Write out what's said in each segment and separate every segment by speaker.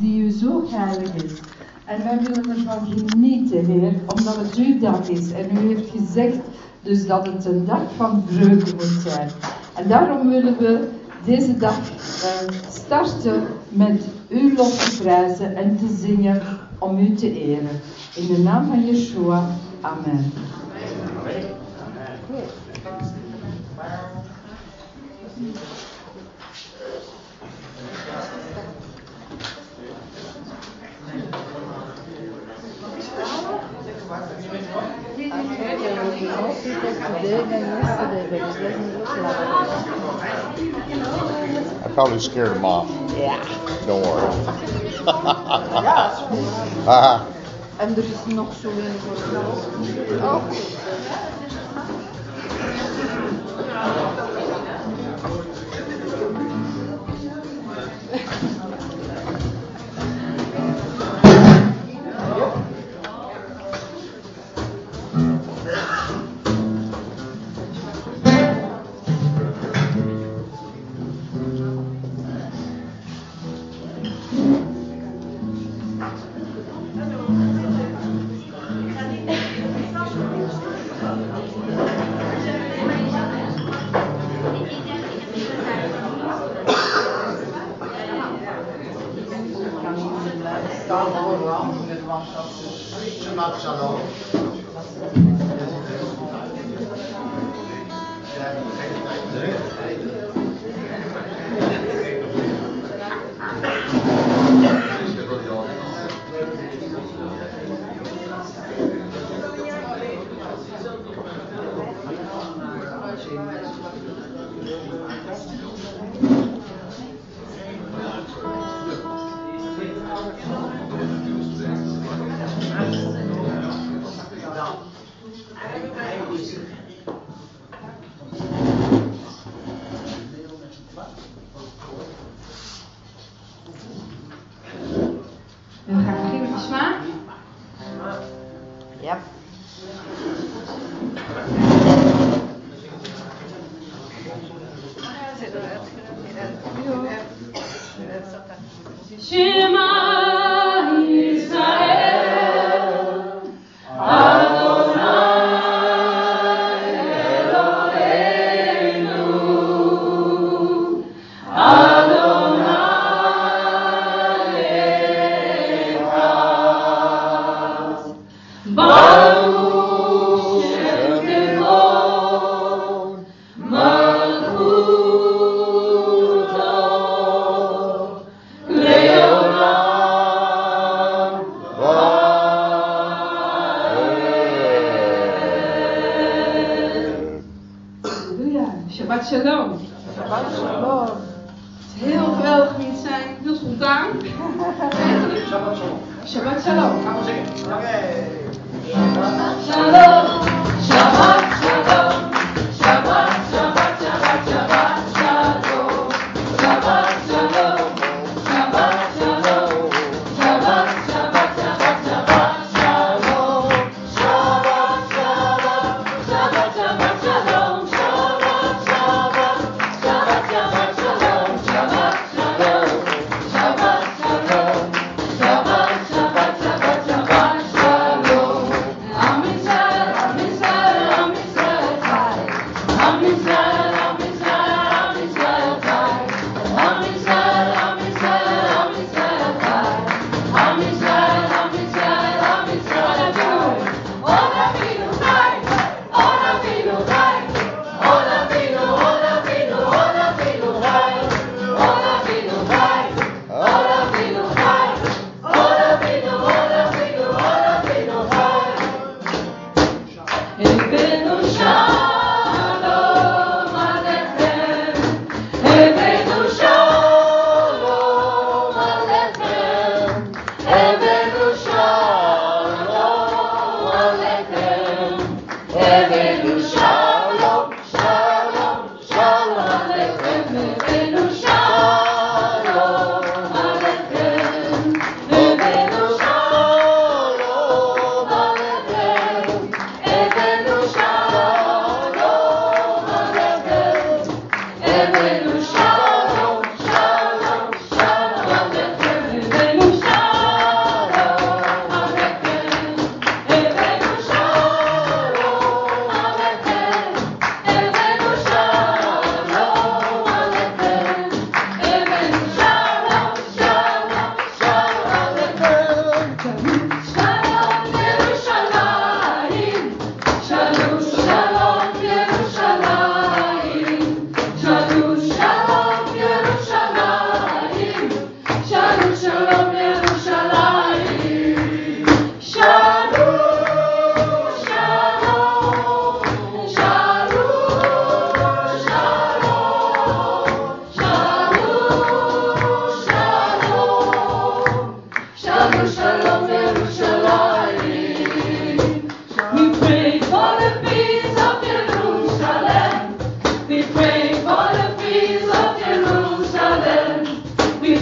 Speaker 1: die u zo heilig is. En wij willen ervan genieten, Heer, omdat het uw dag is. En u heeft gezegd dus dat het een dag van vreugde moet zijn. En daarom willen we deze dag uh, starten met uw lof te prijzen en te zingen om u te eren. In de naam van Yeshua. Amen. Amen.
Speaker 2: I probably scared him off.
Speaker 1: Yeah.
Speaker 2: Don't worry.
Speaker 1: uh, en er is nog zo weinig voor Oh.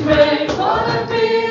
Speaker 1: made for the people.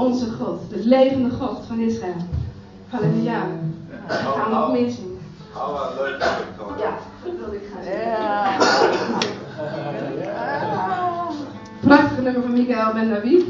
Speaker 1: onze God, de levende God van Israël. Halleluja. We gaan nog meer zien. Ja, dat wil ik gaan zeggen. Ja. Prachtige nummer van Miguel Ben David.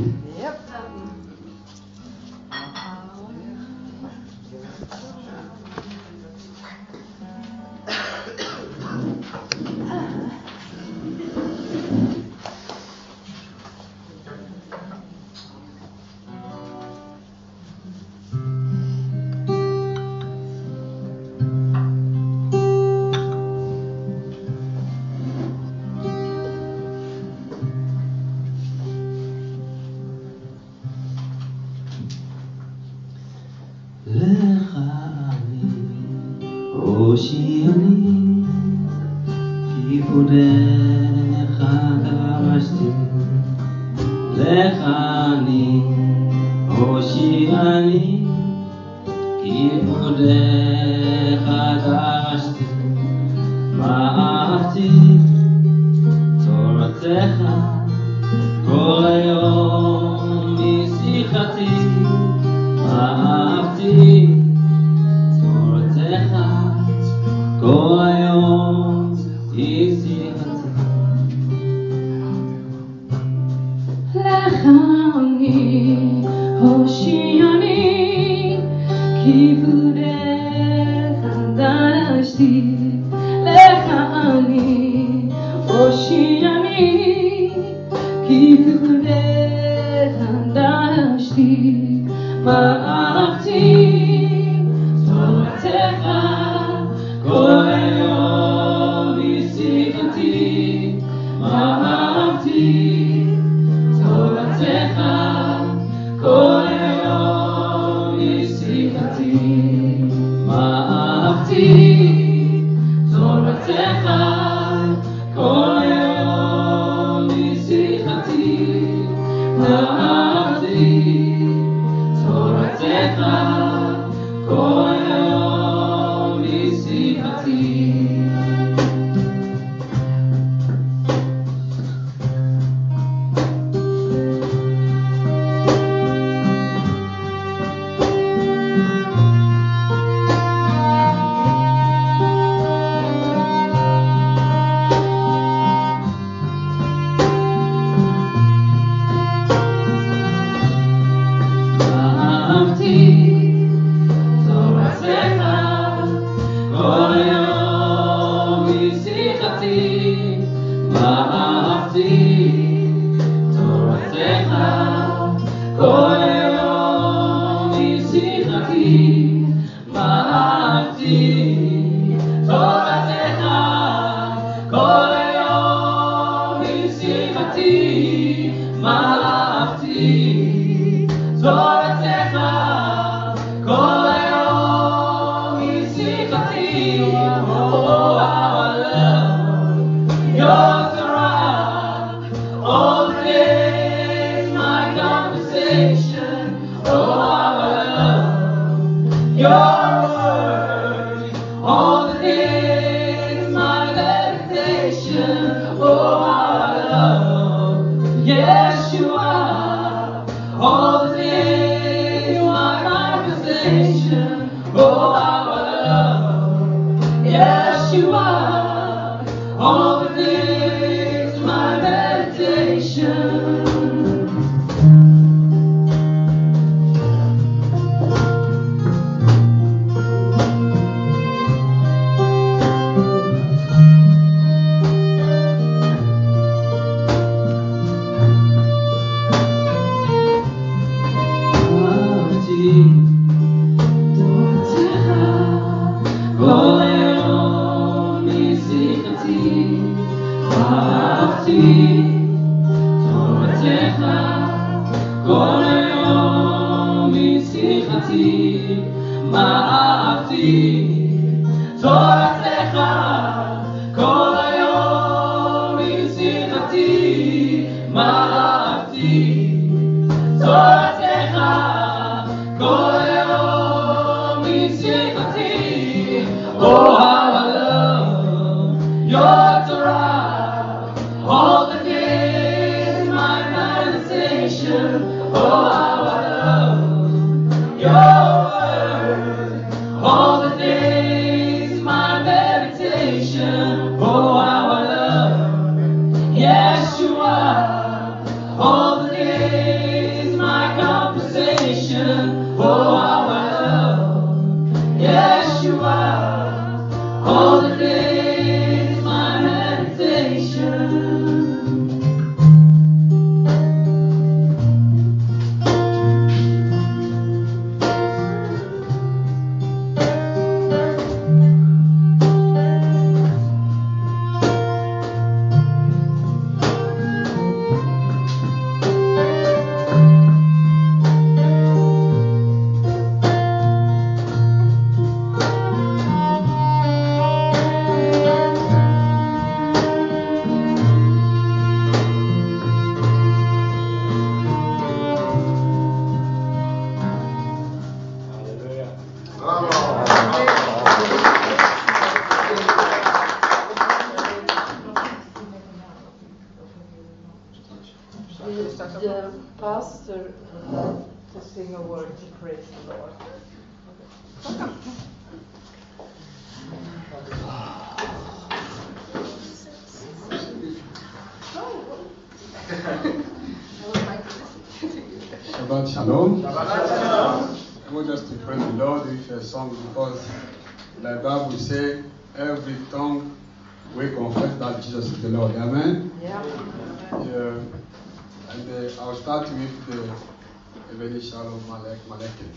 Speaker 3: Shalom Malek Maleket.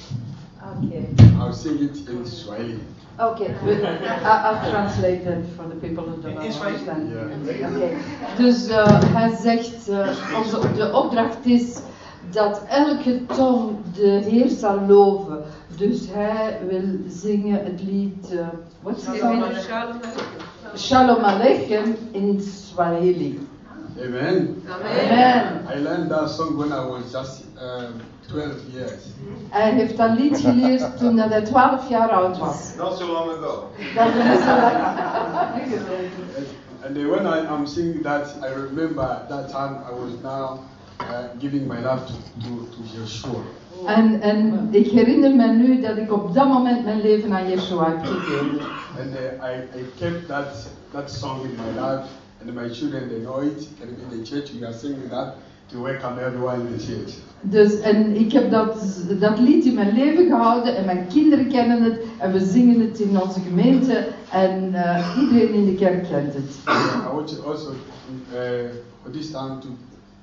Speaker 2: Okay.
Speaker 3: I'll sing it in Swahili.
Speaker 2: Okay, we- I- I'll translate that for the people who don't understand.
Speaker 3: Yeah.
Speaker 2: Oké. Dus eh, hij zegt, eh, onze, de opdracht is dat elke tong de Heer zal loven. Dus hij wil zingen het lied, eh, wat is het? Shalom Aleichem in Swahili.
Speaker 3: Amen.
Speaker 2: Amen.
Speaker 3: I learned that song when I was just um, 12 years.
Speaker 2: Hij heeft dat lied geleerd toen dat hij 12 jaar oud was.
Speaker 4: Not so long ago.
Speaker 2: Dat is niet zo lang.
Speaker 3: And, and then when I am singing that, I remember that time I was now uh, giving my life to, to, to Yeshua.
Speaker 2: En, en ik herinner me nu dat ik op dat moment mijn leven aan Yeshua heb gegeven.
Speaker 3: And uh, I, I kept that, that song in my life, and my children they know it. And in the church we are singing that
Speaker 2: Dus, en ik heb dat, dat lied in mijn leven gehouden en mijn kinderen kennen het en we zingen het in onze gemeente en eh, iedereen in de kerk kent het.
Speaker 3: I want to also uh, for this time to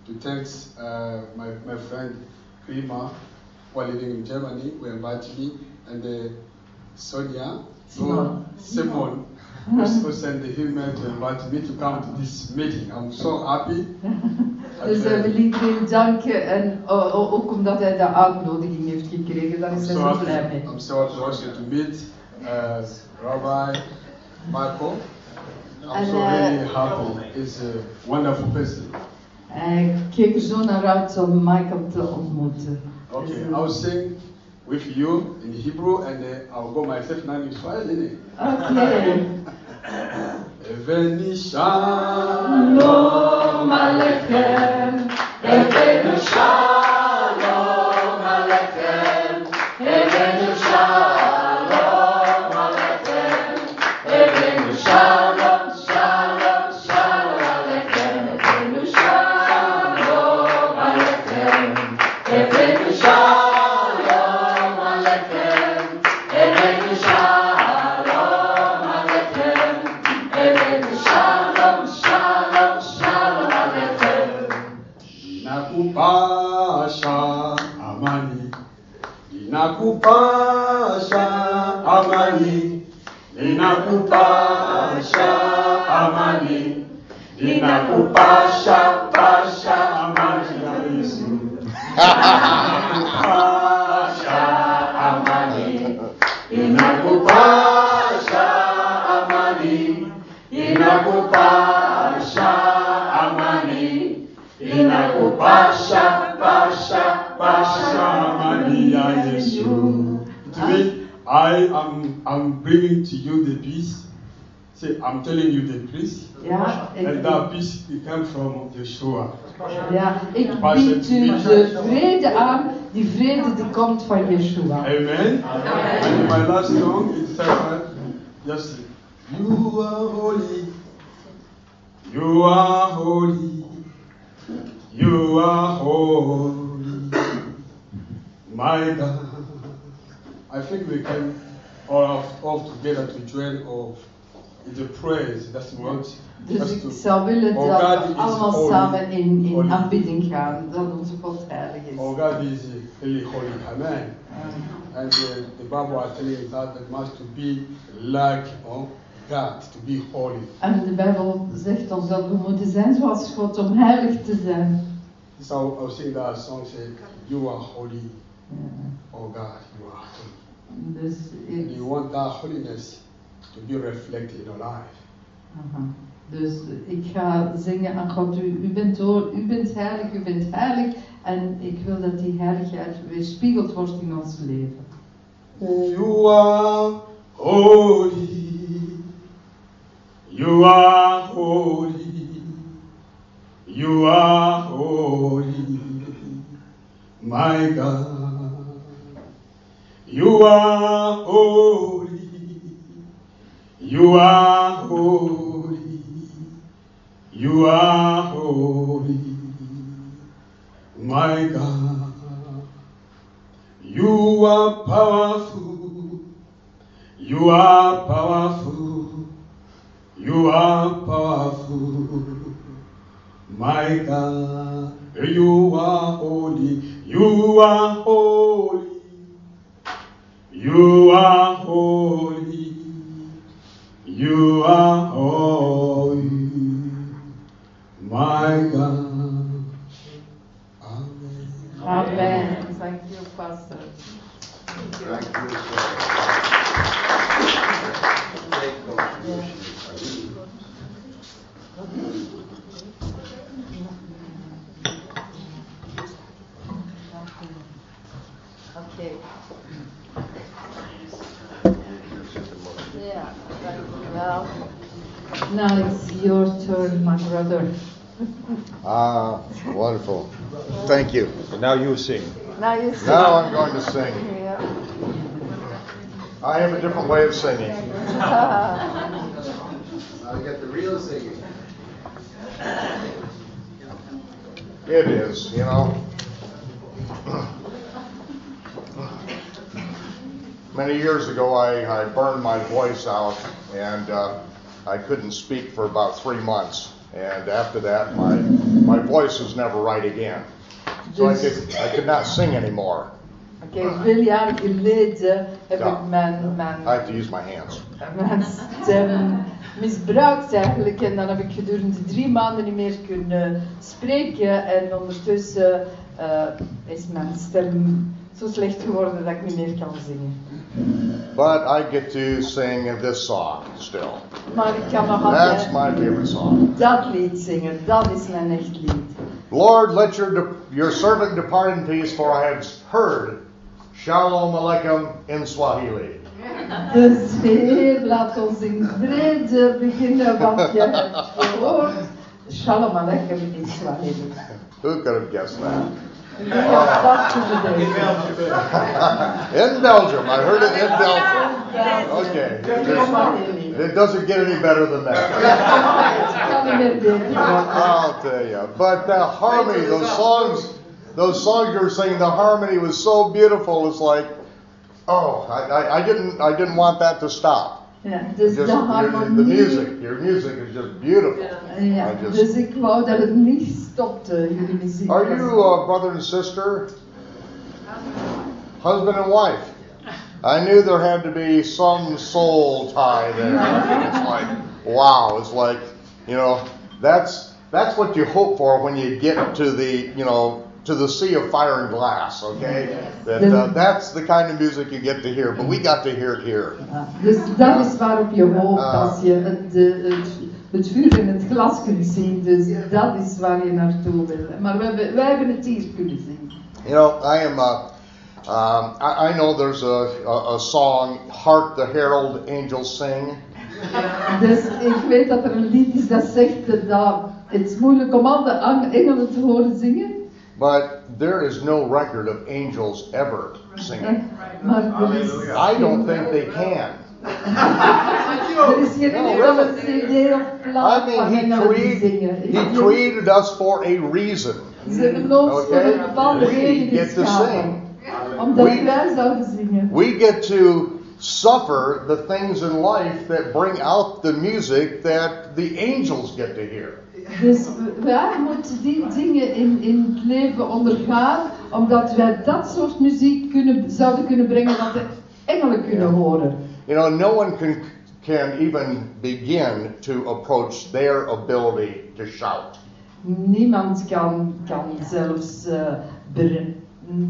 Speaker 3: to thank uh, my my friend Prima, who are living in Germany, who invited me, and uh, Sonia,
Speaker 2: Simon.
Speaker 3: Simon, who sent the email to invite me to come to this meeting. I'm so happy.
Speaker 2: Dus
Speaker 3: uh,
Speaker 2: wil iedereen danken en oh, ook omdat hij de uitnodiging heeft gekregen, daar is hij zo blij mee.
Speaker 3: I'm so also to meet uh, Rabbi Michael. I'm
Speaker 2: And,
Speaker 3: so really happy. He's a wonderful person.
Speaker 2: En ik er zo naar uit om Michael te ontmoeten.
Speaker 3: Okay,
Speaker 2: Dus,
Speaker 3: I'll sing with you in Hebrew and I'll go myself now in Swahili.
Speaker 2: Oké.
Speaker 3: ונשאר. לא שלום עליכם, הבאנו שלום. i na kupasza I'm bringing to you the peace See, I'm telling you the peace.
Speaker 2: Ja, ik,
Speaker 3: And that peace it comes from Yeshua.
Speaker 2: ja, ik bied u de vrede aan, die vrede die komt van Yeshua.
Speaker 3: Amen. And my last song is uh, just You are holy. You are holy. You are holy. My God. I think we can all, all together to join of the praise. That's what.
Speaker 2: Dus ik zou willen dat we allemaal
Speaker 3: holy.
Speaker 2: samen in, in
Speaker 3: Holy.
Speaker 2: aanbidding gaan, dat onze God heilig is.
Speaker 3: Oh, God is really holy. Amen. And uh, the Bible is telling us that it must to be like oh, God, to be holy.
Speaker 2: En de Bijbel zegt ons dat we moeten zijn zoals God om heilig te zijn.
Speaker 3: So I was singing that song saying, You are holy,
Speaker 2: Ja,
Speaker 3: oh God, you are holy.
Speaker 2: dus
Speaker 3: you want that holiness to be reflected in our life.
Speaker 2: aha. dus ik ga zingen aan God, u, u, bent hoor, u bent heilig, u bent heilig. En ik wil dat die heiligheid weerspiegeld wordt in ons leven.
Speaker 3: You are holy. You are holy. You are holy. My God. You are holy. You are holy. You are holy. My God. You are powerful. You are powerful. You are powerful. My God, you are holy. You are holy. You are holy. You are holy. My God. Amen.
Speaker 2: Amen. Thank you, Pastor. Oké. Ja, dankjewel. Now it's your turn, my brother.
Speaker 5: Ah, wonderful. Thank you.
Speaker 4: Now you sing.
Speaker 2: Now you sing.
Speaker 5: Now I'm going to sing.
Speaker 2: Yeah.
Speaker 5: I have a different way of singing.
Speaker 6: I got the real singing.
Speaker 5: It is, you know. Many years ago, I, I burned my voice out and uh, I couldn't speak for about three months. And after that, my, my voice was never right again. So I could, I could not sing anymore.
Speaker 2: Oké, veel jaren geleden heb
Speaker 5: Ja.
Speaker 2: ik mijn, mijn,
Speaker 5: I had to use my hands.
Speaker 2: mijn stem misbruikt eigenlijk. En dan heb ik gedurende drie maanden niet meer kunnen eh, spreken. En ondertussen eh, eh is mijn stem zo slecht geworden dat ik niet meer kan zingen.
Speaker 5: But I get to sing this song still.
Speaker 2: Maar ik kan nog
Speaker 5: That's
Speaker 2: altijd
Speaker 5: my favorite song.
Speaker 2: dat lied zingen. Dat is mijn echt lied.
Speaker 5: Lord, let your, de- your servant depart in peace, for I have heard Shalom Aleichem in Swahili.
Speaker 2: Dus Heer, laat ons in vrede beginnen, want je hebt gehoord. Shalom Aleichem in Swahili.
Speaker 5: Who could have guessed that?
Speaker 2: Wie had dat kunnen denken?
Speaker 5: In Belgium. I heard it in Belgium. Okay. It doesn't get any better than that.
Speaker 2: Het kan niet meer beter worden.
Speaker 5: I'll tell you. But the harmony, those songs, those songs you were singing, the harmony was so beautiful. It's like, oh, I, I, I didn't, I didn't want that to stop.
Speaker 2: Ja, dus
Speaker 5: Just
Speaker 2: de
Speaker 5: your, the music, your music is just beautiful.
Speaker 2: Ja,
Speaker 5: I just-
Speaker 2: dus ik wou dat het niet stopte, jullie muziek.
Speaker 5: Are you a brother and sister? Husband and wife. I knew there had to be some soul tie there. It's like, wow, it's like, you know, that's that's what you hope for when you get to the, you know, to the sea of fire and glass. Okay, that uh, that's the kind of music you get to hear. But we got to hear it here.
Speaker 2: Ja, dus dat is waarop je hoopt
Speaker 5: Ah.
Speaker 2: als je het, de, het, het vuur in het glas kunt zien. Dus dat is waar je naartoe wil. Maar we hebben, wij hebben het hier kunnen zien.
Speaker 5: You know, I am. Uh, um, I, I know there's a, a, a song, "Hark the Herald Angels Sing."
Speaker 2: Dus ik weet dat er een lied is dat zegt dat het is moeilijk om al de engelen te horen zingen.
Speaker 5: But there is no record of angels ever singing.
Speaker 2: Maar is,
Speaker 5: I don't think they can.
Speaker 2: is geen
Speaker 5: No,
Speaker 2: enkele
Speaker 5: really.
Speaker 2: cd of plaat
Speaker 5: I
Speaker 2: van
Speaker 5: mean, he,
Speaker 2: engelen
Speaker 5: create, he created us for a reason.
Speaker 2: Ze hebben ons voor
Speaker 5: Okay? We get to sing. We-
Speaker 2: wij zouden zingen.
Speaker 5: We get to suffer the things in life that bring out the music that the angels get to hear.
Speaker 2: Dus wij moeten die dingen in, in het leven ondergaan, omdat wij dat soort muziek kunnen, zouden kunnen brengen dat de engelen kunnen horen.
Speaker 5: You know, no one can can even begin to approach their ability to shout.
Speaker 2: Niemand kan, kan zelfs, eh, bere-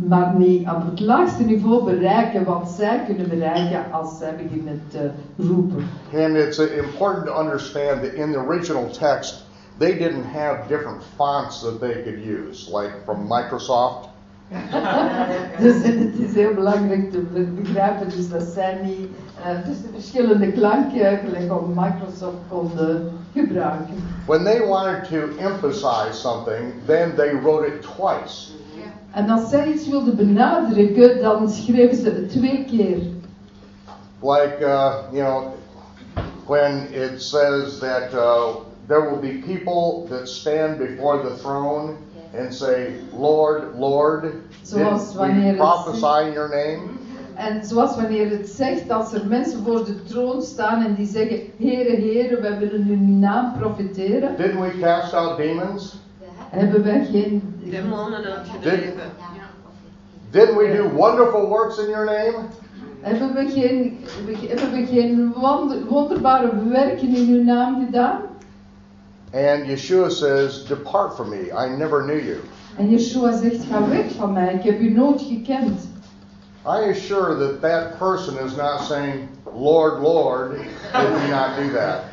Speaker 2: maar niet op het laagste niveau bereiken wat zij kunnen bereiken als zij beginnen te roepen.
Speaker 5: And it's uh, important to understand that in the original text, they didn't have different fonts that they could use, like from Microsoft.
Speaker 2: Dus het is heel belangrijk te be- begrijpen dus dat zij niet eh, dus de verschillende klanken gelijk op Microsoft konden gebruiken.
Speaker 5: When they wanted to emphasize something, then they wrote it twice.
Speaker 2: En als zij iets wilden benadrukken, dan schreven ze het twee keer.
Speaker 5: Like, uh, you know, when it says that uh, there will be people that stand before the throne and say, Lord, Lord,
Speaker 2: Zoals
Speaker 5: did we prophesy in your name?
Speaker 2: En zoals wanneer het zegt, als er mensen voor de troon staan en die zeggen, Heere, Heere, wij willen uw naam profiteren,
Speaker 5: Didn't we cast out demons?
Speaker 2: hebben wij geen...
Speaker 4: Demonen uitgedreven.
Speaker 5: Didn't we do wonderful works in your name?
Speaker 2: Hebben we geen, hebben we geen wonder- wonderbare werken in uw naam gedaan?
Speaker 5: And Yeshua says, Depart from me, I never knew you.
Speaker 2: En Yeshua zegt, ga weg van mij, ik heb u nooit gekend.
Speaker 5: I assure that that person is not saying, Lord, Lord, did we not do that?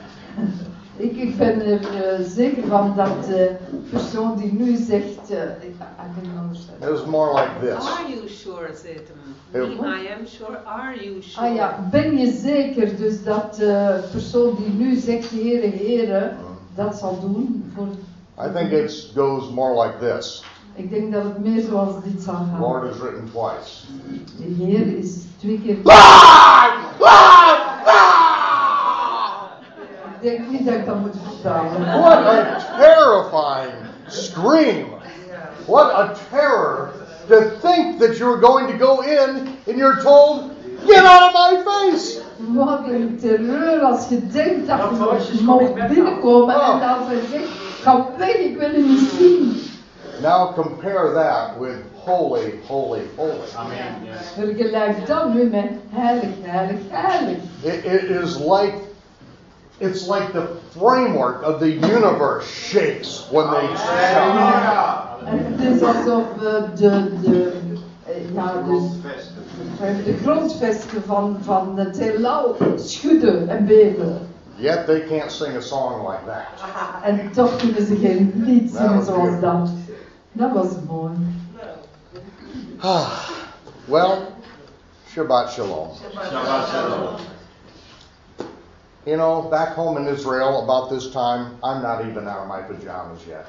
Speaker 2: Ik, ik ben er eh, zeker van dat de persoon die nu zegt, eh, ik, I can understand.
Speaker 5: It was more like this.
Speaker 4: Are you sure, zegt hem. Me. I am sure. Are you sure?
Speaker 2: Ah ja, ben je zeker dus dat de persoon die nu zegt, Heere, Heere, dat zal doen? Voor,
Speaker 5: I think it goes more like this.
Speaker 2: ik denk dat het meer zoals dit zal gaan.
Speaker 5: Lord is written twice.
Speaker 2: De Heer is twee keer.
Speaker 5: Lord! Lord! Lord!
Speaker 2: Ik denk niet dat ik dat moet vertalen.
Speaker 5: What a terrifying scream! What a terror to think that you're going to go in and you're told, Get out of my face!
Speaker 2: Wat een terreur als je denkt dat je mag binnenkomen en dan ze zegt, ga weg, ik wil je niet zien.
Speaker 5: Now compare that with holy, holy, holy.
Speaker 2: Vergelijk dat nu met heilig, heilig, heilig.
Speaker 5: It, it is like it's like the framework of the universe shakes when they shout.
Speaker 2: En het is alsof de, de, eh, ja, dus, eh, de grondvesten van, van het heelal schudden en beven.
Speaker 5: Yet they can't sing a song like that.
Speaker 2: En toch kunnen ze geen lied zingen zoals dat. Dat was mooi.
Speaker 5: well, Shabbat Shalom. You know, back home in Israel, about this time, I'm not even out of my pajamas yet.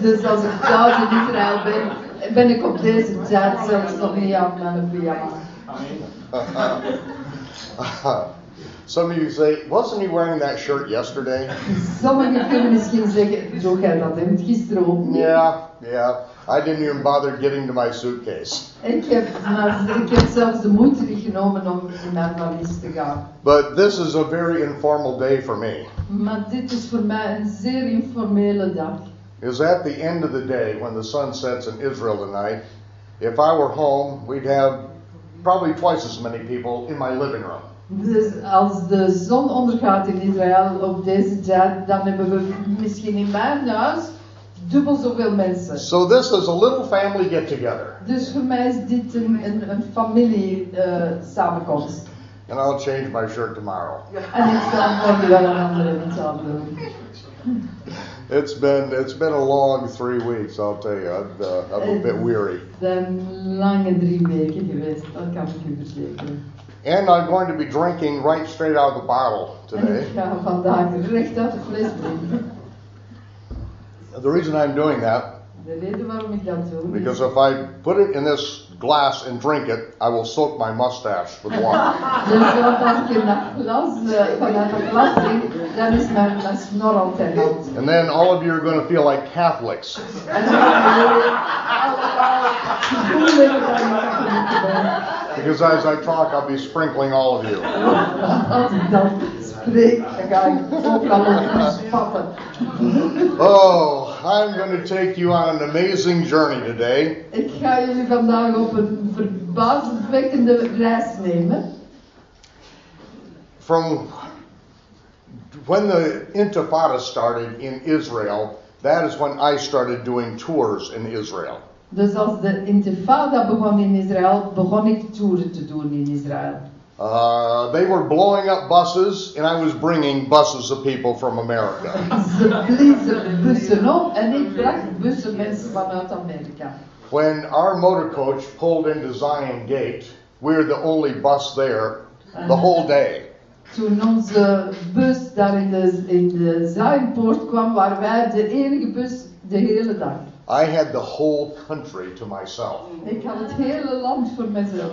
Speaker 2: Dus als ik thuis in Israël ben, ben ik op deze tijd zelfs nog niet aan mijn pyjama.
Speaker 5: Some of you say, wasn't he wearing that shirt yesterday?
Speaker 2: Sommigen kunnen misschien zeggen, droeg jij dat hemd gisteren ook niet?
Speaker 5: Yeah, yeah. I didn't even bother getting to my suitcase.
Speaker 2: Ik heb, maar ik heb zelfs de moeite niet genomen om in mijn valies te gaan.
Speaker 5: But this is a very informal day for me.
Speaker 2: Maar dit is voor mij een zeer informele dag.
Speaker 5: Is at the end of the day, when the sun sets in Israel tonight, if I were home, we'd have probably twice as many people in my living room.
Speaker 2: Dus als de zon ondergaat in Israël op deze tijd, dan hebben we misschien in mijn huis dubbel zoveel mensen.
Speaker 5: So this is a little family get together.
Speaker 2: Dus voor mij is dit een, een, een familie eh, samenkomst.
Speaker 5: And I'll change my shirt tomorrow.
Speaker 2: En ik zal morgen wel een andere aan doen.
Speaker 5: It's been it's been a long three weeks, I'll tell you. I'm, uh, I'm a bit eh, weary.
Speaker 2: Het zijn lange drie weken er geweest, dat kan ik u verzekeren.
Speaker 5: And I'm going to be drinking right straight out of the bottle today.
Speaker 2: vandaag recht uit de fles drinken.
Speaker 5: The reason I'm doing that,
Speaker 2: De reden waarom ik dat doe.
Speaker 5: because if I put it in this glass and drink it, I will soak my mustache with
Speaker 2: wine.
Speaker 5: and then all of you are going to feel like Catholics.
Speaker 2: En dan gaan jullie allemaal gevoel hebben dat ik katholiek ben.
Speaker 5: Because as I talk, I'll be sprinkling all of you.
Speaker 2: Als ik dan spreek, dan ga ik ook al op spatten.
Speaker 5: Oh, I'm going to take you on an amazing journey today.
Speaker 2: Ik ga jullie vandaag op een verbazingwekkende reis nemen.
Speaker 5: From when the Intifada started in Israel, that is when I started doing tours in Israel.
Speaker 2: Dus als de intifada begon in Israël, begon ik toeren te doen in Israël.
Speaker 5: Uh, they were blowing up buses, and I was bringing buses of people from America.
Speaker 2: Ze bliezen bussen op en ik bracht bussen mensen vanuit Amerika.
Speaker 5: When our motor coach pulled into Zion Gate, we were the only bus there the whole day.
Speaker 2: Toen onze bus daar in de, in de Zuidpoort kwam, waren wij de enige bus de hele dag.
Speaker 5: I had the whole country to myself.
Speaker 2: Ik had het hele land voor mezelf.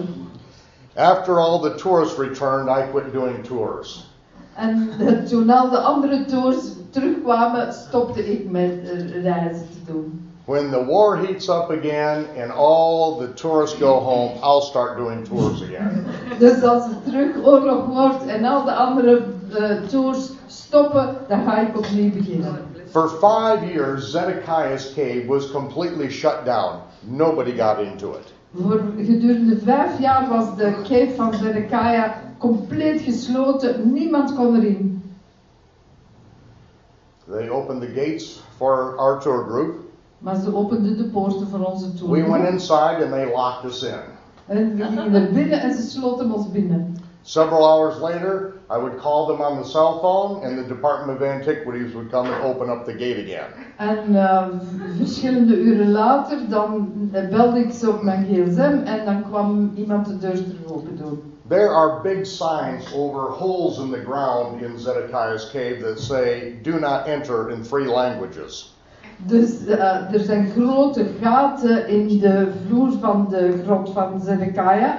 Speaker 5: After all the tourists returned, I quit doing tours.
Speaker 2: En toen al de andere tours terugkwamen, stopte ik met eh, reizen te doen.
Speaker 5: When the war heats up again and all the tourists go home, I'll start doing tours again.
Speaker 2: Dus als het terug oorlog wordt en al de andere eh, tours stoppen, dan ga ik opnieuw beginnen.
Speaker 5: For five years, Zedekiah's cave was completely shut down. Nobody got into it.
Speaker 2: Voor gedurende vijf jaar was de cave van Zedekiah compleet gesloten. Niemand kon erin.
Speaker 5: They opened the gates for our tour group.
Speaker 2: Maar ze openden de poorten voor onze tour.
Speaker 5: We went inside and they locked us in.
Speaker 2: En we gingen er binnen en ze sloten ons binnen.
Speaker 5: Several hours later, I would call them on the cell phone, and the Department of Antiquities would come and open up the gate again.
Speaker 2: En v- verschillende uren later, dan eh, belde ik ze op mijn gsm en dan kwam iemand de deur terug open doen.
Speaker 5: There are big signs over holes in the ground in Zedekiah's cave that say, Do not enter in three languages.
Speaker 2: Dus eh, er zijn grote gaten in de vloer van de grot van Zedekiah,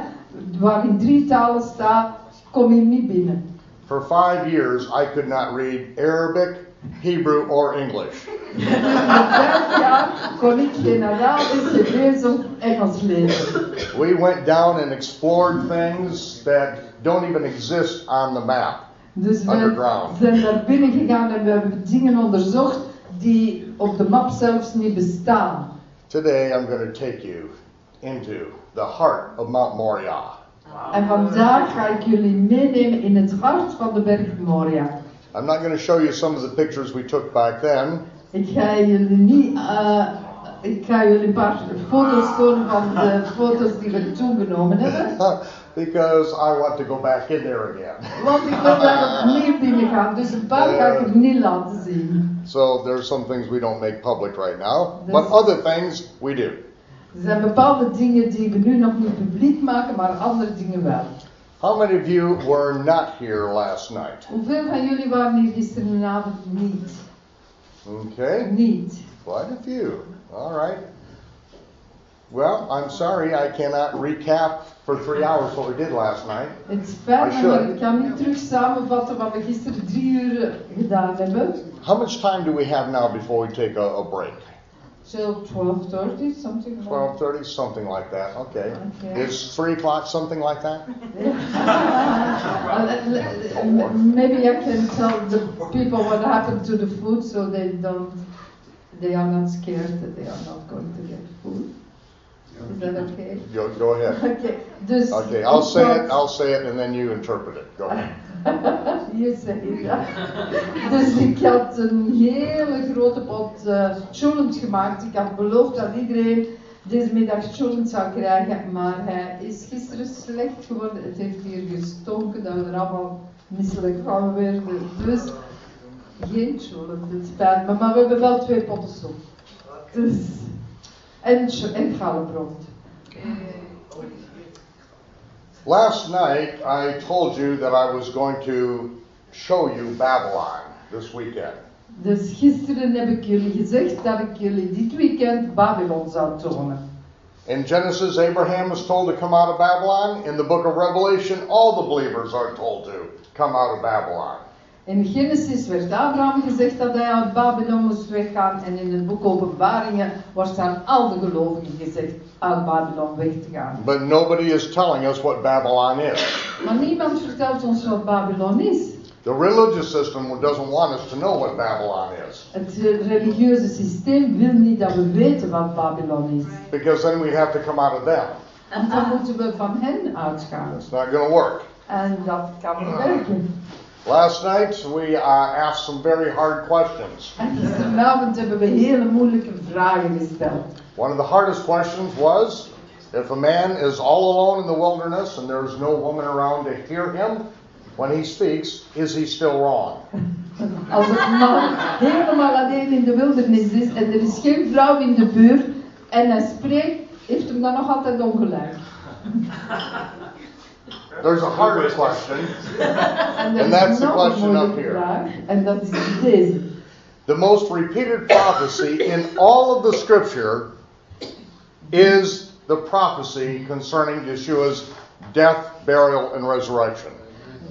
Speaker 2: waar in drie talen staat, kom hier niet binnen.
Speaker 5: For five years, I could not read Arabic, Hebrew, or English.
Speaker 2: In vijf jaar kon ik geen Arabisch, Hebreeuws of Engels lezen.
Speaker 5: We went down and explored things that don't even exist on the map.
Speaker 2: Dus we
Speaker 5: Underground.
Speaker 2: zijn naar binnen gegaan en we hebben dingen onderzocht die op de map zelfs niet bestaan.
Speaker 5: Today, I'm going to take you into the heart of Mount Moriah.
Speaker 2: En vandaag ga ik jullie meenemen in het hart van de berg Moria.
Speaker 5: I'm not going to show you some of the pictures we took back then.
Speaker 2: Ik ga jullie niet, eh, ik ga jullie een paar foto's tonen van de foto's die we toen genomen hebben.
Speaker 5: because I want to go back in there again.
Speaker 2: Want ik wil daar opnieuw binnen gaan, dus een paar ga ik er niet laten zien.
Speaker 5: So there's some things we don't make public right now, but other things we do.
Speaker 2: Er zijn bepaalde dingen die we nu nog niet publiek maken, maar andere dingen wel.
Speaker 5: How many of you were not here last night?
Speaker 2: Hoeveel van jullie waren hier gisteravond niet?
Speaker 5: Okay,
Speaker 2: Niet.
Speaker 5: quite a few. All right. Well, I'm sorry I cannot recap for three hours what we did last night.
Speaker 2: Het spijt me, maar ik kan niet terug samenvatten wat we gisteren drie uur gedaan hebben.
Speaker 5: How much time do we have now before we take a, a break?
Speaker 2: Till 12.30, something like
Speaker 5: 12:30, something like that. Okay.
Speaker 2: Okay.
Speaker 5: Is three o'clock something like that?
Speaker 2: Uh, let- let- m- Maybe I can tell the people what happened to the food so they don't, they are not scared that they are not going to get food. Is that okay?
Speaker 5: Go, go ahead.
Speaker 2: Okay, dus.
Speaker 5: Okay, I'll say
Speaker 2: ik
Speaker 5: it. I'll say it, and then you interpret it. Go ahead.
Speaker 2: Je zegt dat. Dus ik had een hele grote pot uh, gemaakt. Ik had beloofd dat iedereen deze middag cholent zou krijgen, maar hij is gisteren slecht geworden. Het heeft hier gestonken dat we er allemaal misselijk van werden. Dus geen cholent, het spijt me, maar we hebben wel twee potten soep. Dus, ch- en.
Speaker 5: Last night I told you that I was going to show you Babylon this weekend.
Speaker 2: Dus gisteren heb ik jullie gezegd dat ik jullie dit weekend Babylon zou tonen.
Speaker 5: In Genesis, Abraham was told to come out of Babylon. In the book of Revelation, all the believers are told to come out of Babylon.
Speaker 2: In Genesis werd Abraham gezegd dat hij uit Babylon moest weggaan en in het boek Openbaringen wordt aan al de gelovigen gezegd uit Babylon weg te gaan.
Speaker 5: But nobody is telling us what Babylon is.
Speaker 2: Maar niemand vertelt ons wat Babylon is.
Speaker 5: The religious system doesn't want us to know what Babylon is
Speaker 2: Het religieuze systeem wil niet dat we weten wat Babylon is.
Speaker 5: because then we have to come out of them.
Speaker 2: En dan moeten we van hen uitgaan.
Speaker 5: It's not going to work.
Speaker 2: En dat kan niet werken.
Speaker 5: Last night we uh, asked some very hard questions.
Speaker 2: Gisteravond hebben we hele moeilijke vragen gesteld.
Speaker 5: One of the hardest questions was if a man is all alone in the wilderness and there's no woman around to hear him when he speaks, is he still wrong?
Speaker 2: Als een man helemaal alleen in de wildernis is en er is geen vrouw in de buurt en hij spreekt, heeft hem dan nog altijd ongelijk.
Speaker 5: There's a harder question.
Speaker 2: En er
Speaker 5: And that's the question up here.
Speaker 2: vraag en dat is deze.
Speaker 5: The most repeated prophecy in all of the scripture is the prophecy concerning Yeshua's death, burial, and resurrection.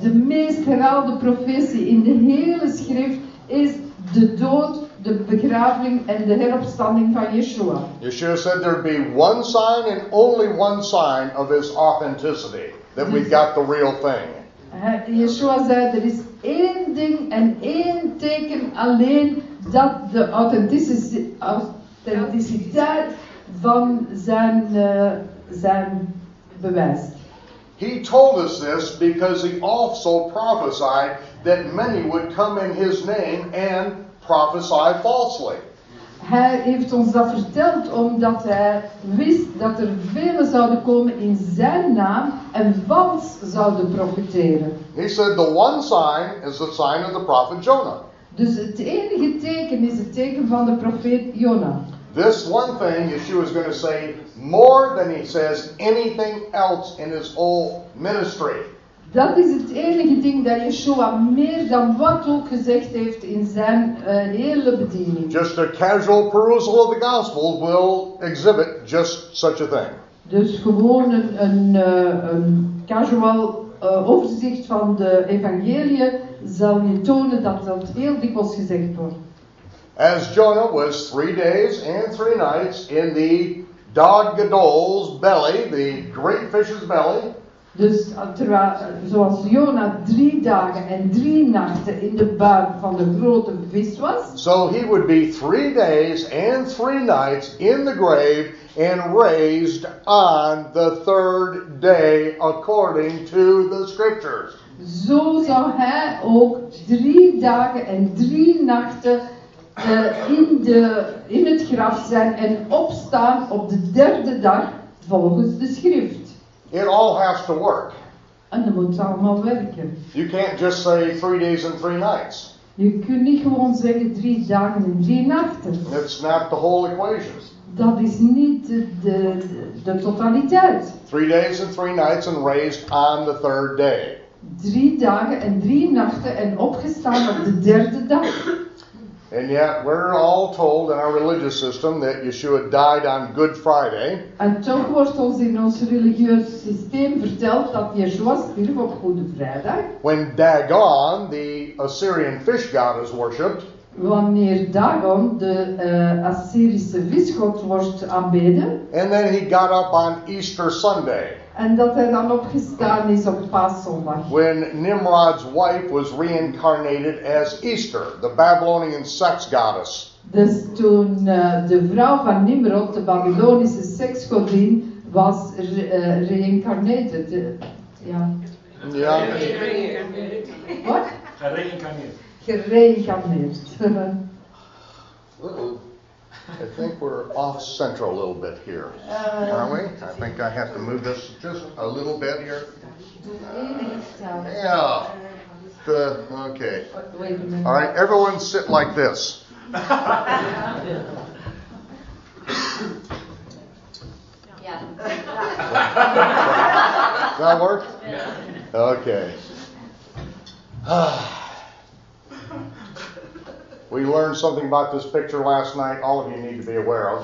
Speaker 2: De meest herhaalde profetie in de hele schrift is de dood, de begraving en de heropstanding van Yeshua.
Speaker 5: Yeshua said there'd be one sign and only one sign of his authenticity, that we got the real thing.
Speaker 2: Hij- Yeshua zei, er is één ding en één teken alleen dat de authenticiteit van zijn, eh, zijn bewijst.
Speaker 5: He told us this because he also prophesied that many would come in his name and prophesy falsely.
Speaker 2: Hij heeft ons dat verteld omdat hij wist dat er velen zouden komen in zijn naam en vals zouden profiteren.
Speaker 5: He said the one sign is the sign of the prophet Jonah.
Speaker 2: Dus het enige teken is het teken van de profeet Jona.
Speaker 5: This one thing Yeshua is going to say more than he says anything else in his whole ministry.
Speaker 2: Dat is het enige ding dat Yeshua meer dan wat ook gezegd heeft in zijn eh, hele bediening.
Speaker 5: Just a casual perusal of the Gospels will exhibit just such a thing.
Speaker 2: Dus gewoon een, een, eh, een casual eh, overzicht van de evangelie zal je tonen dat dat heel dikwijls gezegd wordt.
Speaker 5: As Jonah was three days and three nights in the Dog Gadol's belly, the great fish's belly,
Speaker 2: Dus eh, terwijl, eh, zoals Jona drie dagen en drie nachten in de buik van de grote vis was,
Speaker 5: so he would be three days and three nights in the grave and raised on the third day according to the scriptures.
Speaker 2: zo zou hij ook drie dagen en drie nachten eh, in, de, in het graf zijn en opstaan op de derde dag volgens de schrift.
Speaker 5: It all has to work.
Speaker 2: En dat moet allemaal werken.
Speaker 5: You can't just say three days and three nights.
Speaker 2: Je kunt niet gewoon zeggen drie dagen en drie nachten.
Speaker 5: It's not the whole equation.
Speaker 2: Dat is niet de, de, de totaliteit.
Speaker 5: Three days and three nights and raised on the third day.
Speaker 2: Drie dagen en drie nachten en opgestaan op de derde dag.
Speaker 5: And yet, we're all told in our religious system that Yeshua died on Good Friday,
Speaker 2: En toch wordt ons in ons religieus systeem verteld dat Yeshua stierf op Goede Vrijdag.
Speaker 5: when Dagon, the Assyrian fish god, is worshipped,
Speaker 2: Wanneer Dagon, de eh, Assyrische visgod, wordt aanbeden.
Speaker 5: and then he got up on Easter Sunday,
Speaker 2: En dat hij dan opgestaan is op paaszondag.
Speaker 5: when Nimrod's wife was reincarnated as Easter, the Babylonian sex goddess.
Speaker 2: Dus toen eh, de vrouw van Nimrod, de Babylonische seksgodin, was re- eh, reïncarnated. ja.
Speaker 5: Yeah.
Speaker 2: Wat?
Speaker 7: Gereïncarneerd.
Speaker 2: Gereïncarneerd.
Speaker 5: I think we're off center a little bit here, aren't we? I think I have to move this just a little bit here. Yeah. The, okay.
Speaker 2: Wait a minute.
Speaker 5: All right, everyone sit like this. Yeah. Does That work? Okay. Ah. We learned something about this picture last night. All of you need to be aware of.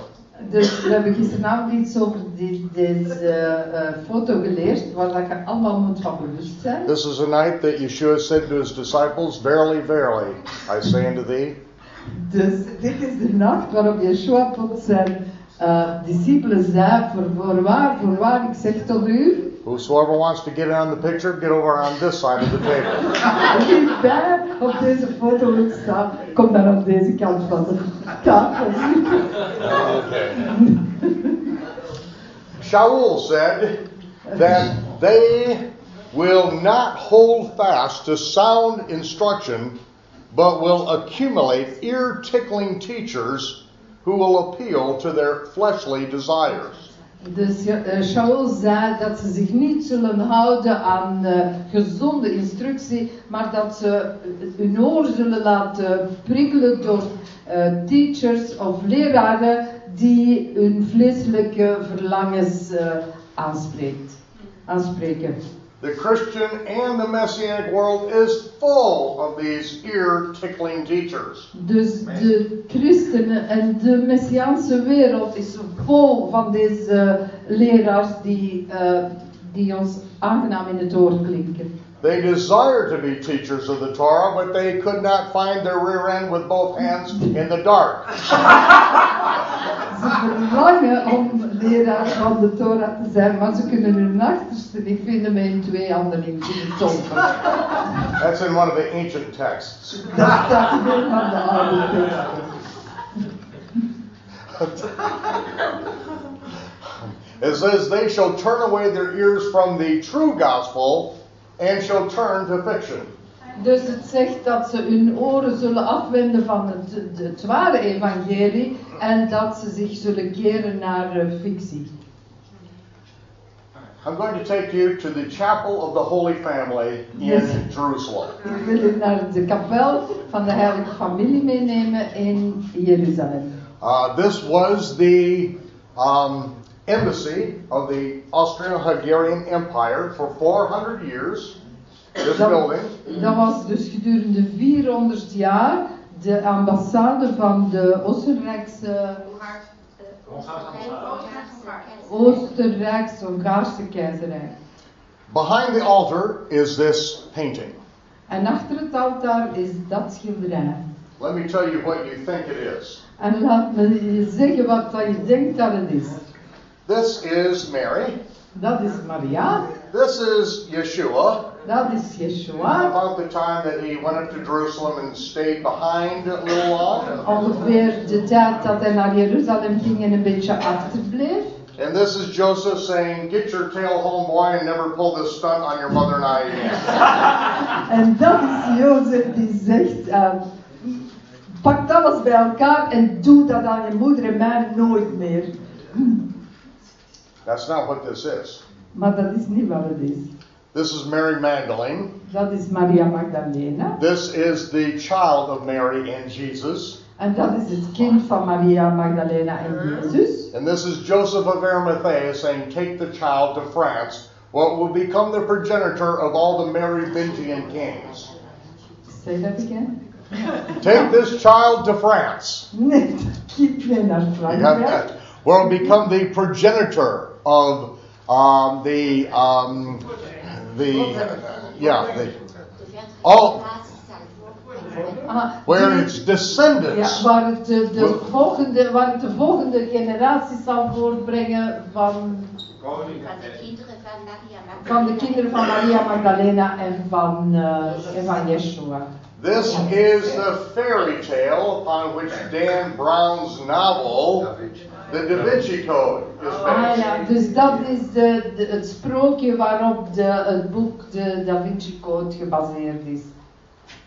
Speaker 2: Dus we hebben gisteravond iets over die, deze eh, foto geleerd, waar dat je allemaal moet van bewust zijn.
Speaker 5: This is a night that Yeshua said to his disciples, Verily, verily, I say unto thee,
Speaker 2: Dus dit is de nacht waarop Yeshua tot zijn eh, discipelen zei, voor, voorwaar, voorwaar, ik zeg tot u,
Speaker 5: Whosoever wants to get in on the picture, get over on this side of the table.
Speaker 2: bij op deze foto wil staan, kom dan aan deze kant van de tafel.
Speaker 5: Okay. Shaul said that they will not hold fast to sound instruction, but will accumulate ear tickling teachers who will appeal to their fleshly desires.
Speaker 2: Dus uh, Shaul zei dat ze zich niet zullen houden aan eh, gezonde instructie, maar dat ze hun oor zullen laten prikkelen door eh, teachers of leraren die hun vleeselijke verlangens eh, aanspreken.
Speaker 5: The Christian and the Messianic world is full of these ear tickling teachers.
Speaker 2: Dus de christenen en de messiaanse wereld is vol van deze leraars die, eh, die ons aangenaam in het oor klinken.
Speaker 5: They desire to be teachers of the Torah, but they could not find their rear end with both hands in the dark.
Speaker 2: Ze verlangen om leraar van de Torah te zijn, maar ze kunnen hun achterste niet vinden met hun twee handen in.
Speaker 5: That's in one of the ancient texts.
Speaker 2: Dat staat in een van de oude teksten.
Speaker 5: It says, They shall turn away their ears from the true gospel and shall turn to fiction.
Speaker 2: Dus het zegt dat ze hun oren zullen afwenden van het, het ware evangelie en dat ze zich zullen keren naar eh, fictie.
Speaker 5: I'm going to take you to the chapel of the Holy Family in
Speaker 2: Yes.
Speaker 5: Jerusalem.
Speaker 2: Ik wil u naar de kapel van de heilige familie meenemen in Jeruzalem.
Speaker 5: Uh, this was the um, embassy of the Austro-Hungarian Empire for 400 years. This
Speaker 2: Dat,
Speaker 5: building.
Speaker 2: dat was dus gedurende 400 jaar de ambassade van de Oostenrijkse, Oostenrijks-Hongaarse keizerrijk.
Speaker 5: Behind the altar is this painting.
Speaker 2: En achter het altaar is dat schilderij.
Speaker 5: Let me tell you what you think it is.
Speaker 2: En laat me je zeggen wat je denkt dat het is.
Speaker 5: This is Mary.
Speaker 2: Dat is Maria,
Speaker 5: This is Yeshua.
Speaker 2: dat is Yeshua.
Speaker 5: About the time that he went up to Jerusalem and stayed behind a little while.
Speaker 2: Ongeveer de tijd dat hij naar Jeruzalem ging en een beetje achterbleef.
Speaker 5: And this is Joseph saying, Get your tail home, boy, and never pull this stunt on your mother and I again.
Speaker 2: En dat is Jozef die zegt, eh, pak alles bij elkaar en doe dat aan je moeder en mij nooit meer.
Speaker 5: That's not what this is.
Speaker 2: Maar dat is niet wat het is.
Speaker 5: This is Mary Magdalene.
Speaker 2: Dat is Maria Magdalena.
Speaker 5: This is the child of Mary and Jesus.
Speaker 2: En dat is het kind van Maria Magdalena en uh-huh. Jezus.
Speaker 5: And this is Joseph of Arimathea saying, Take the child to France, what will become the progenitor of all the Merovingian kings.
Speaker 2: Say that again.
Speaker 5: Take this child to France.
Speaker 2: Nee, keep me naar
Speaker 5: You got
Speaker 2: Frankrijk.
Speaker 5: that? Will become the progenitor of um, the um, the yeah the all
Speaker 2: Ah,
Speaker 5: where its descendants
Speaker 2: Ja, waar het de, de volgende, waar het de volgende generatie zal voortbrengen van, van de kinderen van Maria Magdalena en van, eh, en van Yeshua.
Speaker 5: This is the fairy tale upon which Dan Brown's novel, The Da Vinci Code, is
Speaker 2: Ah ja, dus dat is de, de, het sprookje waarop de, het boek de Da Vinci Code gebaseerd is.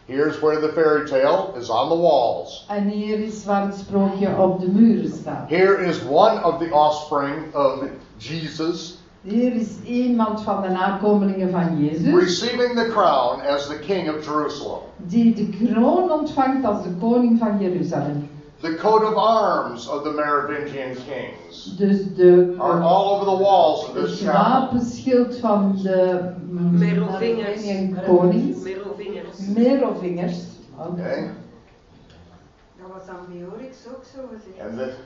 Speaker 5: Here's where the fairy tale is on the walls.
Speaker 2: En hier is waar het sprookje op de muren staat.
Speaker 5: Here is one of the offspring of Jesus
Speaker 2: Hier is iemand van de nakomelingen van Jezus,
Speaker 5: receiving the crown as the king of Jerusalem.
Speaker 2: die de kroon ontvangt als de koning van Jeruzalem.
Speaker 5: The coat of arms of the Merovingian kings
Speaker 2: Dus de,
Speaker 5: are all over the walls of
Speaker 2: het
Speaker 5: this chapel.
Speaker 2: wapenschild van de mm. Merovingian konings. Merovingers.
Speaker 5: Okay?
Speaker 7: Dat was aan Beorix ook zo gezegd.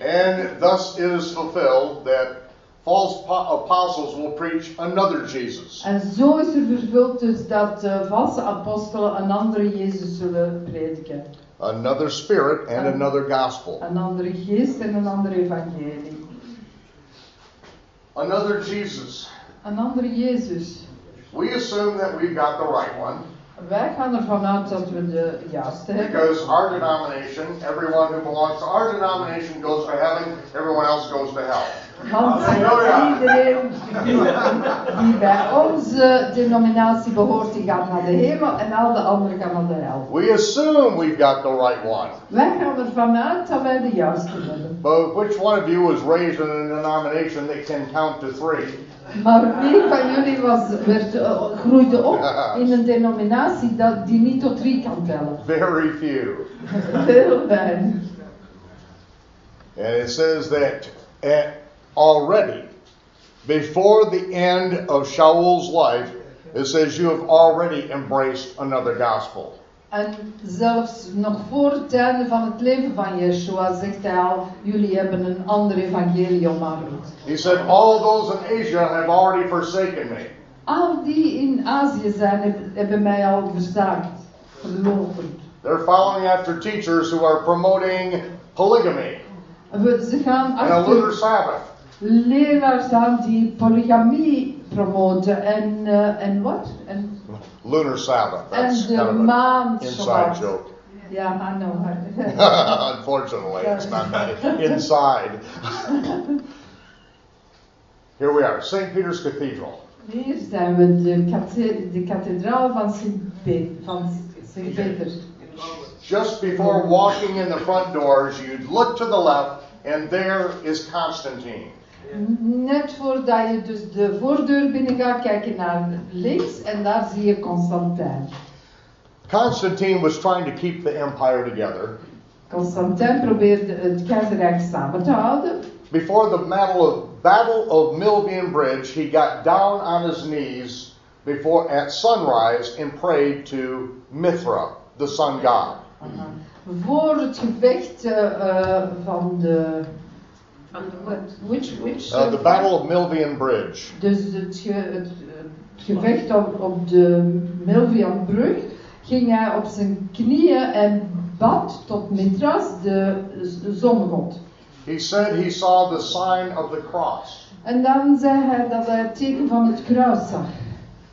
Speaker 5: And, thus it is fulfilled that false po- apostles will preach another Jesus.
Speaker 2: En zo is er vervuld dus dat de valse apostelen een andere Jezus zullen prediken.
Speaker 5: Another spirit and another gospel.
Speaker 2: Een andere geest en een andere evangelie.
Speaker 5: Another Jesus.
Speaker 2: Een andere Jezus.
Speaker 5: We assume that we've got the right one
Speaker 2: Wij gaan ervan uit dat we de juiste hebben.
Speaker 5: because our denomination, everyone who belongs to our denomination goes to heaven, everyone else goes to hell.
Speaker 2: Want die, bij onze denominatie behoort, die gaat naar de hemel en al de anderen gaan naar de hel.
Speaker 5: We assume we've got the right one.
Speaker 2: Wij gaan ervan uit dat wij de juiste hebben.
Speaker 5: But which one of you was raised in a denomination that can count to three?
Speaker 2: Maar wie van jullie was, werd, eh, groeide op in een denominatie dat, die niet tot drie kan tellen?
Speaker 5: Very few.
Speaker 2: Heel weinig.
Speaker 5: And it says that eh, already, before the end of Shaul's life, it says you have already embraced another gospel.
Speaker 2: En zelfs nog voor het einde van het leven van Yeshua zegt hij al, jullie hebben een ander evangelie omarmd.
Speaker 5: He said, All those in Asia have already forsaken me.
Speaker 2: Al die in Azië zijn, heb- hebben mij al verzaakt, verloren.
Speaker 5: They're following after teachers who are promoting polygamy
Speaker 2: We- Ze gaan
Speaker 5: and a lunar
Speaker 2: achter
Speaker 5: Sabbath.
Speaker 2: Leraars aan die polygamie promoten en, eh, en wat? En,
Speaker 5: Lunar Sabbath. That's
Speaker 2: en de
Speaker 5: kind of an
Speaker 2: maan
Speaker 5: inside joke.
Speaker 2: Yeah, I know.
Speaker 5: Unfortunately, it's not that inside. Here we are, St. Peter's Cathedral.
Speaker 2: Hier zijn we, de, kathe- de kathedraal van Sint Pe- van Sint Peter.
Speaker 5: Just before walking in the front doors, you'd look to the left, and there is Constantine.
Speaker 2: Net voordat je dus de voordeur binnen gaat, kijk je naar links en daar zie je Constantijn.
Speaker 5: Constantine was trying to keep the empire together.
Speaker 2: Constantijn probeerde het keizerrijk samen te houden.
Speaker 5: Before the battle of, battle of Milvian Bridge, he got down on his knees before at sunrise and prayed to Mithra, the sun god.
Speaker 2: Voor het gevecht eh, eh, van de.
Speaker 4: Van
Speaker 2: which, which,
Speaker 5: Uh, the
Speaker 2: eh,
Speaker 5: Battle of Milvian Bridge.
Speaker 2: Dus het, ge- het, gevecht op, op de Milvianbrug ging hij op zijn knieën en bad tot Mithras, de, de zongod.
Speaker 5: He said he saw the sign of the cross.
Speaker 2: En dan zei hij dat hij het teken van het kruis zag.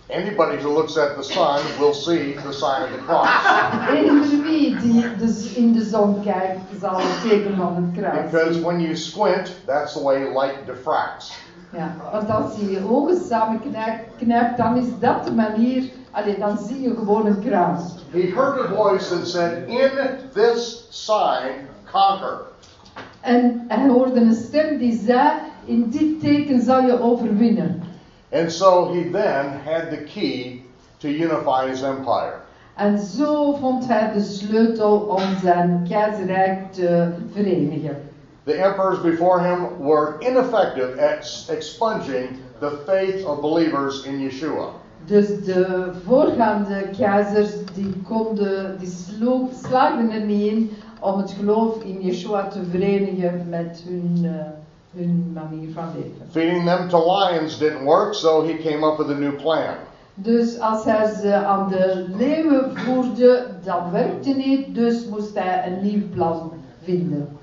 Speaker 5: Anybody who looks at the sun will see the sign of the cross.
Speaker 2: Wie die dus in de zon kijkt, zal het teken van het kruis
Speaker 5: Because when you squint, that's the way light diffracts.
Speaker 2: Ja, want als je je ogen samen knijpt, knijpt, dan is dat de manier, allee, dan zie je gewoon een kruis.
Speaker 5: He heard a voice that said, In this sign, conquer.
Speaker 2: En hij hoorde een stem die zei, in dit teken zal je overwinnen.
Speaker 5: And so he then had the key to unify his empire.
Speaker 2: En zo vond hij de sleutel om zijn keizerrijk te verenigen.
Speaker 5: The emperors before him were ineffective at expunging the faith of believers in Yeshua.
Speaker 2: Dus de voorgaande keizers die konden, die slo- slaagden er niet in om het geloof in Yeshua te verenigen met hun, eh, hun manier van leven.
Speaker 5: Feeding them to lions didn't work, so he came up with a new plan.
Speaker 2: Dus als hij ze aan de leeuwen voerde, dat werkte niet, dus moest hij een nieuw plan vinden.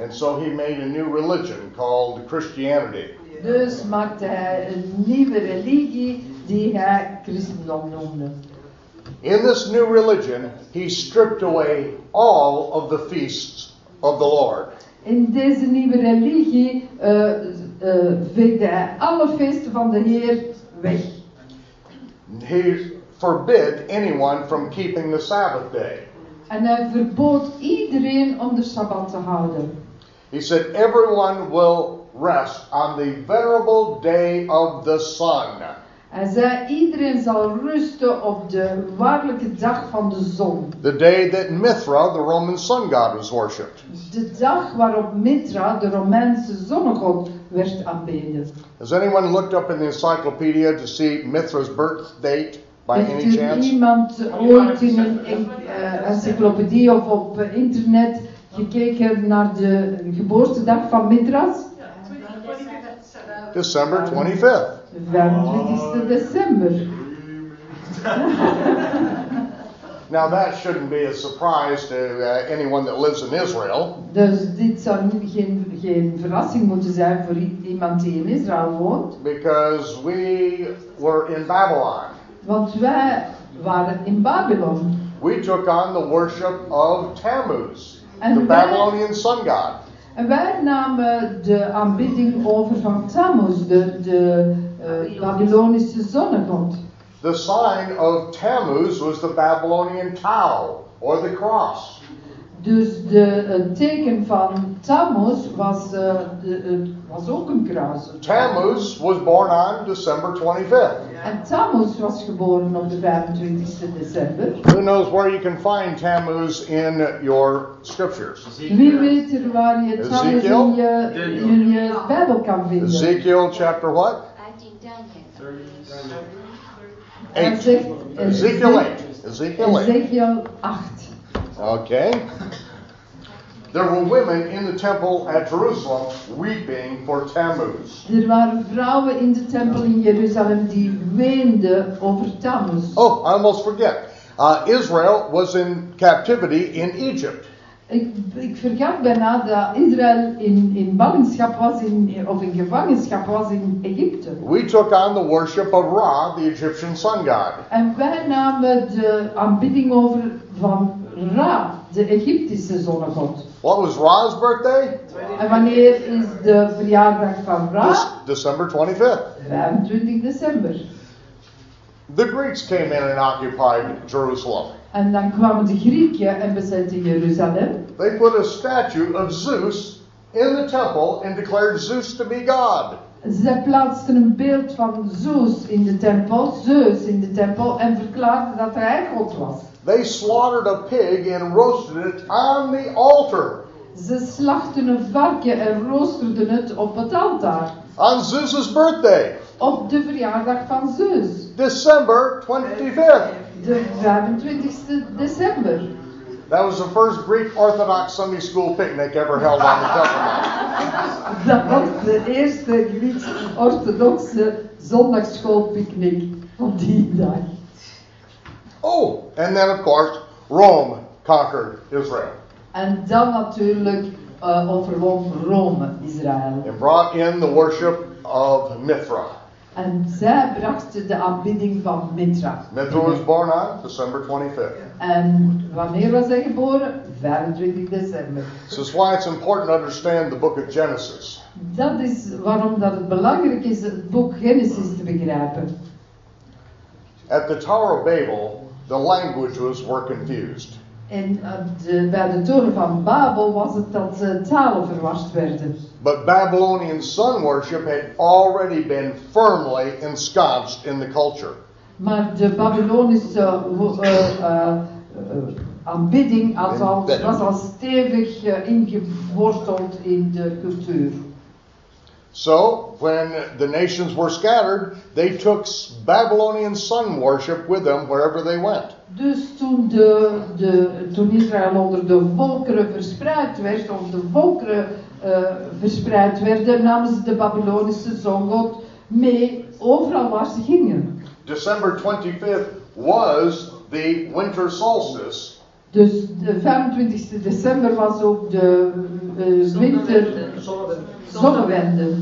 Speaker 5: And so he made a new religion called Christianity.
Speaker 2: Dus maakte hij een nieuwe religie die hij christendom noemde.
Speaker 5: In this new religion, he stripped away all of the feasts of the Lord.
Speaker 2: In deze nieuwe religie eh eh, veegde hij alle feesten van de Heer weg.
Speaker 5: He forbid anyone from keeping the Sabbath day.
Speaker 2: En hij verbood iedereen om de Sabbat te houden.
Speaker 5: He said, Everyone will rest on the venerable day of the sun.
Speaker 2: Hij zei, iedereen zal rusten op de waarlijke dag van de zon.
Speaker 5: the day that Mithra, the Roman sun god, was worshipped.
Speaker 2: De dag waarop Mitra, de Romeinse zonnegod, werd aanbeden.
Speaker 5: Has anyone looked up in the encyclopedia to see Mithra's birth date by any
Speaker 2: Heeft er
Speaker 5: chance?
Speaker 2: iemand ooit in een en- eh, encyclopedie of op eh, internet gekeken naar de geboortedag van Mithras?
Speaker 5: December 25th.
Speaker 2: 25 december.
Speaker 5: Now, that shouldn't be a surprise to uh, anyone that lives in Israel,
Speaker 2: Dus dit zou nu geen, geen verrassing moeten zijn voor iemand die in Israël woont.
Speaker 5: because we were in Babylon.
Speaker 2: Want wij waren in Babylon.
Speaker 5: We took on the worship of Tammuz, the Babylonian sun god.
Speaker 2: En wij namen de aanbidding over van Tammuz, de, de eh, Babylonische zonnegod.
Speaker 5: The sign of Tammuz was the Babylonian cow or the cross.
Speaker 2: Dus de, het teken van Tammuz was, eh, de, het was ook een kruis.
Speaker 5: Tammuz was born on December 25th.
Speaker 2: En Tammuz was geboren op de 25 december.
Speaker 5: Who knows where you can find Tammuz in your scriptures?
Speaker 2: Wie weet er waar je Tammuz
Speaker 5: Ezekiel?
Speaker 2: in je, in je Bijbel kan vinden?
Speaker 5: Ezekiel chapter what?
Speaker 2: Hij
Speaker 5: 8. Ezekiel 8. Ezekiel 8.
Speaker 2: Ezekiel 8.
Speaker 5: Okay. There were women in the temple at Jerusalem weeping for Tammuz.
Speaker 2: Er waren vrouwen in de tempel in Jeruzalem die weenden over Tammuz.
Speaker 5: Oh, I almost forget. Uh, Israel was in captivity in Egypt.
Speaker 2: Ik, ik vergat bijna dat Israël in, in ballingschap was, in, of in gevangenschap was in Egypte.
Speaker 5: We took on the worship of Ra, the Egyptian sun god.
Speaker 2: En wij namen de aanbidding over van Ra, de Egyptische zonnegod.
Speaker 5: What was Ra's birthday?
Speaker 2: En wanneer is de verjaardag van Ra?
Speaker 5: This December 25th.
Speaker 2: 25 december.
Speaker 5: The Greeks came in and occupied Jerusalem.
Speaker 2: En dan kwamen de Grieken en bezetten Jeruzalem.
Speaker 5: They put a statue of Zeus in the temple and declared Zeus to be God.
Speaker 2: Zij plaatsten een beeld van Zeus in de tempel, Zeus in de tempel, en verklaarden dat hij God was.
Speaker 5: They slaughtered a pig and roasted it on the altar
Speaker 2: Ze slachten een varken en roosterden het op het altaar.
Speaker 5: on Zeus's birthday,
Speaker 2: Op de verjaardag van Zeus.
Speaker 5: December 25th.
Speaker 2: De 25 december.
Speaker 5: That was the first Greek Orthodox Sunday school picnic ever held on the Temple.
Speaker 2: Dat was de eerste Grieks-orthodoxe zondagsschoolpicknick van die dag.
Speaker 5: Oh, and then of course, Rome conquered Israel
Speaker 2: En dan natuurlijk eh overwon Rome Israël.
Speaker 5: and brought in the worship of Mithra.
Speaker 2: En zij brachten de aanbidding van Mitra.
Speaker 5: Mithra was born on December 25th.
Speaker 2: En wanneer was hij geboren? 25 december.
Speaker 5: This is why it's important to understand the book of Genesis.
Speaker 2: Dat is waarom dat het belangrijk is het boek Genesis te begrijpen.
Speaker 5: At the Tower of Babel, the languages were confused.
Speaker 2: En eh, de, bij de toren van Babel was het dat eh, talen verward werden.
Speaker 5: But Babylonian sun worship had already been firmly ensconced in the culture.
Speaker 2: Maar de Babylonische eh, aanbidding was al stevig ingeworteld in de cultuur.
Speaker 5: So, when the nations were scattered, they took Babylonian sun worship with them wherever they went.
Speaker 2: Dus toen, de, de, toen Israël onder de volkeren verspreid werd, of de volkeren eh, verspreid werden, namen ze de Babylonische zongod mee overal waar ze gingen.
Speaker 5: December 25th was the winter solstice,
Speaker 2: Dus de 25 december was ook de eh, winter zonnewende.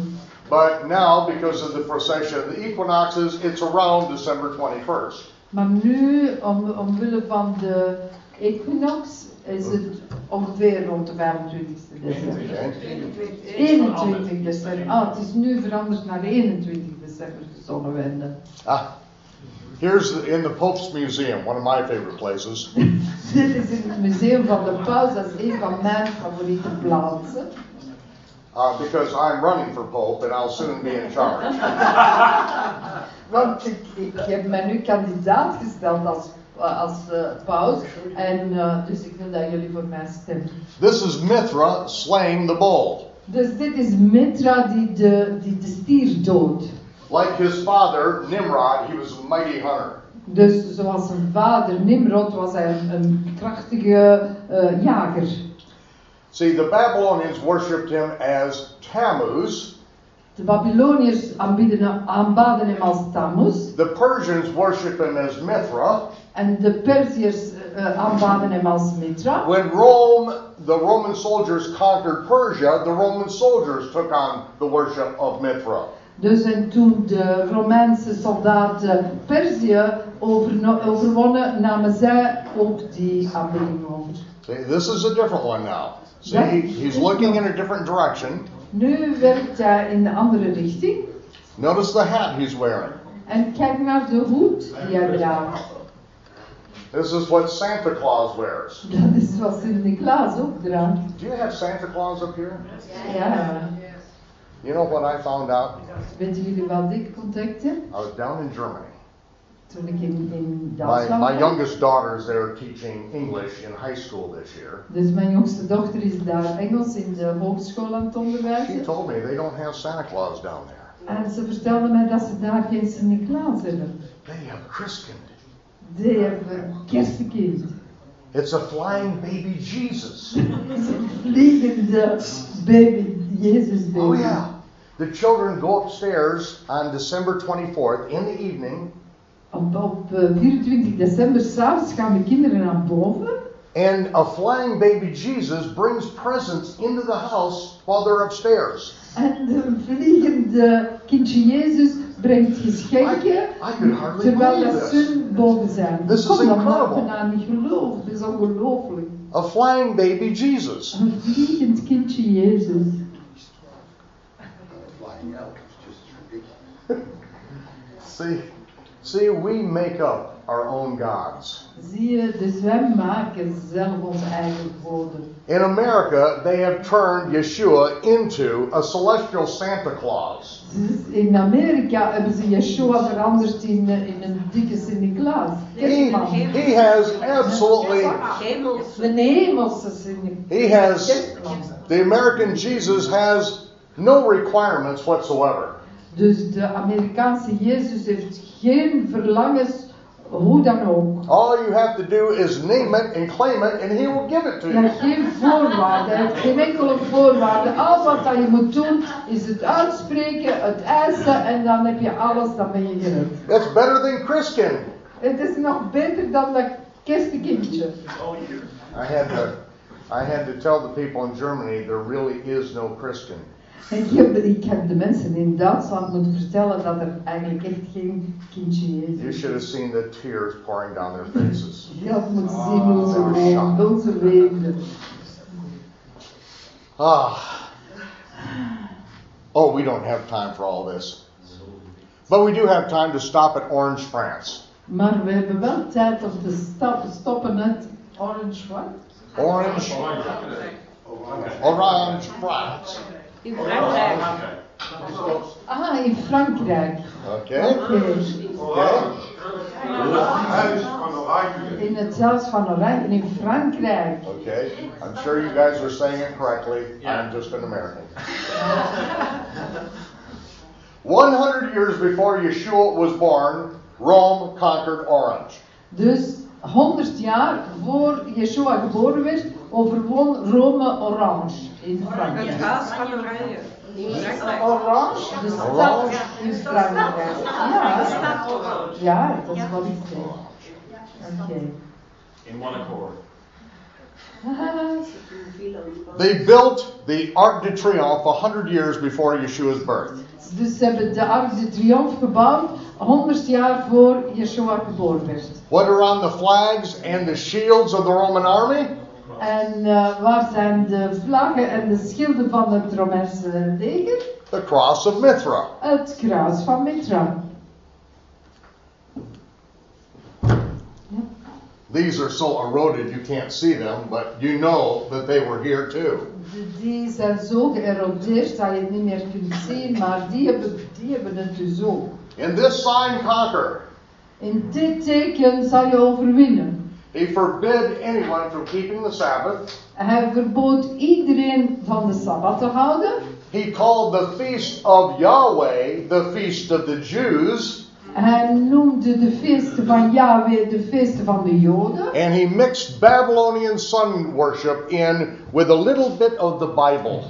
Speaker 5: but now, because of the precession of the equinoxes, it's around December 21st.
Speaker 2: Maar nu, om, omwille van de equinox, is het ongeveer rond de 25 december.
Speaker 5: Okay?
Speaker 2: 21 december. Ah, het is nu veranderd naar 21 december, de zonnewende.
Speaker 5: Ah, here's the, in the Pope's Museum, one of my favorite places.
Speaker 2: Dit is in het museum van de paus, dat is een van mijn favoriete plaatsen.
Speaker 5: Uh, because I'm running for Pope and I'll soon be in charge.
Speaker 2: Want ik, ik heb mij nu kandidaat gesteld als, als eh, paus. En eh, dus ik wil dat jullie voor mij stemmen.
Speaker 5: This is Mithra slaying the bull.
Speaker 2: Dus dit is Mitra die de, die de stier doodt.
Speaker 5: Like his father, Nimrod, he was a mighty hunter.
Speaker 2: Dus zoals zijn vader Nimrod was hij een, een krachtige eh, jager.
Speaker 5: See, the Babylonians worshipped him as Tammuz.
Speaker 2: De Babyloniërs aanbieden- aanbaden hem als Tammuz.
Speaker 5: The Persians worship him as Mithra.
Speaker 2: En de Perziërs eh, aanbaden hem als Mitra.
Speaker 5: When Rome, the Roman soldiers conquered Persia, the Roman soldiers took on the worship of Mithra.
Speaker 2: Dus en toen de Romeinse soldaten Perzië overwonnen, namen zij ook die aanbidding.
Speaker 5: See, this is a different one now. See, he's looking in a different direction.
Speaker 2: Nu werkt hij in een andere richting.
Speaker 5: Notice the hat he's wearing.
Speaker 2: En kijk naar de hoed die hij draagt.
Speaker 5: This is what Santa Claus wears.
Speaker 2: Dat is wat Sinterklaas ook draagt.
Speaker 5: Do you have Santa Claus up here?
Speaker 2: Ja.
Speaker 5: You know what I found out?
Speaker 2: Weten jullie wat ik ontdekte?
Speaker 5: I was down in Germany.
Speaker 2: Toen ik in, in
Speaker 5: My,
Speaker 2: Duitsland
Speaker 5: my youngest daughter is there teaching English in high school this year.
Speaker 2: Dus mijn jongste dochter is daar Engels in de hogeschool aan het
Speaker 5: She told me they don't have Santa Claus down there.
Speaker 2: En ze vertelde mij dat ze daar geen Sinterklaas hebben.
Speaker 5: They have Christkind.
Speaker 2: Ze hebben kerstkind.
Speaker 5: It's a flying baby Jesus.
Speaker 2: It's vliegende baby, Jezus oh, baby.
Speaker 5: Oh yeah. The children go upstairs on December 24th in the evening,
Speaker 2: Op, op eh, 24 december s'avonds gaan de kinderen naar boven.
Speaker 5: and a flying baby Jesus brings presents into the house while they're upstairs.
Speaker 2: En de vliegende kindje Jezus brengt geschenken.
Speaker 5: I- I could hardly
Speaker 2: terwijl dat ze boven zijn.
Speaker 5: This
Speaker 2: kon
Speaker 5: is
Speaker 2: dat
Speaker 5: incredible.
Speaker 2: bijna niet geloven. Het is ongelooflijk.
Speaker 5: A flying baby Jesus.
Speaker 2: Een vliegend kindje Jezus.
Speaker 6: Flying elk is just ridiculous.
Speaker 5: See, see, we make up our own gods.
Speaker 2: Zie dus wij maken zelf onze eigen goden.
Speaker 5: In America, they have turned Yeshua into a celestial Santa Claus.
Speaker 2: In Amerika hebben ze Yeshua veranderd in, eh, in een dikke Sinterklaas.
Speaker 5: He, he has absolutely,
Speaker 4: Hemels.
Speaker 2: Een hemelse Sinterklaas.
Speaker 5: he has, the American Jesus has no requirements whatsoever.
Speaker 2: Dus de Amerikaanse Jezus heeft geen verlangens, hoe dan ook.
Speaker 5: All you have to do is name it and claim it, and he will give it to
Speaker 2: Hij
Speaker 5: you.
Speaker 2: heeft geen voorwaarden, hij heeft geen enkele voorwaarde. Al wat dat je moet doen, is het uitspreken, het eisen en dan heb je alles, dan ben je gered.
Speaker 5: It's better than Christian.
Speaker 2: Het is nog beter dan dat kerstkindje.
Speaker 5: I had to, I had to tell the people in Germany there really is no Christkin.
Speaker 2: Ik heb, ik heb de mensen in Duitsland moeten vertellen dat er eigenlijk echt geen kindje
Speaker 5: You
Speaker 2: is.
Speaker 5: should have seen the tears pouring down their faces.
Speaker 2: Je had moeten zien hoe ze weenden, hoe ze weenden.
Speaker 5: Ah. Oh, we don't have time for all this. But we do have time to stop at Orange, France.
Speaker 2: Maar we hebben wel tijd om te stap, stoppen het orange wat?
Speaker 5: Orange, Orange, France.
Speaker 4: In Frankrijk.
Speaker 2: Ah, in Frankrijk.
Speaker 5: Okay?
Speaker 2: Oké.
Speaker 5: Okay?
Speaker 2: In het huis van Oranje in Frankrijk.
Speaker 5: Okay. I'm sure you guys are saying it correctly. I'm just an American. 100 years before Yeshua was born, Rome conquered Orange.
Speaker 2: Dus 100 jaar voor Yeshua geboren werd, overwon Rome Orange in
Speaker 4: Het
Speaker 2: Frankrijk.
Speaker 4: huis van Oranje.
Speaker 2: Orange, de stad
Speaker 5: Orange?
Speaker 2: in Frankrijk. Ja,
Speaker 4: Stad Orange.
Speaker 2: ja, dat is wat ik zeg. Oké.
Speaker 8: in one accord.
Speaker 5: They built the Arc de Triomphe 100 years before Yeshua's birth.
Speaker 2: Dus ze hebben de Arc de Triomphe gebouwd 100 jaar voor Yeshua geboren werd.
Speaker 5: What are on the flags and the shields of the Roman army?
Speaker 2: En eh, waar zijn de vlaggen en de schilden van het Romeinse leger?
Speaker 5: The cross of Mithra.
Speaker 2: Het kruis van Mitra.
Speaker 5: These are so eroded you can't see them, but you know that they were here too.
Speaker 2: Die zijn zo geërodeerd dat je het niet meer kunt zien, maar die hebben, die hebben het dus ook.
Speaker 5: In this sign, conquer.
Speaker 2: In dit teken zal je overwinnen.
Speaker 5: He forbid anyone from keeping the Sabbath.
Speaker 2: Hij verbood iedereen van de Sabbat te houden.
Speaker 5: He called the feast of Yahweh the feast of the Jews.
Speaker 2: Hij noemde de feesten van Yahweh de feesten van de Joden.
Speaker 5: And he mixed Babylonian sun worship in with a little bit of the Bible.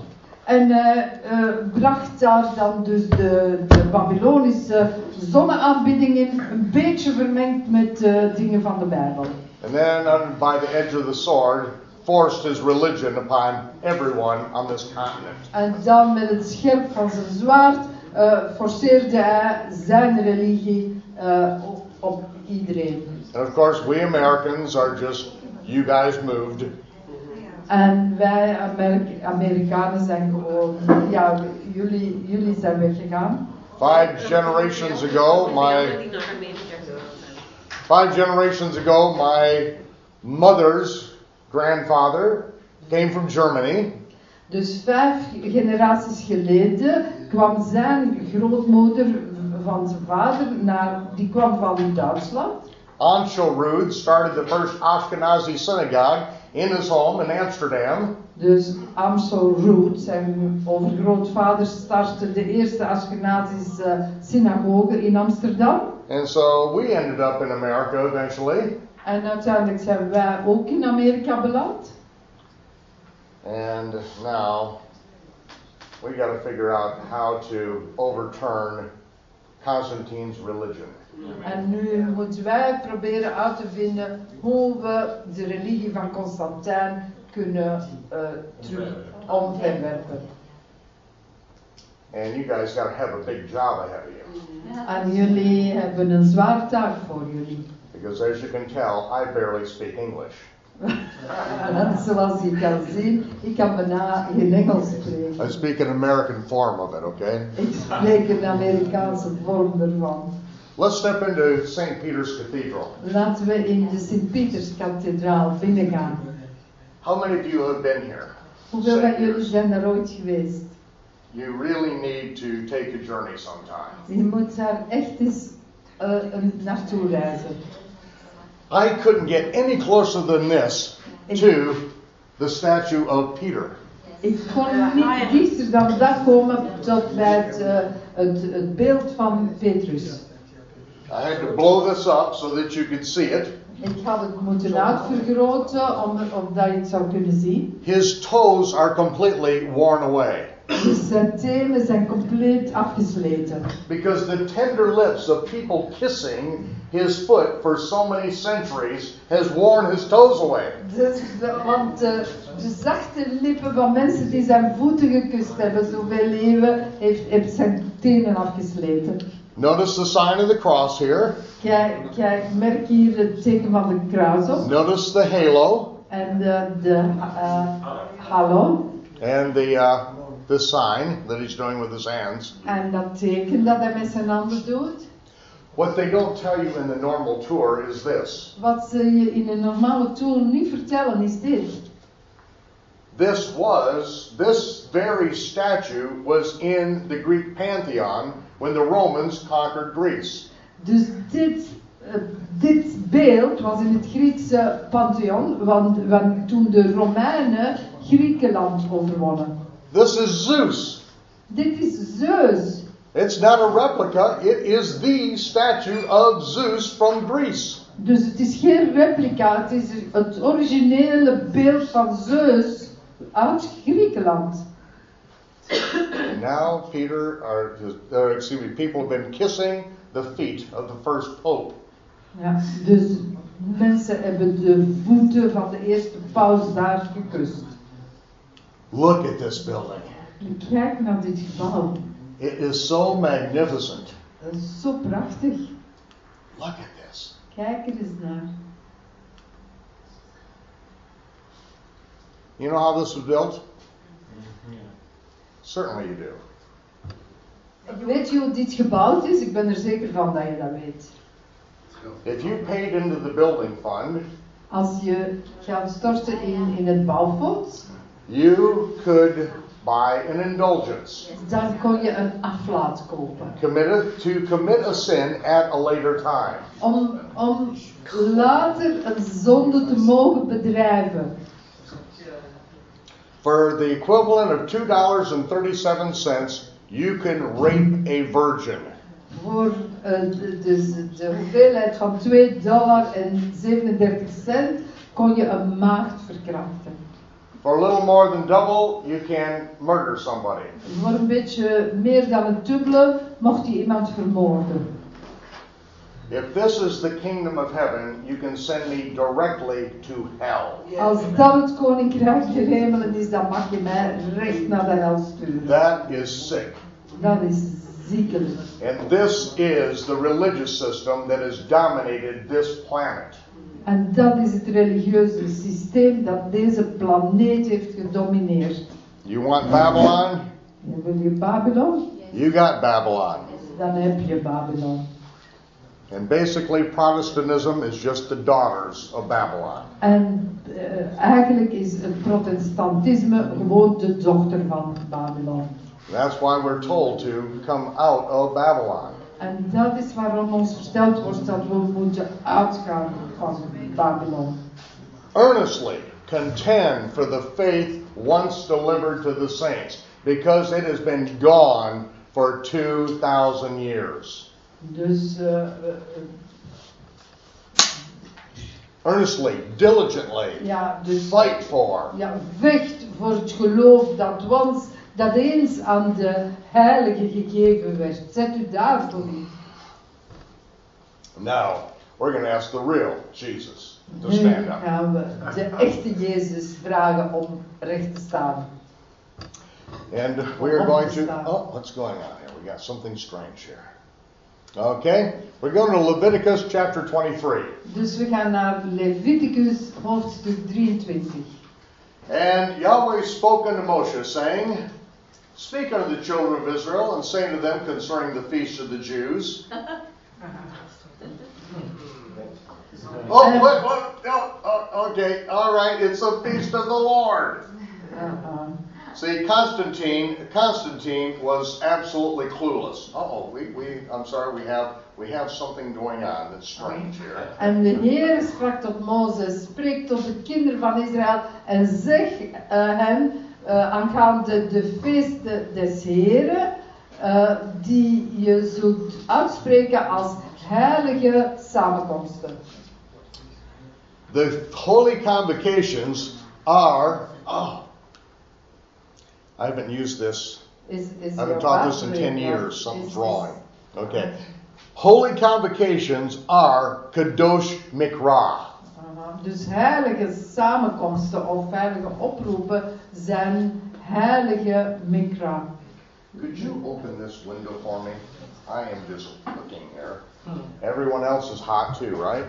Speaker 2: En eh, bracht daar dan dus de, de Babylonische zonneaanbidding in, een beetje vermengd met eh, dingen van de Bijbel.
Speaker 5: And then, uh, by the edge of the sword, forced his religion upon everyone on this continent.
Speaker 2: En dan met het scherp van zijn zwaard forceerde hij zijn religie eh, op, op iedereen.
Speaker 5: And of course, we Americans are just, you guys moved.
Speaker 2: En wij Amerik- Amerikanen zijn gewoon, ja, jullie, jullie zijn weggegaan.
Speaker 5: Five generations ago, my five generations ago, my mother's grandfather came from Germany.
Speaker 2: Dus vijf generaties geleden kwam zijn grootmoeder van zijn vader, naar, die kwam van Duitsland.
Speaker 5: Anshel Rude started the first Ashkenazi synagogue in his home in Amsterdam.
Speaker 2: Dus Amsel Root, zijn overgrootvader, startte de eerste Ashkenazische synagoge in Amsterdam.
Speaker 5: And so we ended up in America eventually.
Speaker 2: En uiteindelijk zijn wij ook in Amerika beland.
Speaker 5: And now we got to figure out how to overturn Constantine's religion.
Speaker 2: En nu moeten wij proberen uit te vinden hoe we de religie van Constantijn kunnen eh terug omverwerpen.
Speaker 5: And you guys got to have a big job ahead of you.
Speaker 2: En jullie hebben een zwaar taak voor jullie.
Speaker 5: Because as you can tell, I barely speak English.
Speaker 2: En zoals je kan zien, ik kan bijna geen Engels spreken.
Speaker 5: I speak an American form of it, okay?
Speaker 2: Ik spreek een Amerikaanse vorm ervan.
Speaker 5: Let's step into St. Peter's Cathedral.
Speaker 2: Laten we in de Sint-Pieterskathedraal binnengaan.
Speaker 5: How many of you have been here?
Speaker 2: Hoeveel van jullie zijn er ooit geweest?
Speaker 5: You really need to take a journey sometime.
Speaker 2: Je moet daar echt eens een- naartoe reizen.
Speaker 5: I couldn't get any closer than this to the statue of Peter.
Speaker 2: Ik kon niet dichter dan dat komen tot bij het, eh, het, het beeld van Petrus.
Speaker 5: I had to blow this up so that you could see it.
Speaker 2: Ik had het moeten uitvergroten om, omdat je het zou kunnen zien.
Speaker 5: His toes are completely worn away
Speaker 2: zijn tenen zijn compleet afgesleten.
Speaker 5: because the tender lips of people kissing his foot for so many centuries has worn his toes away.
Speaker 2: Dus, want eh, de zachte lippen van mensen die zijn voeten gekust hebben, zoveel eeuwen, heeft, heeft zijn tenen afgesleten.
Speaker 5: Notice the sign of the cross here.
Speaker 2: Kijk, kijk, merk hier het teken van de kruis op.
Speaker 5: Notice the halo
Speaker 2: En de, de eh, hallo.
Speaker 5: and the uh, the sign that he's doing with his hands.
Speaker 2: En dat teken dat hij met zijn handen doet.
Speaker 5: What they don't tell you in the normal tour is this.
Speaker 2: Wat ze je in een normale tour niet vertellen is dit.
Speaker 5: This was, this very statue was in the Greek pantheon when the Romans conquered Greece.
Speaker 2: Dus dit, eh, dit beeld was in het Griekse pantheon, want, want toen de Romeinen Griekenland overwonnen.
Speaker 5: This is Zeus.
Speaker 2: Dit is Zeus.
Speaker 5: It's not a replica, it is the statue of Zeus from Greece.
Speaker 2: Dus het is geen replica, het is het originele beeld van Zeus uit Griekenland.
Speaker 5: And now Peter, or, uh, excuse me, people have been kissing the feet of the first pope.
Speaker 2: Ja, dus mensen hebben de voeten van de eerste paus daar gekust.
Speaker 5: Look at this building.
Speaker 2: Kijk naar dit gebouw.
Speaker 5: It is so magnificent.
Speaker 2: Dat is zo prachtig.
Speaker 5: Look at this.
Speaker 2: Kijk er eens naar.
Speaker 5: You know how this was built? Certainly you do.
Speaker 2: Weet je hoe dit gebouwd is? Ik ben er zeker van dat je dat weet.
Speaker 5: If you paid into the building fund,
Speaker 2: Als je gaat storten in, in het bouwfonds,
Speaker 5: you could buy an indulgence.
Speaker 2: Daar kon je een aflaat kopen.
Speaker 5: Commit a, to commit a sin at a later time.
Speaker 2: Om, om later een zonde te mogen bedrijven.
Speaker 5: For the equivalent of $2.37, you can rape a virgin.
Speaker 2: Voor eh, de, dus de hoeveelheid van 2 dollar en 37 cent kon je een maagd verkrachten.
Speaker 5: For a little more than double, you can murder somebody.
Speaker 2: Voor een beetje meer dan een dubbele mocht je iemand vermoorden.
Speaker 5: If this is the kingdom of heaven, you can send me directly to hell.
Speaker 2: Als dat het koninkrijk der hemelen is, dan mag je mij recht naar de hel sturen.
Speaker 5: That is sick.
Speaker 2: Dat is ziekelijk.
Speaker 5: And this is the religious system that has dominated this planet.
Speaker 2: En dat is het religieuze systeem dat deze planeet heeft gedomineerd.
Speaker 5: You want Babylon?
Speaker 2: Wil je Babylon?
Speaker 5: You got Babylon.
Speaker 2: Dan heb je Babylon.
Speaker 5: And basically, Protestantism is just the daughters of Babylon.
Speaker 2: En eh, eigenlijk is het protestantisme gewoon de dochter van Babylon.
Speaker 5: That's why we're told to come out of Babylon.
Speaker 2: En dat is waarom ons verteld wordt dat we moeten uitgaan van Babylon.
Speaker 5: Earnestly contend for the faith once delivered to the saints, because it has been gone for 2,000 years.
Speaker 2: Dus eh,
Speaker 5: Earnestly, diligently,
Speaker 2: ja, dus
Speaker 5: fight for.
Speaker 2: ja, vecht voor het geloof dat ons dat eens aan de heilige gegeven werd. Zet u daarvoor in.
Speaker 5: Now, we're going to ask the real Jesus to
Speaker 2: Nu
Speaker 5: stand up.
Speaker 2: gaan we de echte Jezus vragen om recht te staan.
Speaker 5: And we're going to. Oh, what's going on here? We got something strange here. Okay, we're going to Leviticus chapter 23.
Speaker 2: Dus we gaan naar Leviticus hoofdstuk 23.
Speaker 5: And Yahweh spoke unto Moshe, saying, Speak unto the children of Israel, and say to them concerning the feast of the Jews. Oh, what, what? No, oh, okay, all right, it's a feast of the Lord.
Speaker 2: Uh-uh.
Speaker 5: See, Constantine, Constantine was absolutely clueless. Uh-oh, we, we, I'm sorry, we have, we have something going on that's strange here.
Speaker 2: En de Heer sprak tot Mozes, spreek tot de kinderen van Israël en zeg eh, hen eh, aangaande de feesten des Heren, eh, die je zult uitspreken als heilige samenkomsten.
Speaker 5: The holy convocations are, oh, I haven't used this
Speaker 2: Is, is
Speaker 5: I haven't taught this in
Speaker 2: battery
Speaker 5: 10
Speaker 2: up?
Speaker 5: years. Something's wrong. Okay. Holy convocations are Kadosh Mikra.
Speaker 2: Aha. Dus heilige samenkomsten of heilige oproepen zijn heilige mikra.
Speaker 5: Could you open this window for me? I am just looking here. Everyone else is hot too, right?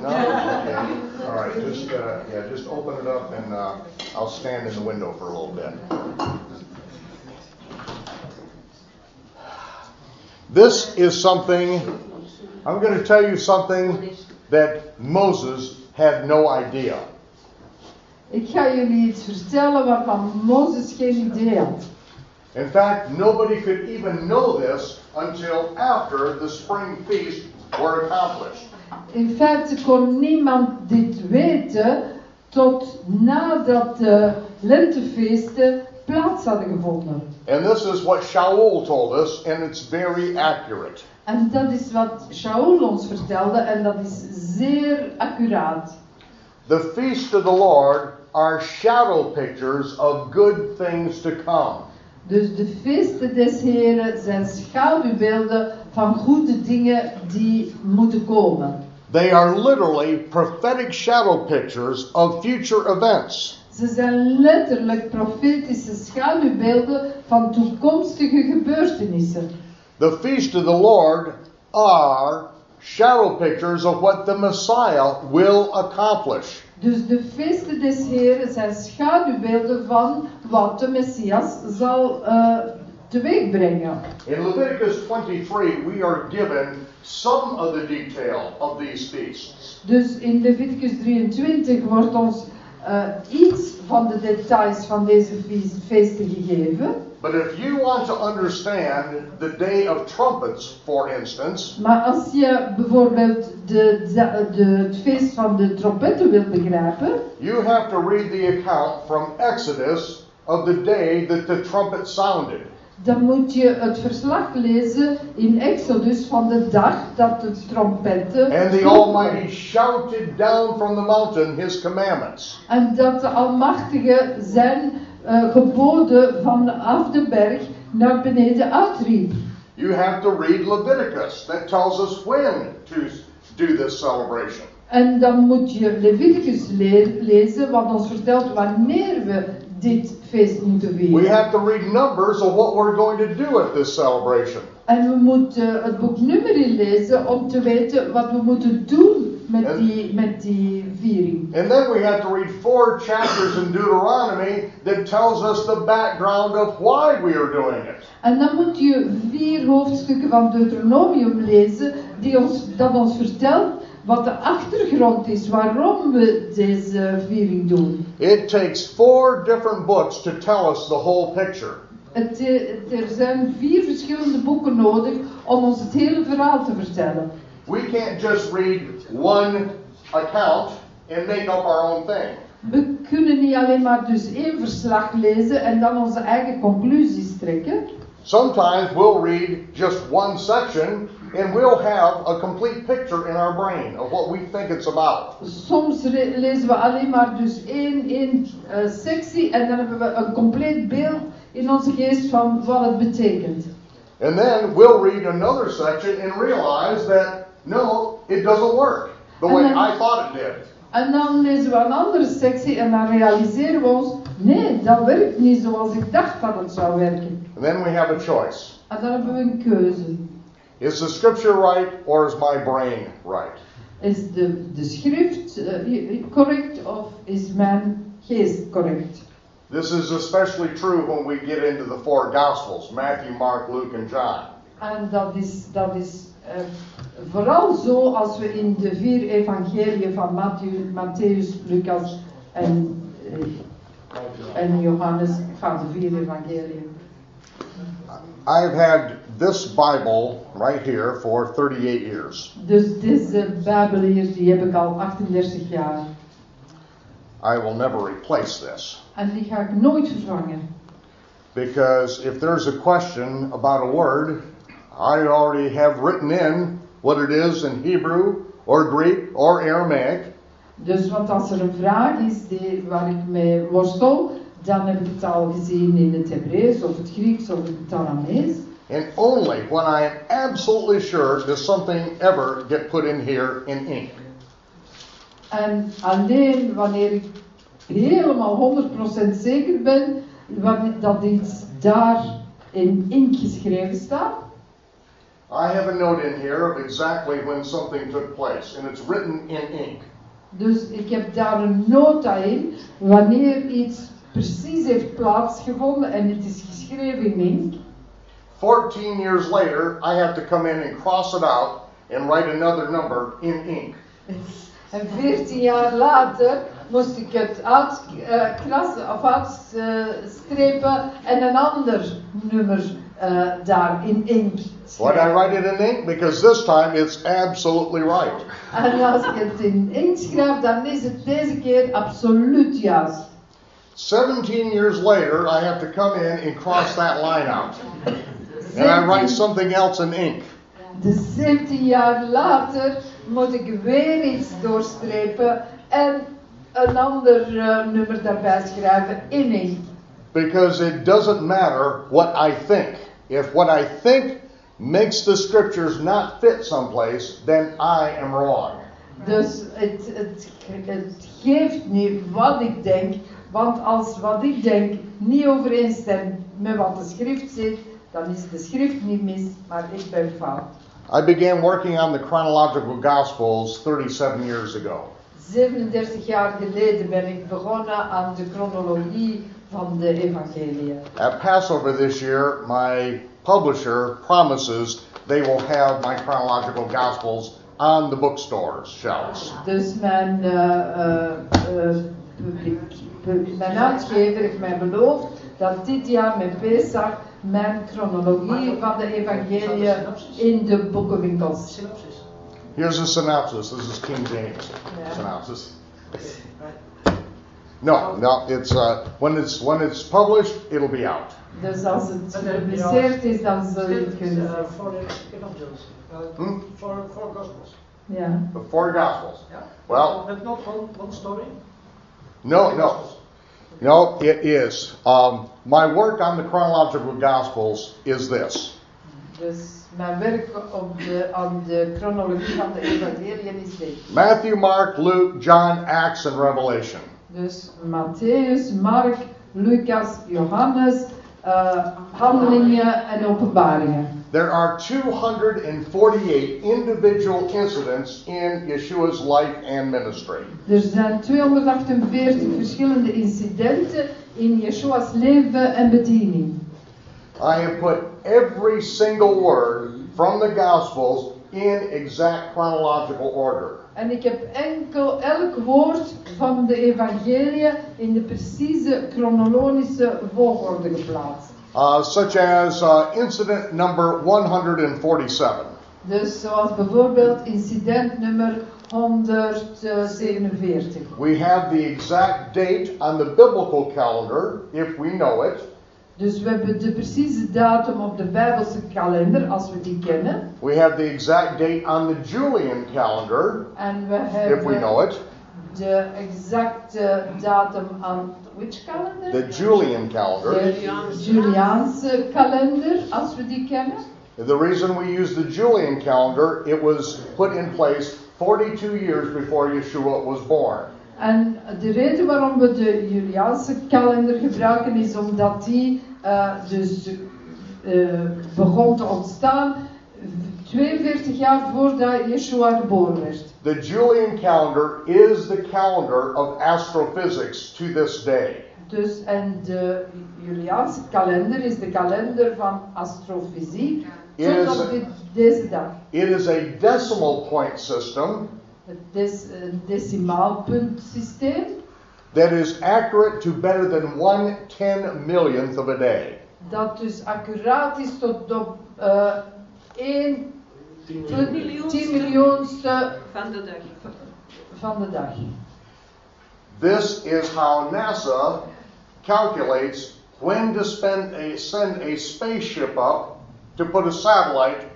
Speaker 5: No? Okay. All right, just, uh, yeah, just open it up and, uh, I'll stand in the window for a little bit. This is something, I'm going to tell you something that Moses had no idea.
Speaker 2: Ik ga jullie iets vertellen waarvan Mozes geen idee had.
Speaker 5: In fact, nobody could even know this until after the spring feast were accomplished.
Speaker 2: In feite kon niemand dit weten tot nadat de lentefeesten plaats hadden gevonden.
Speaker 5: And this is what Shaul told us, and it's very accurate.
Speaker 2: En dat is wat Shaul ons vertelde en dat is zeer accuraat.
Speaker 5: The feasts of the Lord are shadow pictures of good things to come.
Speaker 2: Dus de feesten des Heren zijn schaduwbeelden van goede dingen die moeten komen.
Speaker 5: They are literally prophetic shadow pictures of future events.
Speaker 2: Ze zijn letterlijk profetische schaduwbeelden van toekomstige gebeurtenissen.
Speaker 5: The feast of the Lord are shadow pictures of what the Messiah will accomplish.
Speaker 2: Dus de feesten des Heren zijn schaduwbeelden van wat de Messias zal uh, teweegbrengen.
Speaker 5: In Leviticus 23, we are given some of the detail of these feasts.
Speaker 2: Dus in Leviticus 23 wordt ons eh, iets van de details van deze feest- feesten gegeven.
Speaker 5: But if you want to understand the Day of Trumpets, for instance,
Speaker 2: Maar als je bijvoorbeeld de, de, de- het feest van de trompetten wilt begrijpen,
Speaker 5: you have to read the account from Exodus of the day that the trumpet sounded.
Speaker 2: Dan moet je het verslag lezen in Exodus van de dag dat de trompetten.
Speaker 5: And the. Almighty shouted down from the mountain his commandments.
Speaker 2: En dat de Almachtige zijn eh, geboden vanaf de berg naar beneden uitriep.
Speaker 5: You have to read Leviticus that tells us when to do this celebration.
Speaker 2: En dan moet je Leviticus le- lezen, wat ons vertelt wanneer we dit feest moeten
Speaker 5: We have to read Numbers of what we're going to do at this celebration.
Speaker 2: En we moeten het boek Numeri lezen om te weten wat we moeten doen met
Speaker 5: En-
Speaker 2: die, met die viering.
Speaker 5: And then we have to read four chapters in Deuteronomy that tells us the background of why we are doing it.
Speaker 2: En dan moet je vier hoofdstukken van Deuteronomium lezen, die ons, dat ons vertelt wat de achtergrond is, waarom we deze viering doen.
Speaker 5: It takes four different books to tell us the whole picture.
Speaker 2: Het, eh, er zijn vier verschillende boeken nodig om ons het hele verhaal te vertellen.
Speaker 5: We can't just read one account and make up our own thing.
Speaker 2: We kunnen niet alleen maar dus één verslag lezen en dan onze eigen conclusies trekken.
Speaker 5: Sometimes we'll read just one section and we'll have a complete picture in our brain of what we think it's about.
Speaker 2: Soms lezen we alleen maar dus één, één eh, sectie en dan hebben we een compleet beeld in onze geest van wat het betekent.
Speaker 5: And then we'll read another section and realize that no, it doesn't work the way
Speaker 2: then-
Speaker 5: I thought it did.
Speaker 2: En dan lezen we een andere sectie en dan realiseren we ons, nee, dat werkt niet zoals ik dacht dat het zou werken.
Speaker 5: And then we have a choice.
Speaker 2: En dan hebben we een keuze.
Speaker 5: Is the scripture right or is my brain right?
Speaker 2: Is the, de schrift eh, correct of is mijn geest correct?
Speaker 5: This is especially true when we get into the four gospels Matthew, Mark, Luke, and John.
Speaker 2: En dat is, dat is eh, vooral zo als we in de vier evangeliën van Matthew, Matthäus, Lucas en, eh, en Johannes gaan de vier evangeliën.
Speaker 5: I've had this Bible right here for 38 years.
Speaker 2: Dus deze Bijbel hier, die heb ik al 38 jaar.
Speaker 5: I will never replace this.
Speaker 2: En die ga ik nooit vervangen.
Speaker 5: Because if there's a question about a word, I already have written in what it is in Hebrew or Greek or Aramaic.
Speaker 2: Dus want als er een vraag is die, waar ik mee worstel, dan heb ik het al gezien in het Hebreeuws of het Grieks of het Aramees.
Speaker 5: And only when I am absolutely sure does something ever get put in here in ink.
Speaker 2: En alleen wanneer ik helemaal 100% zeker ben wanneer dat iets daar in inkt geschreven staat,
Speaker 5: I have a note in here of exactly when something took place, and it's written in ink.
Speaker 2: dus ik heb daar een nota in wanneer iets precies heeft plaatsgevonden en het is geschreven in inkt.
Speaker 5: 14 years later, I have to come in and cross it out and write another number in ink.
Speaker 2: En 14 jaar later moest ik het uitkrassen of uitstrepen en een ander nummer eh, daar in inkt
Speaker 5: Why I write it in ink? Because this time it's absolutely right.
Speaker 2: En als ik het in inkt schrijf, dan is het deze keer absoluut juist.
Speaker 5: 17 years later, I have to come in and cross that line out. And I write something else in ink.
Speaker 2: Dus 17 jaar later moet ik weer iets doorstrepen en een ander eh, nummer daarbij schrijven in inkt.
Speaker 5: Because it doesn't matter what I think. If what I think makes the scriptures not fit someplace, then I am wrong.
Speaker 2: Dus het, het, het geeft niet wat ik denk, want als wat ik denk niet overeenstemt met wat de schrift zegt, dan is de schrift niet mis, maar ik ben fout.
Speaker 5: I began working on the chronological Gospels 37 years ago.
Speaker 2: 37 jaar geleden ben ik begonnen aan de chronologie van de evangeliën.
Speaker 5: At Passover this year, my publisher promises they will have my chronological Gospels on the bookstores shelves.
Speaker 2: Dus mijn eh, eh, eh, publiek. pu- Mijn uitgever heeft mij beloofd dat dit jaar met Pesach mijn chronologie van de evangelie in de boekenwinkels.
Speaker 5: Here's a synopsis. This is King James
Speaker 2: Yeah.
Speaker 5: synopsis. No, no, it's uh, when it's when it's published, it'll be out.
Speaker 2: Dus als het gepubliceerd is, dan zul je het kunnen
Speaker 9: Uh,
Speaker 2: zien.
Speaker 9: for the evangels. Uh,
Speaker 5: Hmm?
Speaker 9: for, for gospels.
Speaker 2: Ja.
Speaker 5: The four Gospels.
Speaker 9: Yeah.
Speaker 5: Well,
Speaker 9: But not one, one story.
Speaker 5: no, no, no. It is. Um, my work on the chronological Gospels is this.
Speaker 2: Dus mijn werk op de, aan de chronologie van de is dit.
Speaker 5: Matthew, Mark, Luke, John, Acts, and Revelation.
Speaker 2: Dus Matthäus, Mark, Lucas, Johannes, eh, Handelingen en Openbaringen.
Speaker 5: There are 248 individual incidents in Yeshua's life and ministry.
Speaker 2: Er zijn 248 verschillende incidenten in Yeshua's leven en bediening.
Speaker 5: I have put every single word from the Gospels in exact chronological order.
Speaker 2: En ik heb enkel elk woord van de evangelie in de precieze chronologische volgorde geplaatst.
Speaker 5: Uh, such as uh, incident number 147.
Speaker 2: Dus zoals bijvoorbeeld incident nummer 147.
Speaker 5: We have the exact date on the biblical calendar, if we know it.
Speaker 2: Dus we hebben de precieze datum op de Bijbelse kalender, als we die kennen.
Speaker 5: We have the exact date on the Julian calendar,
Speaker 2: En we
Speaker 5: if we know it.
Speaker 2: De exacte datum aan which calendar?
Speaker 5: The Julian calendar.
Speaker 2: De Juliaanse kalender, als we die kennen.
Speaker 5: The reason we use the Julian calendar, it was put in place 42 years before Yeshua was born.
Speaker 2: En de reden waarom we de Juliaanse kalender gebruiken is omdat die eh, dus eh, begon te ontstaan 42 jaar voordat Yeshua geboren werd.
Speaker 5: The Julian calendar is the calendar of astrophysics to this day.
Speaker 2: Dus en de Juliaanse kalender is de kalender van astrofysiek
Speaker 5: It
Speaker 2: tot
Speaker 5: is-
Speaker 2: op deze dag.
Speaker 5: It is a decimal point system
Speaker 2: Het des, een decimaalpuntsysteem
Speaker 5: that is accurate to better than one ten millionth of a day.
Speaker 2: dat dus accuraat is tot op eh 1
Speaker 4: Tien miljoenste.
Speaker 2: 10 miljoenste
Speaker 4: Van de dag.
Speaker 2: van de dag.
Speaker 5: This is how NASA calculates when to spend a, send a spaceship up to put a satellite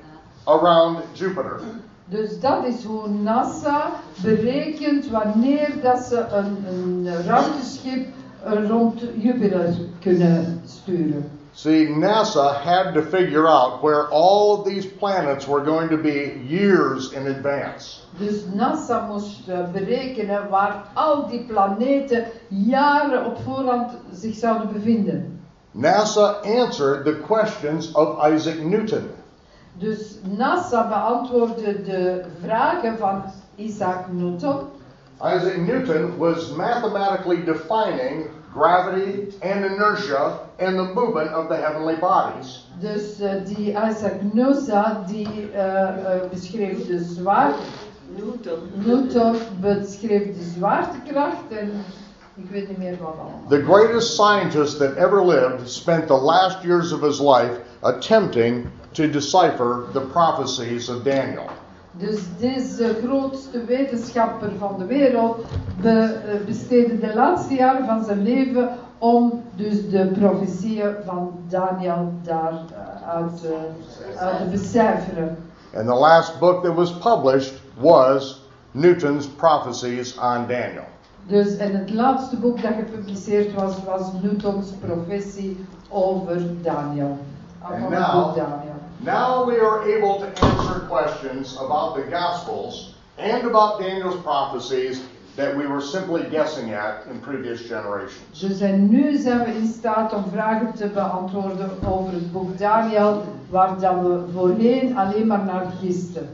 Speaker 5: around Jupiter.
Speaker 2: Dus dat is hoe NASA berekent wanneer dat ze een, een ruimteschip rond Jupiter kunnen sturen.
Speaker 5: See, NASA had to figure out where all of these planets were going to be years in advance.
Speaker 2: Dus NASA moest eh, berekenen waar al die planeten jaren op voorhand zich zouden bevinden.
Speaker 5: NASA answered the questions of Isaac Newton.
Speaker 2: Dus NASA beantwoordde de vragen van Isaac Newton.
Speaker 5: Isaac Newton was mathematically defining gravity and inertia and the movement of the heavenly bodies.
Speaker 2: Dus eh, die Isaac Newton die eh, eh, beschreef de zwaarte.
Speaker 4: Newton.
Speaker 2: Newton beschreef de zwaartekracht en ik weet niet meer wat allemaal.
Speaker 5: The greatest scientist that ever lived spent the last years of his life attempting to decipher the prophecies of Daniel.
Speaker 2: Dus deze grootste wetenschapper van de wereld be, eh, besteedde de laatste jaren van zijn leven om dus de profetieën van Daniel daar eh, uit, eh, uit te becijferen.
Speaker 5: And the last book that was published was Newton's prophecies on Daniel.
Speaker 2: Dus en het laatste boek dat gepubliceerd was, was Newtons profetie over Daniel.
Speaker 5: Nou-
Speaker 2: boek Daniel.
Speaker 5: Now we are able to answer questions about the Gospels and about Daniel's prophecies that we were simply guessing at in previous generations.
Speaker 2: Dus en nu zijn we in staat om vragen te beantwoorden over het boek Daniel, waar dat we voorheen alleen maar naar gisten.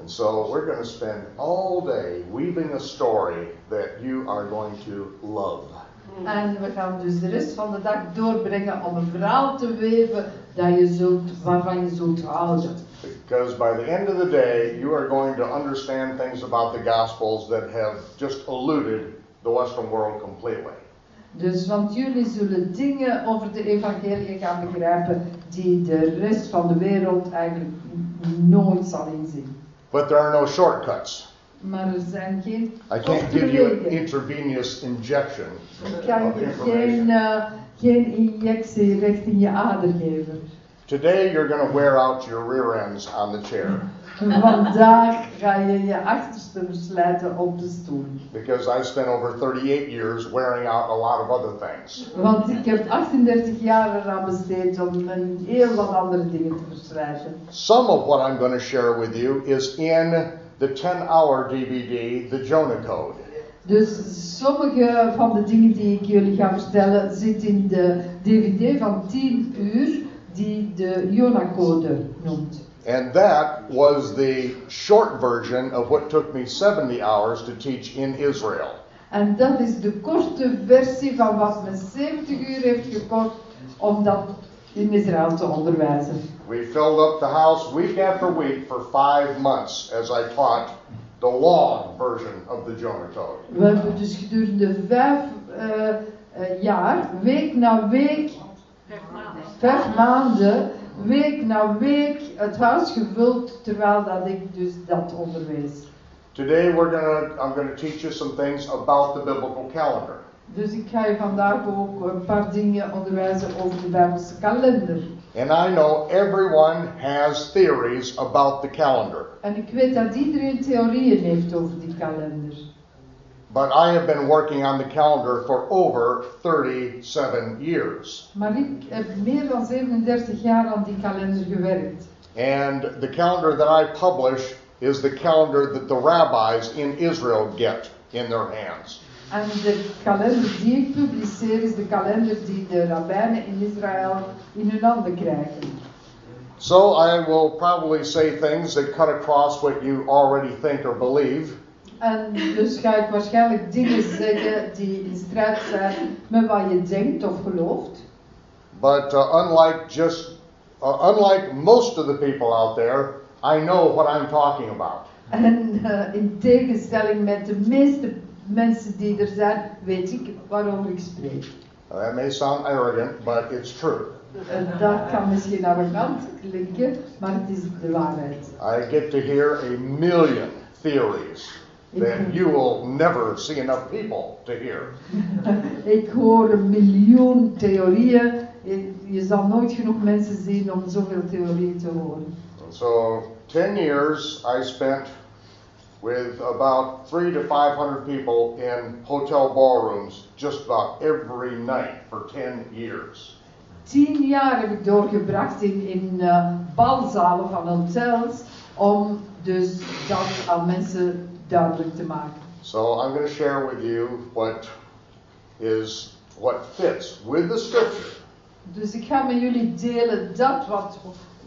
Speaker 5: And so we're going to spend all day weaving a story that you are going to love.
Speaker 2: En we gaan dus de rest van de dag doorbrengen om een verhaal te weven dat je zult, waarvan je zult houden.
Speaker 5: Because by the end of the day, you are going to understand things about the Gospels that have just eluded the Western world completely.
Speaker 2: Dus want jullie zullen dingen over de evangelie gaan begrijpen die de rest van de wereld eigenlijk nooit zal inzien.
Speaker 5: But there are no shortcuts.
Speaker 2: Maar er zijn geen
Speaker 5: I can't give you an intravenous injection
Speaker 2: Ik kan
Speaker 5: of
Speaker 2: je
Speaker 5: information.
Speaker 2: geen, eh, geen injectie recht in je ader geven.
Speaker 5: Today you're going to wear out your rear ends on the chair
Speaker 2: Vandaag ga je je achterste verslijten op de stoel.
Speaker 5: because I spent over 38 years wearing out a lot of other things.
Speaker 2: Want ik heb 38 jaar eraan besteed om een heel wat andere dingen te verslijten.
Speaker 5: Some of what I'm going to share with you is in the 10 hour DVD, The Jonah Code.
Speaker 2: Dus sommige van de dingen die ik jullie ga vertellen zit in de DVD van 10 uur die de Jonah-code noemt.
Speaker 5: And that was the short version of what took me 70 hours to teach in Israel.
Speaker 2: En dat is de korte versie van wat me 70 uur heeft gekost om dat in Israël te onderwijzen.
Speaker 5: We filled up the house week after week for five months as I taught the long version of the Jonah Code.
Speaker 2: We hebben dus gedurende vijf eh, jaar, week na week, vijf maanden, week na week het huis gevuld terwijl dat ik dus dat onderwees.
Speaker 5: Today we're gonna I'm gonna teach you some things about the biblical calendar.
Speaker 2: Dus ik ga je vandaag ook een paar dingen onderwijzen over de Bijbelse kalender.
Speaker 5: And I know everyone has theories about the calendar.
Speaker 2: En ik weet dat iedereen theorieën heeft over die kalender.
Speaker 5: But I have been working on the calendar for over 37 years.
Speaker 2: Maar ik heb meer dan 37 jaar aan die kalender gewerkt.
Speaker 5: And the calendar that I publish is the calendar that the rabbis in Israel get in their hands.
Speaker 2: En de kalender die ik publiceer is de kalender die de rabbijnen in Israël in hun handen krijgen.
Speaker 5: So I will probably say things that cut across what you already think or believe.
Speaker 2: En dus ga ik waarschijnlijk dingen zeggen die in strijd zijn met wat je denkt of gelooft.
Speaker 5: But uh, unlike just uh, unlike most of the people out there, I know what I'm talking about.
Speaker 2: En eh, in tegenstelling met de meeste mensen die er zijn, weet ik waarover ik spreek.
Speaker 5: That may sound arrogant, but it's true.
Speaker 2: Dat kan misschien arrogant klinken, maar het is de waarheid.
Speaker 5: I get to hear a million theories that you will never see enough people to hear.
Speaker 2: Ik hoor een miljoen theorieën. Je- Je zal nooit genoeg mensen zien om zoveel theorieën te horen.
Speaker 5: So, 10 years I spent with about three to 500 people in hotel ballrooms just about every night for 10 years.
Speaker 2: Tien jaar heb ik doorgebracht in, in eh, balzalen van hotels om dus dat aan mensen duidelijk te maken.
Speaker 5: So, I'm going to share with you what is what fits with the scripture.
Speaker 2: Dus ik ga met jullie delen dat wat,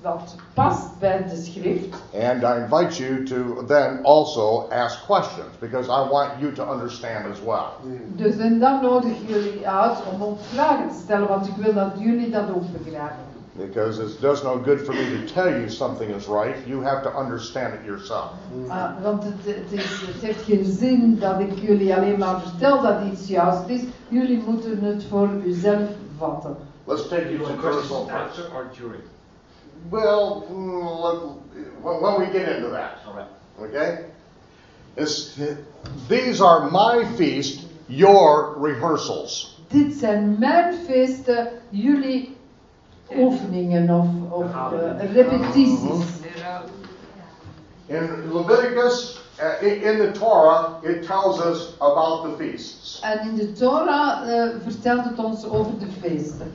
Speaker 2: wat past bij de schrift.
Speaker 5: And I invite you to then also ask questions because I want you to understand as well.
Speaker 2: Dus en dan nodig ik jullie uit om ook vragen te stellen, want ik wil dat jullie dat ook begrijpen.
Speaker 5: Because it does no good for me to tell you something is right. You have to understand it yourself.
Speaker 2: Ah, want het, het, is, het heeft geen zin dat ik jullie alleen maar vertel dat iets juist is. Jullie moeten het voor uzelf vatten.
Speaker 5: Let's take you to first.
Speaker 8: after or during?
Speaker 5: Well, let- when we get into that,
Speaker 8: All right.
Speaker 5: okay? It's, these are my feast, your rehearsals.
Speaker 2: Dit zijn mijn feesten, jullie oefeningen of, of eh, repetities.
Speaker 5: In Leviticus, uh, in in the Torah, it tells us about the feasts.
Speaker 2: En in de Torah eh, vertelt het ons over de feesten.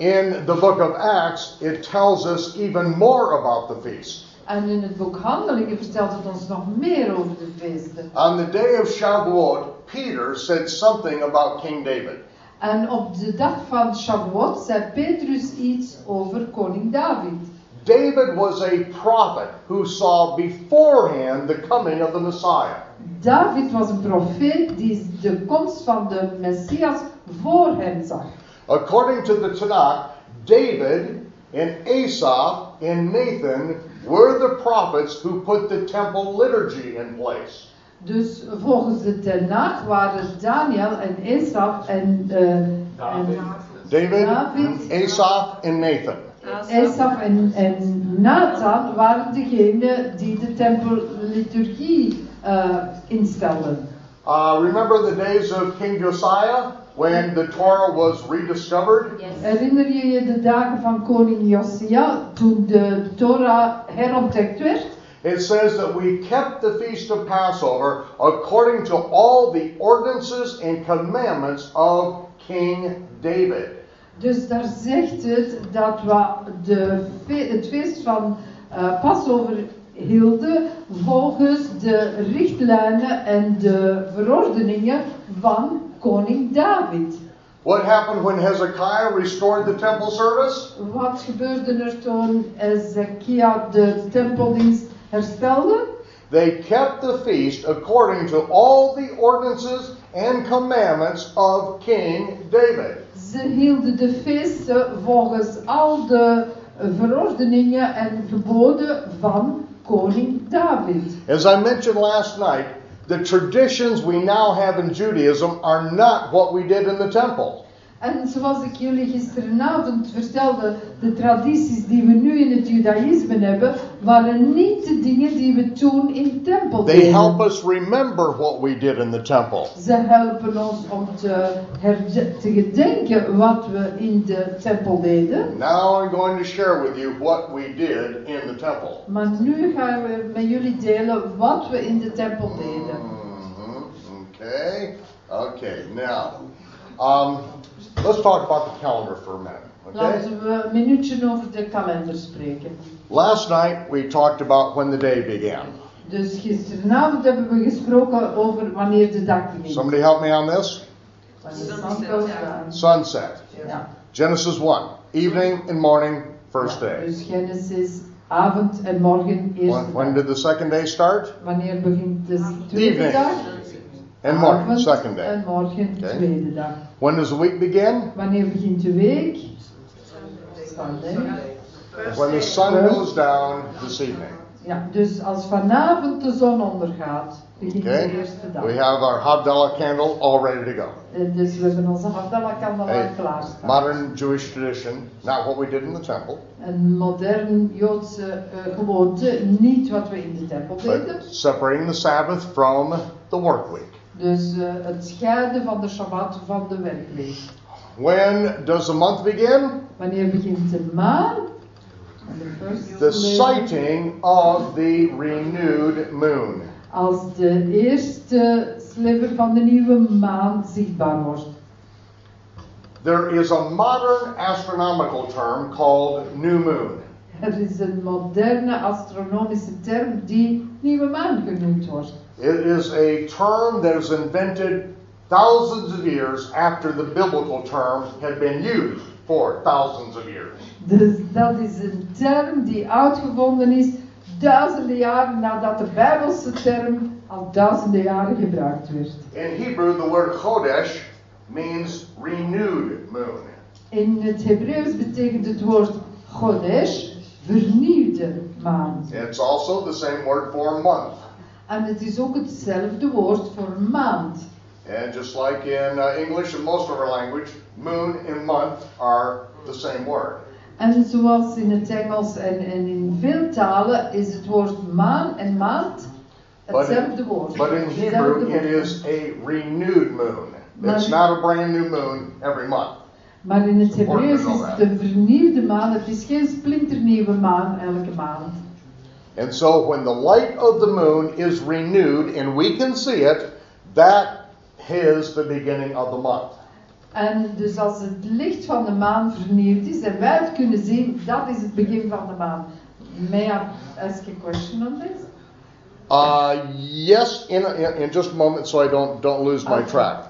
Speaker 5: In the book of Acts, it tells us even more about the feast.
Speaker 2: En in het boek Handelingen vertelt het ons nog meer over de feesten.
Speaker 5: On the day of Shavuot, Peter said something about King David.
Speaker 2: En op de dag van Shavuot zei Petrus iets over koning David.
Speaker 5: David was a prophet who saw beforehand the coming of the Messiah.
Speaker 2: David was een profeet die de komst van de Messias voor hem zag.
Speaker 5: According to the Tanakh, David and Asaph and Nathan were the prophets who put the temple liturgy in place.
Speaker 2: Dus volgens de Tenach waren Daniel en Esaf en, eh, en
Speaker 5: David,
Speaker 2: David.
Speaker 5: Asaph, and Nathan.
Speaker 2: Esaf en, en Nathan waren degenen die de tempelliturgie eh instelden.
Speaker 5: Uh, remember the days of King Josiah when the Torah was rediscovered?
Speaker 2: Herinner je je de dagen van koning Josia toen de Torah herontdekt werd?
Speaker 5: It says that we kept the feast of Passover according to all the ordinances and commandments of King David.
Speaker 2: Dus daar zegt het dat we de fe- het feest van eh Passover hielden volgens de richtlijnen en de verordeningen van koning David.
Speaker 5: What happened when Hezekiah restored the temple service?
Speaker 2: Wat gebeurde er toen Ezekia de tempeldienst herstelde?
Speaker 5: They kept the feast according to all the ordinances and commandments of King David.
Speaker 2: Ze hielden de feesten volgens al de verordeningen en geboden van koning David.
Speaker 5: As I mentioned last night, the traditions we now have in Judaism are not what we did in the temple.
Speaker 2: En zoals ik jullie gisteravond vertelde, de tradities die we nu in het judaïsme hebben, waren niet de dingen die we toen in de tempel
Speaker 5: They
Speaker 2: deden.
Speaker 5: help us remember what we did in the temple.
Speaker 2: Ze helpen ons om te, te gedenken wat we in de tempel deden.
Speaker 5: Now I'm going to share with you what we did in the temple.
Speaker 2: Maar nu gaan we met jullie delen wat we in de tempel deden.
Speaker 5: Mhm, Okay. Okay. Now, um, let's talk about the calendar for a minute. Okay.
Speaker 2: Laten we een uh, minuutje over de kalender spreken.
Speaker 5: Last night we talked about when the day began.
Speaker 2: Dus gisteravond hebben we gesproken over wanneer de dag begint.
Speaker 5: Somebody help me on this?
Speaker 2: Wanneer de zon goes down.
Speaker 5: Sunset.
Speaker 2: Ja.
Speaker 5: Genesis 1. Evening and morning, first day.
Speaker 2: Dus Genesis, avond en morgen, eerste
Speaker 5: When, when did the second day start?
Speaker 2: Wanneer begint de tweede
Speaker 5: Evening.
Speaker 2: dag?
Speaker 5: And morning,
Speaker 2: Avond
Speaker 5: second day.
Speaker 2: En morgen,
Speaker 5: Okay.
Speaker 2: tweede dag.
Speaker 5: When does the week begin?
Speaker 2: Wanneer begint de week? Sunday.
Speaker 5: When the sun goes down this evening.
Speaker 2: Ja, dus als vanavond de zon ondergaat, begint de eerste dag.
Speaker 5: We have our Havdalah candle all ready to go.
Speaker 2: Eh, Dus we hebben onze Havdalah-kandelaar
Speaker 5: Hey,
Speaker 2: klaarstaan.
Speaker 5: modern Jewish tradition, not what we did in the temple,
Speaker 2: Een modern Joodse eh, gewoonte, niet wat we in de tempel deden.
Speaker 5: but separating the Sabbath from the work week.
Speaker 2: Dus eh, het scheiden van de Shabbat van de werkweek.
Speaker 5: When does the month begin?
Speaker 2: Wanneer begint de maan? The
Speaker 5: sighting of the renewed moon.
Speaker 2: Als de eerste sliver van de nieuwe maan zichtbaar wordt.
Speaker 5: There is a modern astronomical term called new moon.
Speaker 2: Er is een moderne astronomische term die nieuwe maan genoemd wordt.
Speaker 5: It is a term that is invented thousands of years after the biblical term had been used for thousands of years.
Speaker 2: Dus dat is een term die uitgevonden is duizenden jaren nadat de Bijbelse term al duizenden jaren gebruikt werd.
Speaker 5: In Hebrew, the word chodesh means renewed moon.
Speaker 2: In het Hebreeuws betekent het woord Chodesh vernieuwde maan.
Speaker 5: It's also the same word for month.
Speaker 2: En het is ook hetzelfde woord voor maand.
Speaker 5: And just like in uh, English and most of our language, moon and month are the same word.
Speaker 2: En zoals in het Engels en, en in veel talen is het woord maan en maand hetzelfde woord.
Speaker 5: but in Hebrew, it is a renewed moon. It's
Speaker 2: Maar-
Speaker 5: not a brand new moon every month.
Speaker 2: Maar in het Hebreeuws is het een vernieuwde maan. Het is geen splinternieuwe maan elke maand.
Speaker 5: And so when the light of the moon is renewed and we can see it, that is the beginning of the month.
Speaker 2: En dus als het licht van de maan vernieuwd is en wij het kunnen zien, dat is het begin van de maan. May I ask a question on this?
Speaker 5: Uh, yes, in, in, in just a moment, so I don't don't lose my
Speaker 2: Okay.
Speaker 5: track.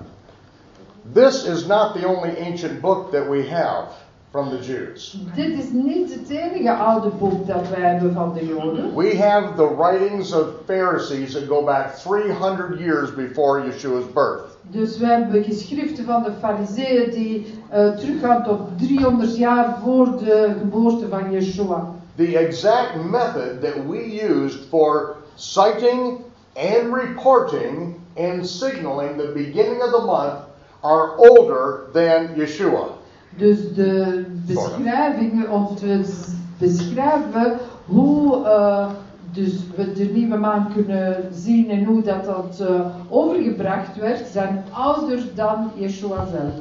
Speaker 5: This is not the only ancient book that we have from the Jews.
Speaker 2: Dit is niet het enige oude boek dat wij hebben van de Joden.
Speaker 5: We have the writings of Pharisees that go back 300 years before Yeshua's birth.
Speaker 2: Dus we hebben geschriften van de fariseeën die eh, teruggaan tot 300 jaar voor de geboorte van Yeshua.
Speaker 5: The exact method that we used for citing and reporting and signaling the beginning of the month are older than Yeshua.
Speaker 2: Dus de beschrijvingen, of de s- beschrijven hoe eh, dus we de nieuwe maan kunnen zien en hoe dat, dat eh, overgebracht werd, zijn ouder dan Yeshua zelf.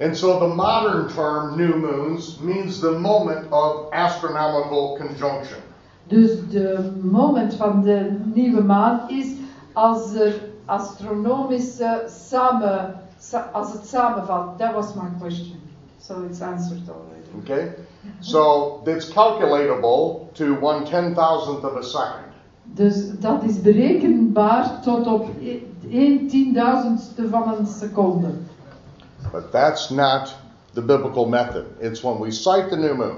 Speaker 5: And so the modern term new moons means the moment of astronomical conjunction.
Speaker 2: Dus de moment van de nieuwe maan is als er astronomische samen, sa- als het samenvalt. That was my question. So it's answered already.
Speaker 5: Okay? So it's calculatable to one ten thousandth of a second.
Speaker 2: Dus dat is berekenbaar tot op 1 tienduizendste van een seconde.
Speaker 5: But that's not the biblical method. It's when we sight the new moon.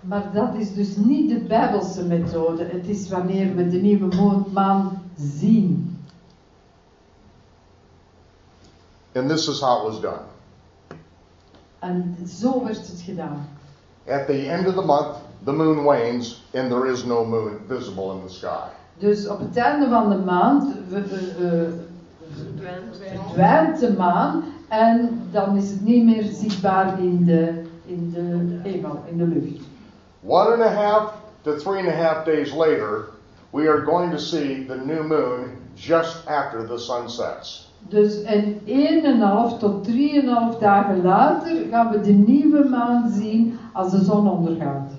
Speaker 2: Maar dat is dus niet de Bijbelse methode. Het is wanneer we de nieuwe mo- maan zien.
Speaker 5: And this is how it was done.
Speaker 2: En zo werd het gedaan.
Speaker 5: At the end of the month, the moon wanes and there is no moon visible in the sky.
Speaker 2: Dus op het einde van de maand eh, verdwijnt de maan en dan is het niet meer zichtbaar in de, in de hemel, in de lucht.
Speaker 5: One and a half to three and a half days later, we are going to see the new moon just after the sun sets.
Speaker 2: Dus en 1,5 tot 3,5 dagen later gaan we de nieuwe maan zien als de zon ondergaat.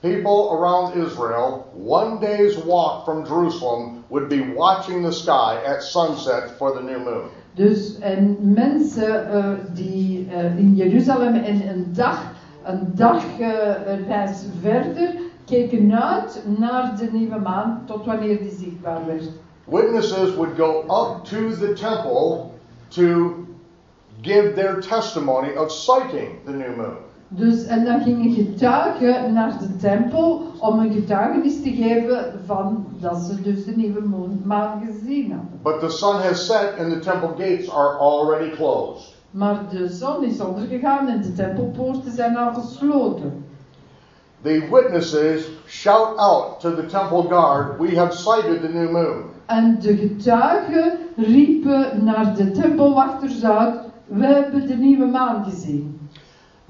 Speaker 5: People around Israel, one day's walk from Jerusalem, would be watching the sky at sunset for the new moon.
Speaker 2: Dus en mensen eh, die eh, in Jeruzalem en een dag, een dag eh, reis verder keken uit naar de nieuwe maan tot wanneer die zichtbaar werd.
Speaker 5: Witnesses would go up to the temple to give their testimony of sighting the new moon.
Speaker 2: Dus, en dan gingen getuigen naar de tempel om een getuigenis te geven van dat ze dus de nieuwe moon- maan gezien hadden.
Speaker 5: But the sun has set and the temple gates are already closed.
Speaker 2: Maar de zon is ondergegaan en de tempelpoorten zijn al gesloten.
Speaker 5: The witnesses shout out to the temple guard, We have sighted the new moon.
Speaker 2: En de getuigen riepen naar de tempelwachters uit: We hebben de nieuwe maan gezien.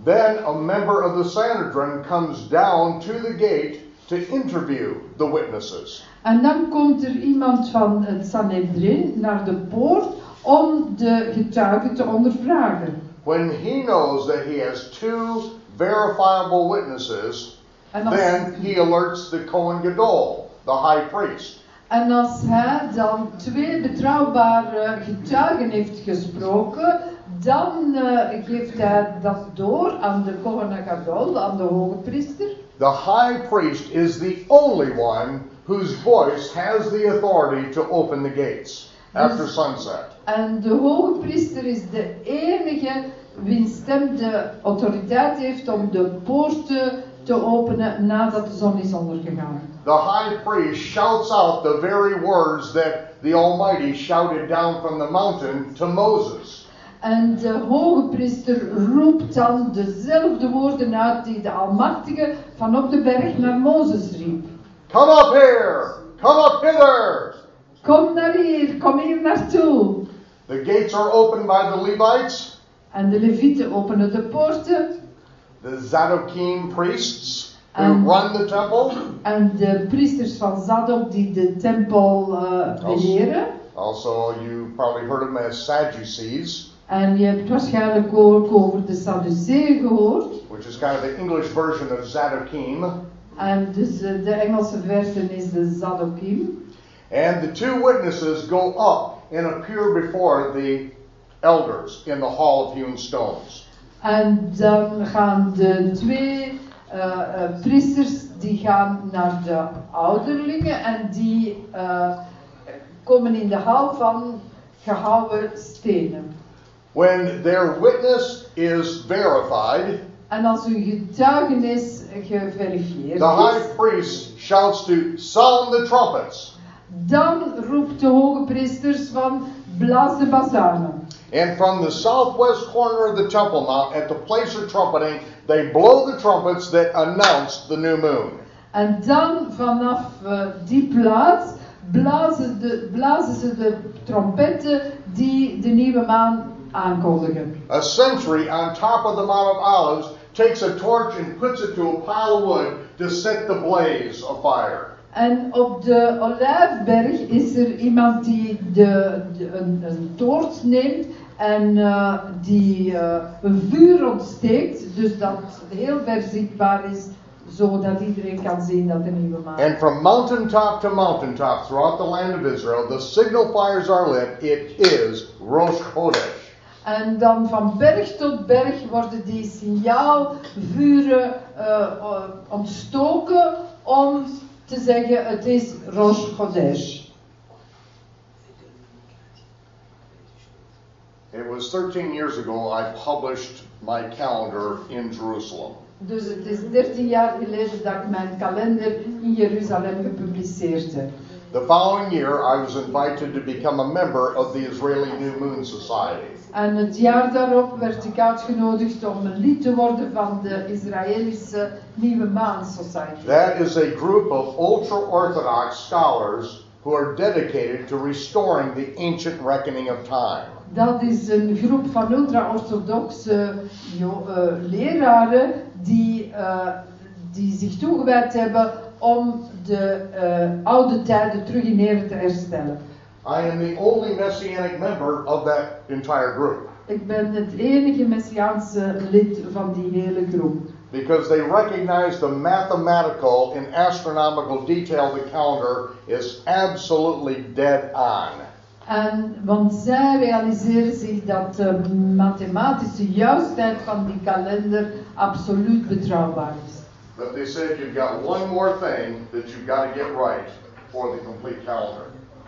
Speaker 5: Then a member of the Sanhedrin comes down to the gate to interview the witnesses.
Speaker 2: En dan komt er iemand van het Sanhedrin naar de poort om de getuigen te ondervragen.
Speaker 5: When he knows that he has two verifiable witnesses, then he alerts the Kohen Gadol, the high priest.
Speaker 2: En als hij dan twee betrouwbare getuigen heeft gesproken, dan eh, geeft hij dat door aan de Kohen Gadol, aan de hoge priester.
Speaker 5: The high priest is the only one whose voice has the authority to open the gates after sunset.
Speaker 2: En de hoge priester is de enige wiens stem de autoriteit heeft om de poorten te openen nadat de zon is ondergegaan.
Speaker 5: The high priest shouts out the very words that the Almighty shouted down from the mountain to Moses.
Speaker 2: En de hoge priester roept dan dezelfde woorden uit die de Almachtige van op de berg naar Mozes riep.
Speaker 5: Come up here! Come up hither!
Speaker 2: Kom naar hier, kom hier naartoe.
Speaker 5: The gates are opened by the Levites,
Speaker 2: En de levieten openen de poorten
Speaker 5: the Zadokim priests who
Speaker 2: Um,
Speaker 5: run the temple.
Speaker 2: en de priesters van Zadok die de tempel eh, beheren.
Speaker 5: Also, you probably heard of them as Sadducees,
Speaker 2: En je hebt waarschijnlijk ook over de Sadduceeën gehoord.
Speaker 5: which is kind of the English version of Zadokim.
Speaker 2: En dus eh, de Engelse versie is de Zadokim.
Speaker 5: And the two witnesses go up and appear before the elders in the hall of hewn stones.
Speaker 2: En dan gaan de twee eh, priesters die gaan naar de ouderlingen en die eh, komen in de hal van gehouwen stenen.
Speaker 5: When their witness is verified,
Speaker 2: En als hun getuigenis geverifieerd
Speaker 5: the high
Speaker 2: is,
Speaker 5: priest shouts to sound the trumpets.
Speaker 2: dan roept de hoge priesters van
Speaker 5: And from the southwest corner of the Temple Mount, at the place of trumpeting, they blow the trumpets that announce the new moon.
Speaker 2: En dan vanaf eh, die plaats blazen, de, blazen ze de trompetten die de nieuwe maan aankondigen.
Speaker 5: A sentry on top of the Mount of Olives takes a torch and puts it to a pile of wood to set the blaze afire.
Speaker 2: En op de Olijfberg is er iemand die de, de- een, een toorts neemt en eh, die eh, een vuur ontsteekt, dus dat heel ver zichtbaar is, zodat iedereen kan zien dat er nieuwe maan
Speaker 5: And from mountaintop to mountaintop throughout the land of Israel, the signal fires are lit. It is Rosh Chodesh.
Speaker 2: En dan van berg tot berg worden die signaalvuren eh, ontstoken om te zeggen het is Rosh Chodesh.
Speaker 5: It was 13 years ago I published my calendar in Jerusalem.
Speaker 2: Dus het is 13 jaar geleden dat ik mijn kalender in Jeruzalem gepubliceerd heb.
Speaker 5: The following year, I was invited to become a member of the Israeli New Moon Society.
Speaker 2: En het jaar daarop werd ik uitgenodigd om een lid te worden van de Israëlische Nieuwe Maan Society.
Speaker 5: That is a group of ultra Orthodox scholars who are dedicated to restoring the ancient reckoning of time.
Speaker 2: Dat is een groep van ultra-orthodoxe eh, leraren die, eh, die zich toegewijd hebben om de eh, oude tijden terug in ere te herstellen.
Speaker 5: I am the only Messianic member of that entire group
Speaker 2: Ik ben het enige Messiaanse lid van die hele groep.
Speaker 5: because they recognize the mathematical and astronomical detail the calendar is absolutely dead on.
Speaker 2: En, want zij realiseren zich dat de mathematische juistheid van die kalender absoluut betrouwbaar is.
Speaker 5: But they said you've got one more thing that you've got to get right for the complete calendar.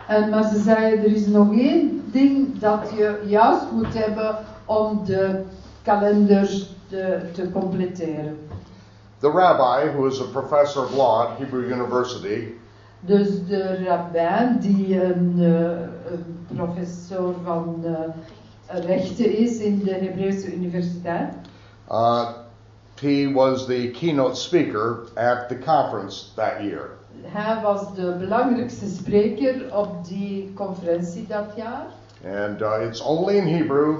Speaker 2: En, maar ze zeiden, er is nog één ding dat je juist moet hebben om de kalenders te, te completeren.
Speaker 5: The rabbi, who is a professor of law at Hebrew University,
Speaker 2: Dus de rabbijn, die een, eh, een professor van eh, rechten is in de Hebreeuwse Universiteit,
Speaker 5: uh, he was the keynote speaker at the conference that year.
Speaker 2: hij was de belangrijkste spreker op die conferentie dat jaar.
Speaker 5: And uh, it's only in Hebrew.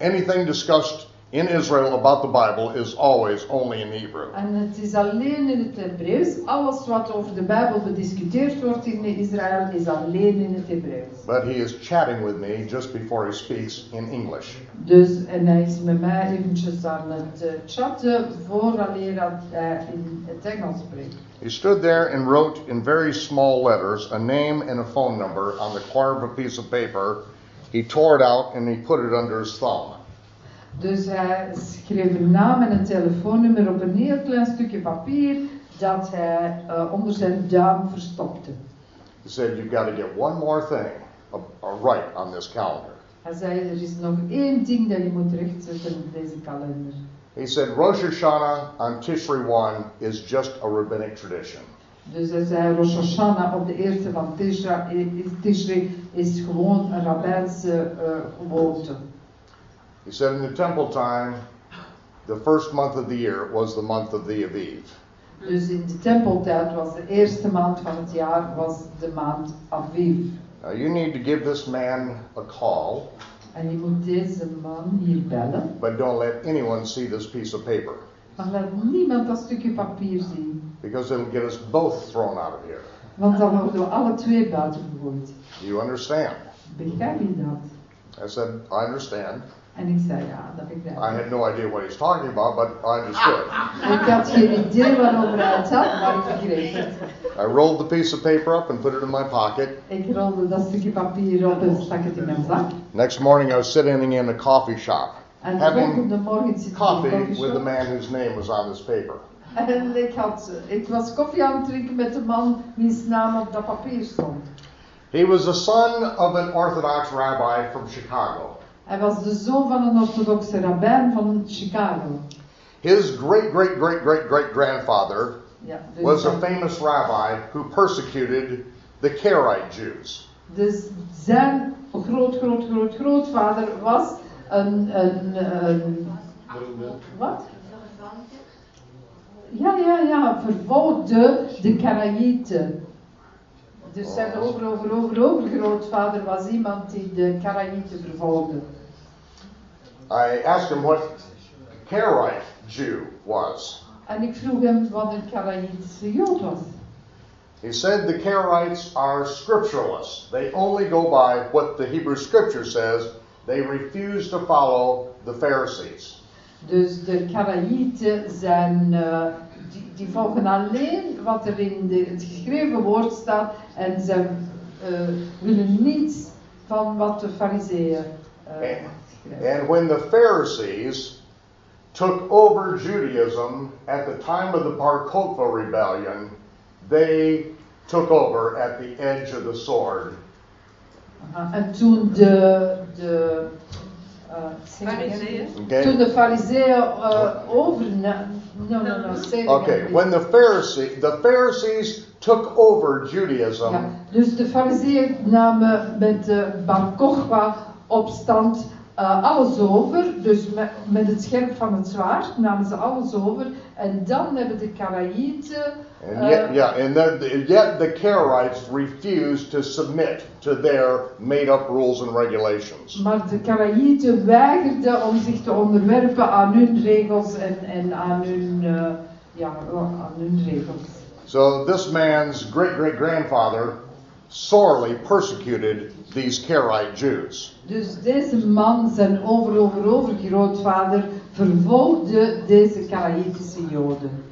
Speaker 5: Anything discussed in Israel about the Bible is always only in Hebrew.
Speaker 2: En het is alleen in het Hebreeuws. Alles wat over de Bijbel bediscuteerd wordt in Israël is alleen in het Hebreeuws.
Speaker 5: But he is chatting with me just before he speaks in English.
Speaker 2: Dus, en hij is met mij eventjes aan het eh, chatten vooraleer dat hij in het Engels spreekt.
Speaker 5: He stood there and wrote in very small letters a name and a phone number on the corner of a piece of paper. He tore it out and he put it under his thumb.
Speaker 2: Dus hij schreef een naam en een telefoonnummer op een heel klein stukje papier dat hij eh, onder zijn duim verstopte.
Speaker 5: He said, You've got to get one more thing uh, uh, right on this calendar.
Speaker 2: Hij zei, er is nog één ding dat je moet rechtzetten op deze kalender.
Speaker 5: He said, Rosh Hashanah on Tishri 1 is just a rabbinic tradition.
Speaker 2: Dus hij zei, Rosh Hashanah op de eerste van Tishra, is, Tishri is gewoon een rabbijnse eh, gewoonte.
Speaker 5: He said, In the temple time, the first month of the year was the month of the Aviv.
Speaker 2: Dus in de tempeltijd was de eerste maand van het jaar was de maand Aviv.
Speaker 5: Now you need to give this man a call,
Speaker 2: En je moet deze man hier bellen.
Speaker 5: but don't let anyone see this piece of paper
Speaker 2: Maar laat niemand dat stukje papier zien.
Speaker 5: because it'll get us both thrown out of here.
Speaker 2: Want dan worden we alle twee buiten gegooid.
Speaker 5: You understand?
Speaker 2: Begrijp je dat?
Speaker 5: I said, I understand.
Speaker 2: En ik zei, ja, dat begrijp
Speaker 5: I had no idea what he's talking about, but I understood.
Speaker 2: Ik had geen idee waarover hij het had, maar ik begreep het.
Speaker 5: I rolled the piece of paper up and put it in my pocket.
Speaker 2: Ik rolde dat stukje papier op en stak het in mijn zak.
Speaker 5: Next morning, I was sitting in a coffee shop
Speaker 2: En
Speaker 5: having
Speaker 2: volgende morgen zit ik in de
Speaker 5: coffee with the man whose name was on this paper.
Speaker 2: En ik, had, ik was koffie aan het drinken met de man wiens naam op dat papier stond.
Speaker 5: He was the son of an Orthodox rabbi from Chicago.
Speaker 2: Hij was de zoon van een orthodoxe rabbijn van Chicago.
Speaker 5: His great, great, great, great, great grandfather
Speaker 2: Ja, dus,
Speaker 5: was a famous rabbi who persecuted the Karaite Jews.
Speaker 2: dus zijn groot, groot, groot, grootvader was een, een, een wat? Ja, ja, ja, vervolgde de Karaïten. Dus zijn over, over, over, overgrootvader was iemand die de Karaïten vervolgde.
Speaker 5: I asked him what Karaite Jew was.
Speaker 2: En ik vroeg hem wat een Karaïtische Jood was.
Speaker 5: He said the Karaites are scripturalists. They only go by what the Hebrew scripture says. They refuse to follow the Pharisees.
Speaker 2: Dus de Karaïten zijn, eh, die, die volgen alleen wat er in de, het geschreven woord staat en ze eh, willen niets van wat de fariseeën eh, schrijven.
Speaker 5: And when the Pharisees took over Judaism at the time of the Bar Kokhba rebellion, they took over at the edge of the sword.
Speaker 2: En toen de, de eh?
Speaker 4: Fariseeën?
Speaker 5: Okay?
Speaker 2: Toen de fariseeën uh, overnamen, no, no, no, say it
Speaker 5: Okay, when the Pharisee, the Pharisees took over Judaism,
Speaker 2: Ja, dus de fariseeën namen met de Bar Kochba opstand eh, alles over. Dus met, met het scherp van het zwaard namen ze alles over. En dan hebben de Karaïten...
Speaker 5: and yet, yeah, and the, yet the Karaites refused to submit to their made-up rules and regulations.
Speaker 2: maar de Karaïten weigerden om zich te onderwerpen aan hun regels en, en aan, hun, eh, ja, aan hun regels.
Speaker 5: So this man's great-great-grandfather sorely persecuted these Karaite Jews.
Speaker 2: Dus deze man, zijn over, over, overgrootvader, vervolgde deze Karaïtische Joden.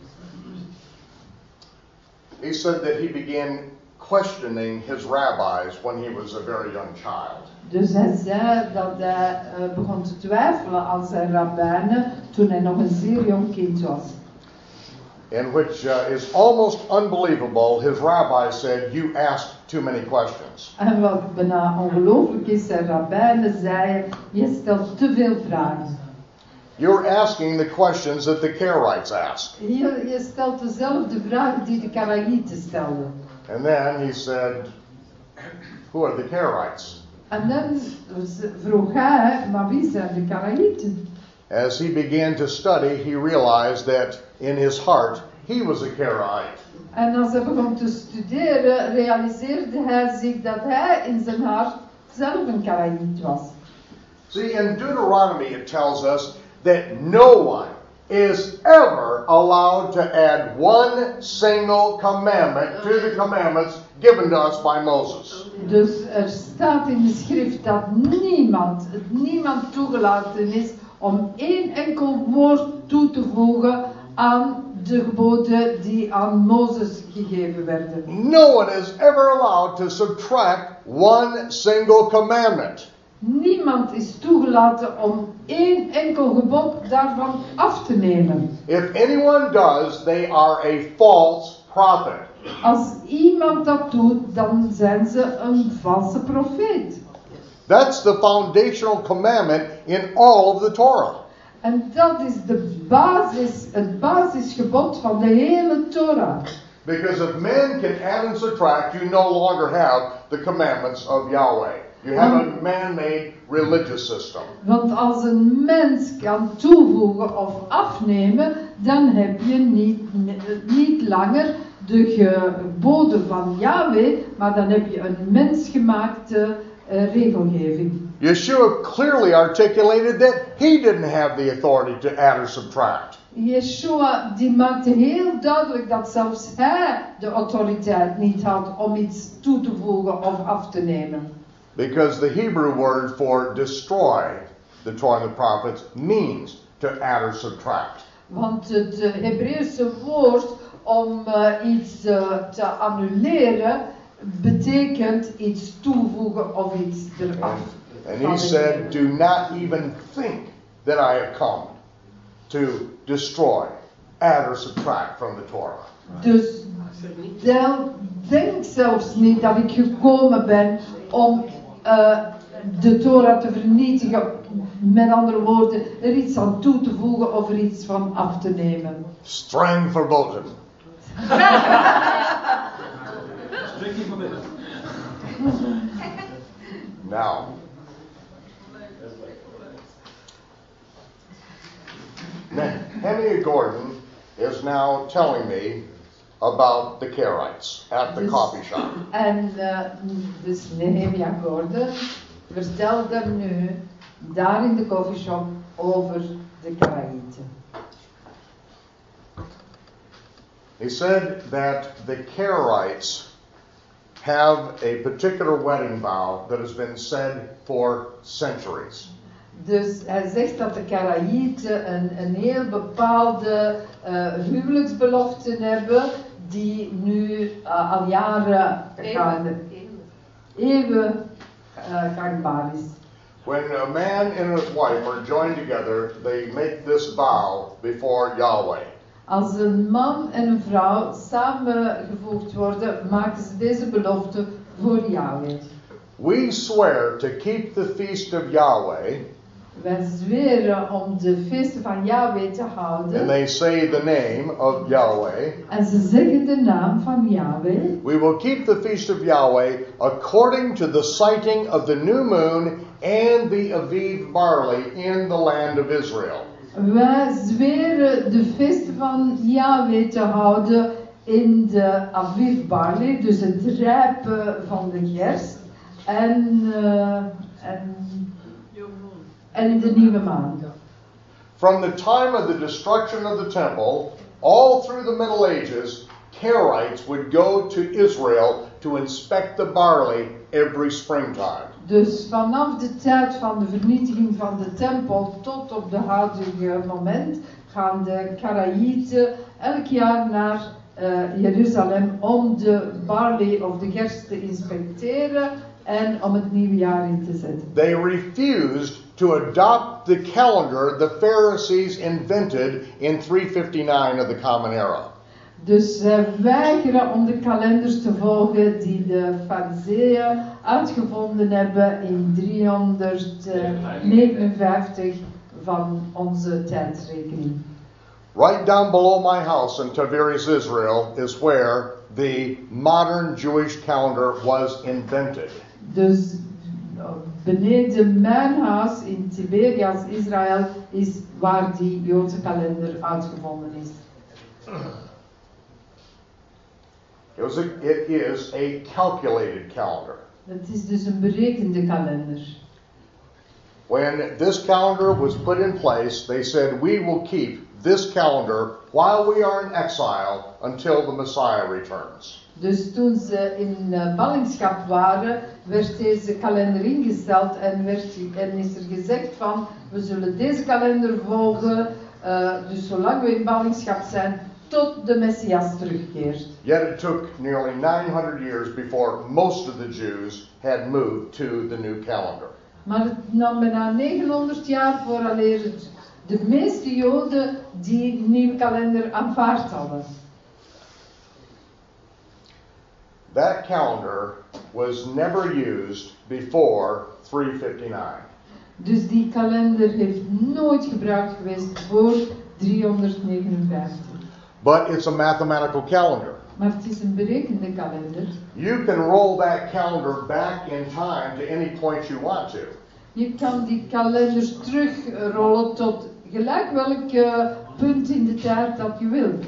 Speaker 5: He said that he began questioning his rabbis when he was a very young child.
Speaker 2: Dus hij zei dat hij eh, begon te twijfelen aan zijn rabbijnen toen hij nog een zeer jong kind was.
Speaker 5: In which uh, is almost unbelievable. His rabbi said, You ask too many questions.
Speaker 2: En wat bijna ongelooflijk is, zijn rabbijnen zeiden, je stelt te veel vragen.
Speaker 5: You're asking the questions that the Karaites ask.
Speaker 2: Je, je stelt dezelfde vragen die de Karaïten stelden.
Speaker 5: And then he said, Who are the Karaites?
Speaker 2: En dan vroeg hij, maar wie zijn de?
Speaker 5: As he began to study, he realized that in his heart he was a Karaite.
Speaker 2: En als hij begon te studeren, realiseerde hij zich dat hij in zijn hart zelf een Karaït was.
Speaker 5: See, in Deuteronomy it tells us that no one is ever allowed to add one single commandment to the commandments given to us by Moses.
Speaker 2: Dus er staat in de schrift dat niemand, niemand toegelaten is om één enkel woord toe te voegen aan de geboden die aan Mozes gegeven werden.
Speaker 5: No one is ever allowed to subtract one single commandment.
Speaker 2: Niemand is toegelaten om één enkel gebod daarvan af te nemen.
Speaker 5: If anyone does, they are a false prophet.
Speaker 2: Als iemand dat doet, dan zijn ze een valse profeet.
Speaker 5: That's the foundational commandment in all of the Torah.
Speaker 2: En dat is de basis, het basisgebod van de hele Torah.
Speaker 5: Because if man can add and subtract, you no longer have the commandments of Yahweh. You have a man made religious system.
Speaker 2: Want als een mens kan toevoegen of afnemen, dan heb je niet, niet langer de geboden van Yahweh, maar dan heb je een mensgemaakte.
Speaker 5: Yeshua clearly articulated that he didn't have the authority to add or subtract.
Speaker 2: Yeshua die maakte heel duidelijk dat zelfs hij de autoriteit niet had om iets toe te voegen of af te nemen.
Speaker 5: Because the Hebrew word for destroy, the Torah and the prophets, means to add or subtract.
Speaker 2: Want het uh, Hebreeuwse woord om uh, iets uh, te annuleren betekent iets toevoegen of iets eraf.
Speaker 5: And he said, Do not even think that I have come to destroy, add or subtract from the Torah.
Speaker 2: Dus denk zelfs niet dat ik gekomen ben om uh, de Torah te vernietigen. Met andere woorden, er iets aan toe te voegen of er iets van af te nemen.
Speaker 5: Streng verboden.
Speaker 8: Strictly.
Speaker 5: Now, Nehemiah Gordon is now telling me about the Karaites at the
Speaker 2: Dus-
Speaker 5: coffee shop.
Speaker 2: En eh, dus Nehemia Gordon vertelt hem nu daar in de koffieshop over de Karaïten.
Speaker 5: He said that the Karaites have a particular wedding vow that has been said for centuries.
Speaker 2: Dus hij zegt dat de Karaïten een, een heel bepaalde eh, huwelijksbelofte hebben die nu eh, al jaren gaande, eeuwen eh, gangbaar is.
Speaker 5: When a man and his wife are joined together, they make this vow before Yahweh.
Speaker 2: Als een man en een vrouw samengevoegd worden, maken ze deze belofte voor Yahweh.
Speaker 5: We swear to keep the feast of Yahweh,
Speaker 2: Wij zweren om de feesten van Yahweh te
Speaker 5: and
Speaker 2: houden.
Speaker 5: they say the name of Yahweh.
Speaker 2: En ze zeggen de naam van Yahweh.
Speaker 5: We will keep the feast of Yahweh according to the sighting of the new moon and the Aviv barley in the land of Israel.
Speaker 2: Wij zweren de feesten van Yahweh te houden in de Aviv Barley, dus het rijpen van de gerst. En, eh, en, en in de nieuwe maan.
Speaker 5: From the time of the destruction of the temple, all through the Middle Ages, Karaites would go to Israel to inspect the barley every springtime.
Speaker 2: Dus vanaf de tijd van de vernietiging van de tempel tot op de huidige moment gaan de Karaïten elk jaar naar eh, Jeruzalem om de barley of de gerst te inspecteren en om het nieuwe jaar in te zetten.
Speaker 5: They refused to adopt the calendar the Pharisees invented in 359 of the Common Era.
Speaker 2: Dus zij weigeren om de kalenders te volgen die de Fariseeën uitgevonden hebben in 359 van onze tijdsrekening.
Speaker 5: Right down below my house in Tiberias, Israel, is where the modern Jewish calendar was invented.
Speaker 2: Dus beneden mijn huis in Tiberias, Israël, is waar die Joodse kalender uitgevonden is.
Speaker 5: It, was a, it is a calculated calendar.
Speaker 2: Het is dus een berekende kalender.
Speaker 5: When this calendar was put in place, they said, We will keep this calendar while we are in exile until the Messiah returns.
Speaker 2: Dus toen ze in uh, ballingschap waren, werd deze kalender ingesteld en, werd, en is er gezegd van, we zullen deze kalender volgen, uh, dus zolang we in ballingschap zijn, tot de Messias terugkeert.
Speaker 5: Yet it took nearly 900 years before most of the Jews had moved to the new calendar.
Speaker 2: Maar het nam bijna 900 jaar vooraleer de meeste Joden die nieuwe kalender aanvaard hadden.
Speaker 5: That calendar was never used before 359.
Speaker 2: Dus die kalender heeft nooit gebruikt geweest voor 359.
Speaker 5: But it's a mathematical calendar.
Speaker 2: Maar het is een berekende kalender.
Speaker 5: You can roll that calendar back in time to any point you want to.
Speaker 2: Je kan die kalenders terugrollen tot gelijk welk uh, punt in de tijd dat je wilt.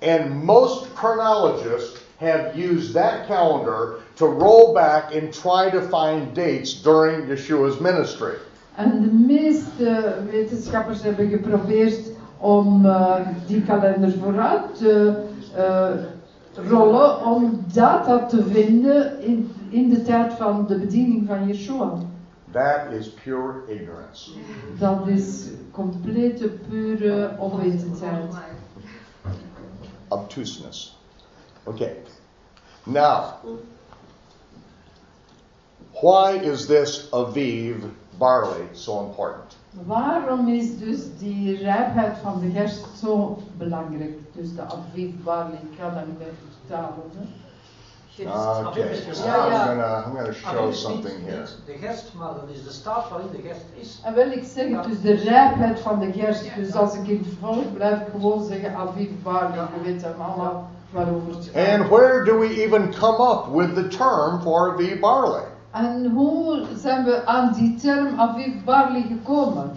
Speaker 5: And most chronologists have used that calendar to roll back and try to find dates during Yeshua's ministry.
Speaker 2: En de meeste wetenschappers hebben geprobeerd om uh, die kalender vooruit te uh, rollen om data te vinden in, in de tijd van de bediening van Yeshua.
Speaker 5: That is pure ignorance.
Speaker 2: Dat is complete, pure onwetendheid.
Speaker 5: Obtuseness. Okay. Now, why is this Aviv barley so important?
Speaker 2: Waarom is dus die rijpheid van de gerst zo belangrijk? Dus de Aviv barley, ik kan dat niet meer vertalen. Hè?
Speaker 5: Okay,
Speaker 2: Ja, ja.
Speaker 5: I'm gonna, I'm gonna show something here.
Speaker 9: Niet de gerst, maar dat is de staat waarin de gerst is.
Speaker 2: En wil ik zeggen, dus de rijpheid van de gerst. Dus als ik in het volk blijf gewoon zeggen Aviv barley, je weet hem allemaal waarover het gaat.
Speaker 5: And where do we even come up with the term for Aviv barley?
Speaker 2: En hoe zijn we aan die term Aviv barley gekomen?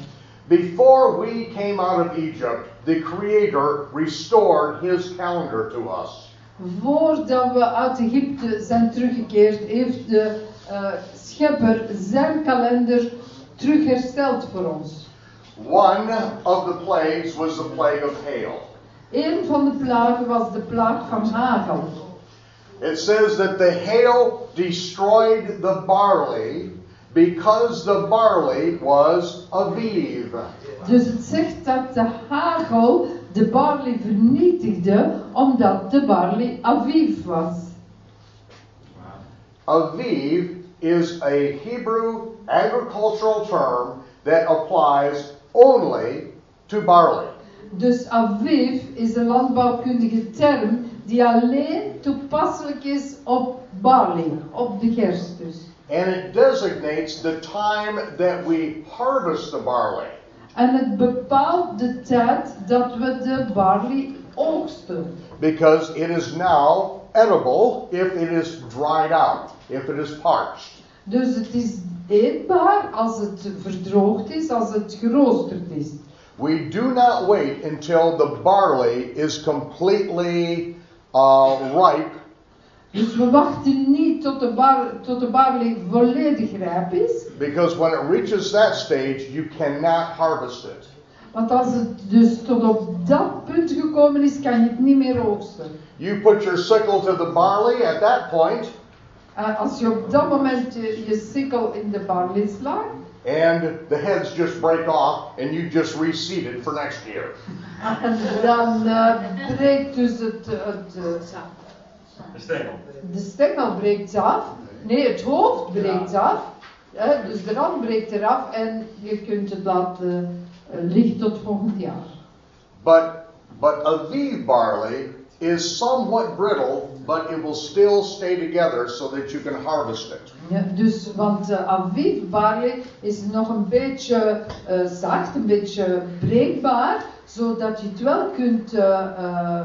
Speaker 5: Before we came out of Egypt, the Creator restored His calendar to us.
Speaker 2: Voordat we uit Egypte zijn teruggekeerd, heeft de eh, schepper zijn kalender terug hersteld voor ons.
Speaker 5: One of the plagues was the plague of hail.
Speaker 2: Een van de plagen was de plaag van hagel.
Speaker 5: It says that the hail destroyed the barley because the barley was aviv.
Speaker 2: Dus het zegt dat de hagel de barley vernietigde omdat de barley aviv was.
Speaker 5: Aviv is a Hebrew agricultural term that applies only to barley.
Speaker 2: Dus aviv is een landbouwkundige term die alleen toepasselijk is op barley, op de gerst dus.
Speaker 5: And it designates the time that we harvest the barley.
Speaker 2: En het bepaalt de tijd dat we de barley oogsten.
Speaker 5: Because it is now edible if it is dried out, if it is parched.
Speaker 2: Dus het is eetbaar als het verdroogd is, als het geroosterd is.
Speaker 5: We do not wait until the barley is completely uh, ripe
Speaker 2: Dus we wachten niet tot de, bar, tot de barley volledig rijp is.
Speaker 5: because when it reaches that stage, you cannot harvest it.
Speaker 2: Want als het dus tot op dat punt gekomen is, kan je het niet meer oogsten.
Speaker 5: You put your sickle to the barley at that point,
Speaker 2: Uh, als je op dat moment je, je sikkel in de barley slaat,
Speaker 5: and the heads just break off, and you just reseed it for next year.
Speaker 2: en dan uh, breekt dus het, het, uh,
Speaker 8: De stengel.
Speaker 2: de stengel breekt af. Nee, het hoofd breekt af. Hè, dus de rand breekt eraf en je kunt het laten liggen tot volgend jaar.
Speaker 5: But but Aviv barley is somewhat brittle, but it will still stay together so that you can harvest it.
Speaker 2: Ja, dus, want uh, Aviv barley is nog een beetje uh, zacht, een beetje breekbaar, zodat je het wel kunt uh, uh,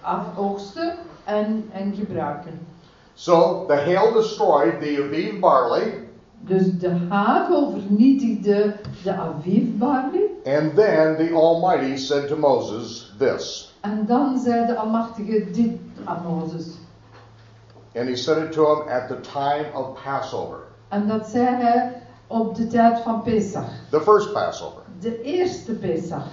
Speaker 2: afoogsten en, en gebruiken.
Speaker 5: So the hail destroyed the Aviv barley,
Speaker 2: Dus de hagel vernietigde de Aviv barley.
Speaker 5: and then the Almighty said to Moses this.
Speaker 2: En dan zei de Almachtige dit aan Mozes.
Speaker 5: And he said it to him at the time of Passover,
Speaker 2: En dat zei hij op de tijd van Pesach.
Speaker 5: the first Passover.
Speaker 2: De eerste Pesach.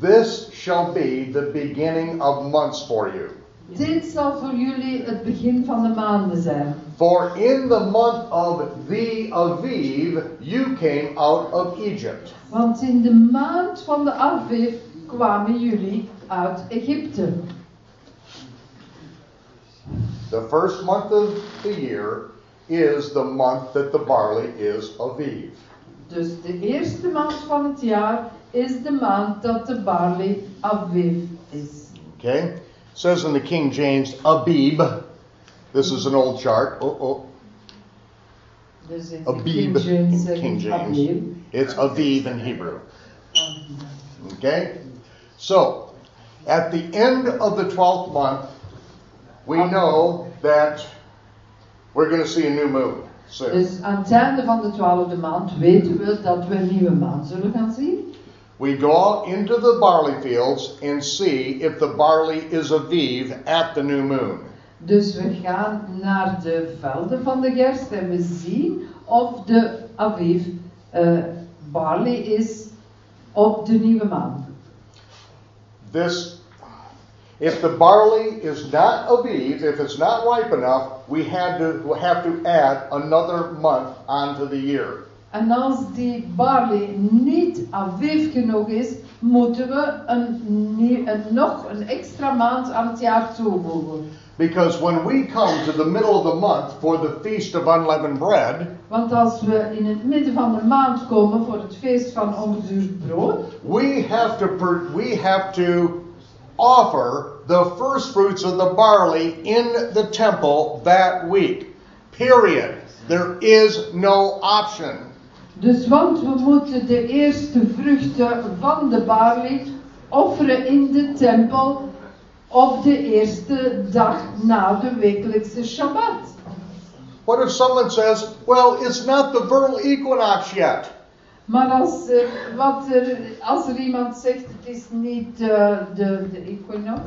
Speaker 5: This shall be the beginning of months for you.
Speaker 2: Dit zal voor jullie het begin van de maanden zijn.
Speaker 5: For in the month of the Aviv you came out of Egypt.
Speaker 2: Want in de maand van de Aviv kwamen jullie uit Egypte.
Speaker 5: The first month of the year is the month that the barley is Aviv.
Speaker 2: Dus de eerste maand van het jaar is de maand dat de barley Aviv is.
Speaker 5: Okay? It says in the King James Abib. This is an old chart. Oh, oh.
Speaker 2: Dus in
Speaker 5: Abib
Speaker 2: King James
Speaker 5: in King James. It's Aviv in Hebrew. Okay? So, at the end of the 12th month, we know that we're going to see a new moon soon.
Speaker 2: Dus aan het einde van de twaalfde maand weten we dat we een nieuwe maan zullen gaan zien.
Speaker 5: We go into the barley fields and see if the barley is Aviv at the new moon.
Speaker 2: Dus we gaan naar de velden van de gerst en we zien of de Aviv eh, barley is op de nieuwe maan.
Speaker 5: This, if the barley is not Aviv, if it's not ripe enough, we had to we have to add another month onto the year.
Speaker 2: En als die barley niet Aviv genoeg is, moeten we een, een, nog een extra maand aan het jaar toevoegen.
Speaker 5: Because when we come to the middle of the month for the feast of unleavened bread,
Speaker 2: Want als we in het midden van de maand komen voor het feest van ongezuurd brood,
Speaker 5: we have to we have to offer the first fruits of the barley in the temple that week. Period. There is no option.
Speaker 2: Dus want we moeten de eerste vruchten van de barley offeren in de tempel op de eerste dag na de wekelijkse Shabbat.
Speaker 5: What if someone says, "Well, it's not the vernal equinox yet"?
Speaker 2: Maar als er, wat er, als er iemand zegt het is niet eh, de, de equinox,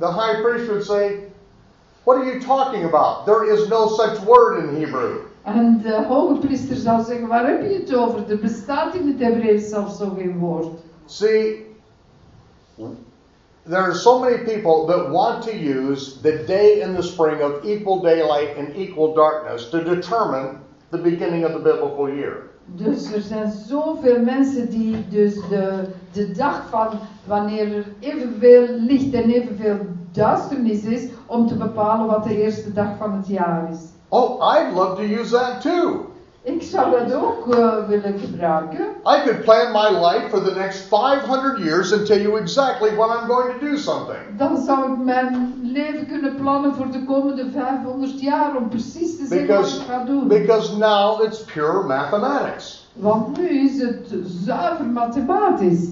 Speaker 5: the high priest would say, What are you talking about? There is no such word in Hebrew.
Speaker 2: En de hoge priester zou zeggen, waar heb je het over? Er bestaat in het Hebreeuws zelfs zo geen woord.
Speaker 5: See, there are so many people that want to use the day in the spring of equal daylight and equal darkness to determine the beginning of the biblical year.
Speaker 2: Dus er zijn zoveel mensen die dus de, de dag van wanneer er evenveel licht en evenveel duisternis is, om te bepalen wat de eerste dag van het jaar is.
Speaker 5: Oh, I'd love to use that too.
Speaker 2: Ik zou dat ook eh, willen gebruiken.
Speaker 5: I could plan my life for the next 500 years and tell you exactly when I'm going to do something.
Speaker 2: Dan zou ik mijn leven kunnen plannen voor de komende 500 jaar om precies te zeggen wat ik ga doen.
Speaker 5: because now it's pure mathematics.
Speaker 2: Want nu is het zuiver mathematisch.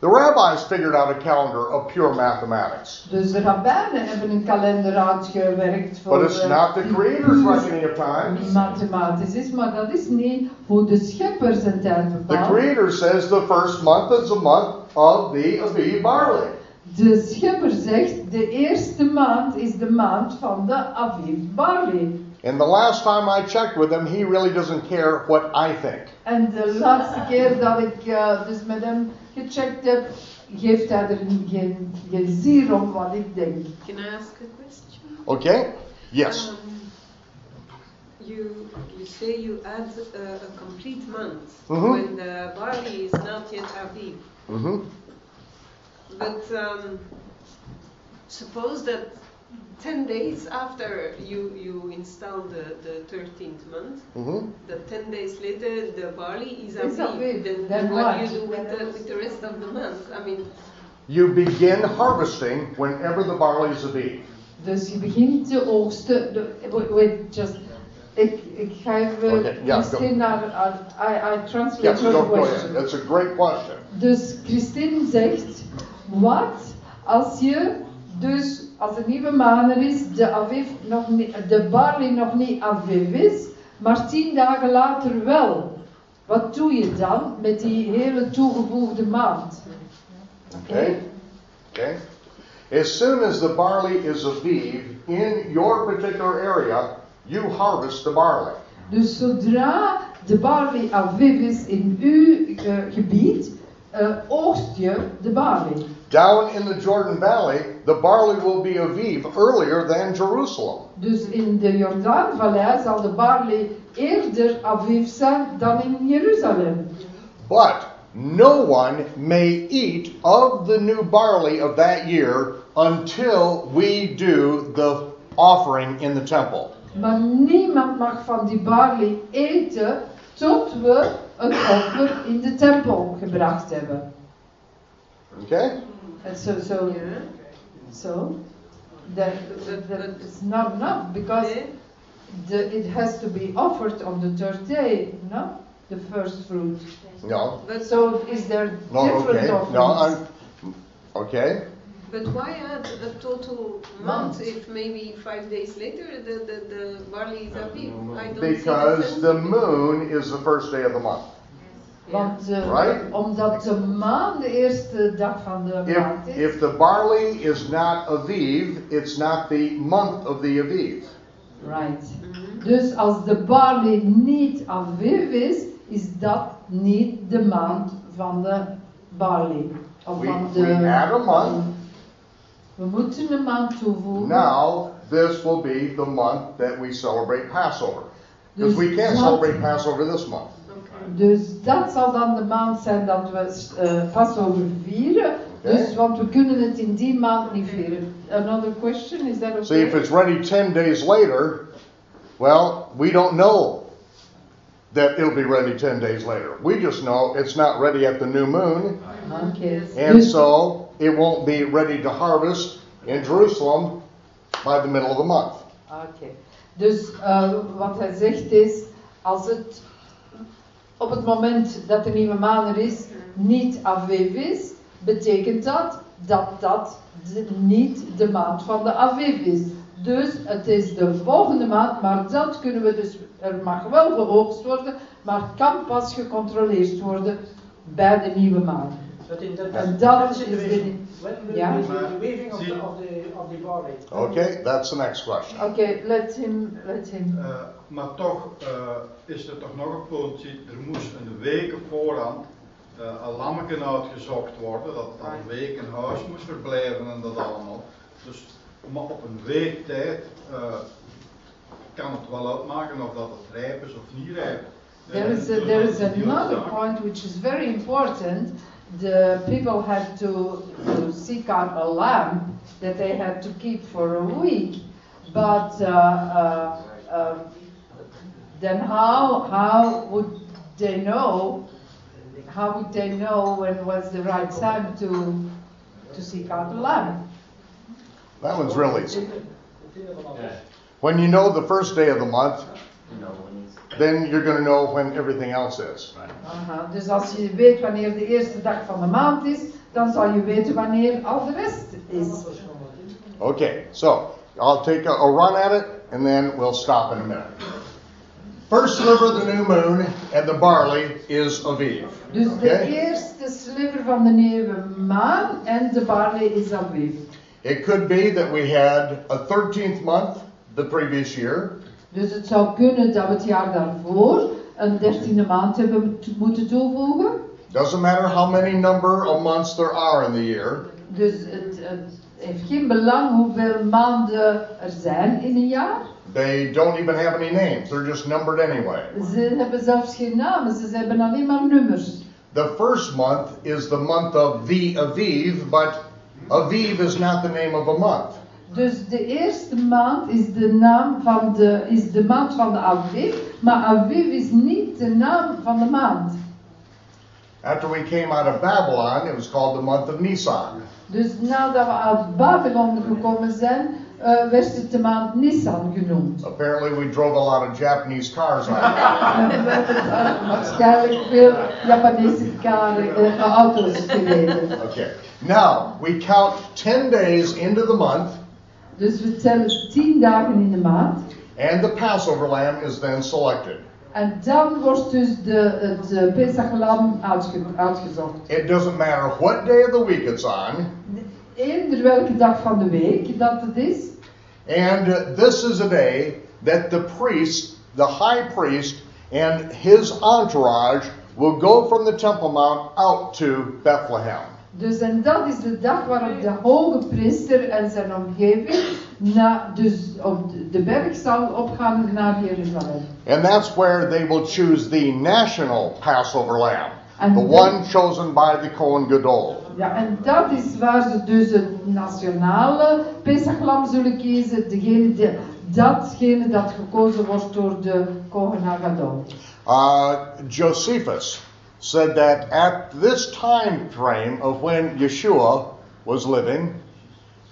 Speaker 5: The rabbis figured out a calendar of pure mathematics.
Speaker 2: Dus de rabbijnen hebben een kalender uitgewerkt voor
Speaker 5: But it's
Speaker 2: eh,
Speaker 5: not the creator's reckoning of time.
Speaker 2: mathematisch is, maar dat is niet hoe de schepper zijn tijd
Speaker 5: The creator says the first month is a month of the Aviv barley.
Speaker 2: De schepper zegt, de eerste maand is de maand van de Aviv Barley.
Speaker 5: And the last time I checked with him, he really doesn't care what I think.
Speaker 2: En de laatste keer dat ik eh, dus met hem gecheckt heb, geeft er geen, geen zier om wat ik denk.
Speaker 4: Can I ask a question?
Speaker 5: Okay? Yes.
Speaker 4: Um, you you say you add uh, a complete month
Speaker 5: Mhm.
Speaker 4: when the barley is not yet aviv.
Speaker 5: hmm
Speaker 4: But um, suppose that 10 days after you, you install the, the 13th month,
Speaker 5: hmm
Speaker 4: that 10 days later the barley is
Speaker 2: Is
Speaker 4: aviv.
Speaker 2: aviv,
Speaker 4: Then,
Speaker 2: then
Speaker 4: then what do
Speaker 2: what?
Speaker 4: you do with the, with the rest of the month? I mean,
Speaker 5: You begin harvesting whenever the barley is Aviv.
Speaker 2: Dus je begint te oogsten. De, wait, wait, just. Ik, ik ga even.
Speaker 5: Okay, yeah, go.
Speaker 2: Christine naar. I, I translate
Speaker 5: Yes,
Speaker 2: her
Speaker 5: go, go ahead.
Speaker 2: question.
Speaker 5: That's a great question.
Speaker 2: Dus Christine zegt, wat als je dus als een nieuwe maan er is, de, aviv nog niet, de barley nog niet aviv is, maar tien dagen later wel. Wat doe je dan met die hele toegevoegde maand?
Speaker 5: Okay? Okay? As soon as the barley is Aviv in your particular area, you harvest the barley.
Speaker 2: Dus zodra de barley aviv is in uw eh, gebied, eh, oogst je de barley.
Speaker 5: Down in the Jordan Valley, the barley will be Aviv earlier than Jerusalem.
Speaker 2: Dus in de Jordaanvallei zal de barley eerder aviv zijn dan in Jeruzalem.
Speaker 5: But no one may eat of the new barley of that year until we do the offering in the temple.
Speaker 2: Maar niemand mag van die barley eten tot we het offer in de tempel gebracht hebben.
Speaker 5: Okay?
Speaker 2: En so, so,
Speaker 4: yeah.
Speaker 2: zo. That, it's not enough because
Speaker 4: Okay.
Speaker 2: the, it has to be offered on the third day, no? The first fruit.
Speaker 5: No.
Speaker 4: But,
Speaker 2: So is there
Speaker 5: No,
Speaker 2: different
Speaker 5: okay.
Speaker 2: offerings?
Speaker 5: No, I'm, okay.
Speaker 4: but why add a total month if maybe five days later the, the, the barley is aviv? I don't see
Speaker 5: Because
Speaker 4: sense
Speaker 5: the
Speaker 4: in
Speaker 5: moon is the first day of the month.
Speaker 2: Want,
Speaker 5: Right?
Speaker 2: Omdat de maan de eerste dag van de maand is.
Speaker 5: if the barley is not Aviv, it's not the month of the Aviv.
Speaker 2: Right. Dus als de barley niet aviv is, is dat niet de maand van de barley. Of
Speaker 5: We,
Speaker 2: van de,
Speaker 5: we add a month.
Speaker 2: We moeten een maand toevoegen.
Speaker 5: Now, this will be the month that we celebrate Passover. Because we can't
Speaker 2: Dus
Speaker 5: celebrate Passover this month.
Speaker 2: Dus dat zal dan de maand zijn dat we eh Passover vieren. Dus, want we kunnen het in die maand niet vieren. Another question, is that okay?
Speaker 5: See, if it's ready 10 days later, well, we don't know that it'll be ready 10 days later. We just know it's not ready at the new moon,
Speaker 2: Okay.
Speaker 5: and so it won't be ready to harvest in Jerusalem by the middle of the month.
Speaker 2: Oké. Dus eh, wat hij zegt is, als het op het moment dat de nieuwe maan er is, niet Aviv is, betekent dat dat dat niet de maand van de Aviv is. Dus het is de volgende maand, maar dat kunnen we dus, er mag wel geoogst worden, maar kan pas gecontroleerd worden bij de nieuwe maan.
Speaker 9: But in that,
Speaker 2: En dat is
Speaker 9: the waving of the, of the, of the barley?
Speaker 5: Okay, that's the next question.
Speaker 2: Oké, let him, let him.
Speaker 8: Eh, maar toch eh, is er toch nog een punt. Er moest een week voorhand eh, een lammeken uitgezocht worden. Dat dan een week in huis moest verblijven en dat allemaal. Dus maar op een week tijd eh, kan het wel uitmaken of dat het rijp is of niet rijp.
Speaker 2: There is, a, there
Speaker 8: dat
Speaker 2: is another point which is very important. The people had to, to seek out a lamb that they had to keep for a week. But uh, uh, um, then how, how would they know? How would they know when was the right time to, to seek out a lamb?
Speaker 5: That one's really easy. When you know the first day of the month, then you're going to know when everything else is.
Speaker 2: Aha, dus als je weet wanneer de eerste dag van de maand is, dan zal je weten wanneer al de rest is.
Speaker 5: Okay, so I'll take a, a run at it and then we'll stop in a minute. First sliver of the new moon and the barley is Aviv.
Speaker 2: Dus de
Speaker 5: Okay?
Speaker 2: eerste sliver van de nieuwe maan en de barley is Aviv.
Speaker 5: It could be that we had a 13th month the previous year.
Speaker 2: Dus het zou kunnen dat we het jaar daarvoor een dertiende maand hebben moeten toevoegen.
Speaker 5: Doesn't matter how many number of months there are in the year.
Speaker 2: Dus het, het heeft geen belang hoeveel maanden er zijn in een jaar.
Speaker 5: They don't even have any names. They're just numbered anyway.
Speaker 2: Ze hebben zelfs geen namen, ze hebben alleen maar nummers.
Speaker 5: The first month is the month of the Aviv, but Aviv is not the name of a month.
Speaker 2: Dus de eerste maand is de naam van de, is de maand van de Aviv, maar Aviv is niet de naam van de maand.
Speaker 5: After we came out of Babylon, it was called the month of Nisan.
Speaker 2: Dus nadat we uit Babylon gekomen zijn, eh, werd het de maand Nissan genoemd.
Speaker 5: Apparently, we drove a lot of Japanese cars
Speaker 2: hebben eh, waarschijnlijk veel Japanese eh, auto's gereden.
Speaker 5: Okay. Now, we count 10 days into the month,
Speaker 2: Dus we tellen tien dagen in de maand.
Speaker 5: and the Passover lamb is then selected.
Speaker 2: En dan wordt dus de, het uh, Pesachlam uitge, uitgezocht.
Speaker 5: It doesn't matter what day of the week it's on,
Speaker 2: Eender welke dag van de week dat het is.
Speaker 5: and uh, this is a day that the priest, the high priest, and his entourage will go from the Temple Mount out to Bethlehem.
Speaker 2: Dus en dat is de dag waarop de hoge priester en zijn omgeving na, dus op de- berg zal opgaan naar Jeruzalem.
Speaker 5: And that's where they will choose the national Passover lamb,
Speaker 2: And
Speaker 5: the one chosen by the Kohen Gadol.
Speaker 2: Ja, en dat is waar ze dus het nationale Pesachlam zullen kiezen. Degene die, datgene dat gekozen wordt door de Kohen Hagadol.
Speaker 5: Uh, Josephus said that at this time frame of when Yeshua was living,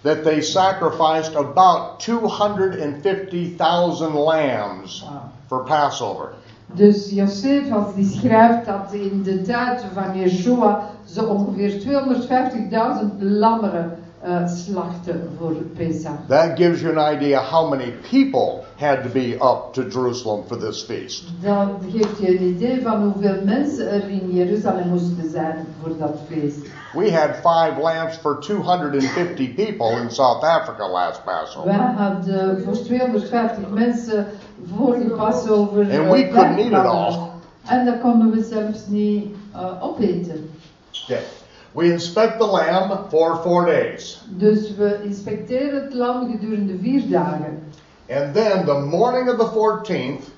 Speaker 5: that they sacrificed about 250,000 lambs for Passover.
Speaker 2: Dus Josephus die schrijft dat in de tijd van Yeshua ze ongeveer 250.000 lammeren eh, slachten voor Pesach.
Speaker 5: That gives you an idea how many people had to be up to Jerusalem for this feast.
Speaker 2: Dat geeft je een idee van hoeveel mensen er in Jeruzalem moesten zijn voor dat feest.
Speaker 5: We had five lambs for 250 people in South Africa last Passover.
Speaker 2: Wij hadden voor 250 mensen vorige Passover.
Speaker 5: And
Speaker 2: eh,
Speaker 5: we couldn't eat it all.
Speaker 2: En dat konden we zelfs niet eh, opeten.
Speaker 5: Okay. We inspect the lamb for four days.
Speaker 2: Dus we inspecteren het lam gedurende vier dagen.
Speaker 5: And then the morning of the 14th,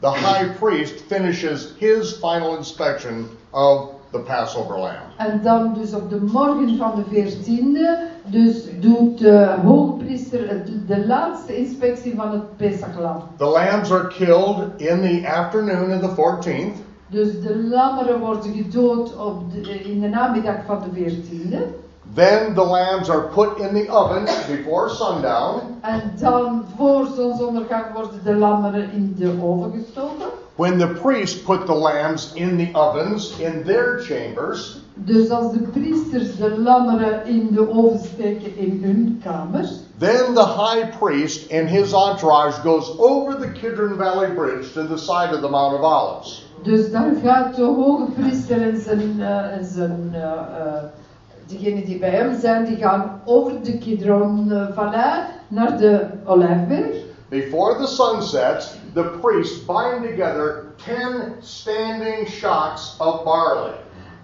Speaker 5: the high priest finishes his final inspection of the Passover lamb.
Speaker 2: En dan dus op de morgen van de 14e, dus doet de hoogpriester de laatste inspectie van het Pesachlam.
Speaker 5: The lambs are killed in the afternoon of the 14th.
Speaker 2: Dus de lammeren worden gedood op de, in de namiddag van de 14e.
Speaker 5: Then the lambs are put in the oven before sundown.
Speaker 2: En dan voor zonsondergang worden de lammeren in de oven gestoken.
Speaker 5: When the priest put the lambs in the ovens in their chambers,
Speaker 2: Dus als de priesters de lammeren in de oven steken in hun kamers,
Speaker 5: then the high priest and his entourage goes over the Kidron Valley Bridge to the side of the Mount of Olives.
Speaker 2: Dus dan gaat de hoge priester en zijn, eh, en zijn eh, eh, degenen die bij hem zijn, die gaan over de Kidron Vallei naar de Olijfberg.
Speaker 5: Before the sun sets, the priests bind together ten standing shocks of barley.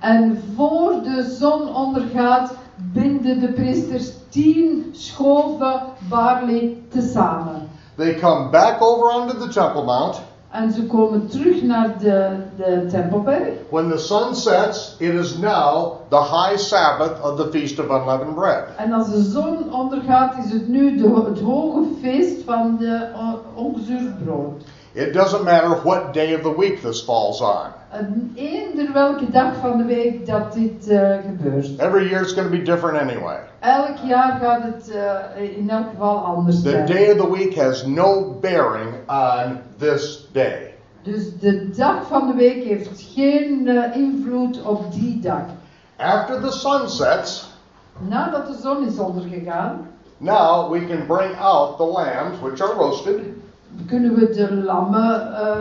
Speaker 2: En voor de zon ondergaat, binden de priesters tien schoven barley tezamen.
Speaker 5: They come back over onto the Temple Mount.
Speaker 2: En ze komen terug naar de, de Tempelberg.
Speaker 5: When the sun sets, it is now the high Sabbath of the Feast of Unleavened Bread.
Speaker 2: En als de zon ondergaat, is het nu de, het hoge feest van de o- ongezuurd brood.
Speaker 5: It doesn't matter what day of the week this falls on.
Speaker 2: En eender welke dag van de week dat dit eh, gebeurt.
Speaker 5: Every year it's going to be different anyway.
Speaker 2: Elk jaar gaat het eh, in elk geval anders
Speaker 5: The
Speaker 2: zijn.
Speaker 5: day of the week has no bearing on this day.
Speaker 2: Dus de dag van de week heeft geen eh, invloed op die dag.
Speaker 5: After the sun sets,
Speaker 2: Nadat de zon is ondergegaan,
Speaker 5: now we can bring out the lambs which are roasted.
Speaker 2: Kunnen we de lammen eh,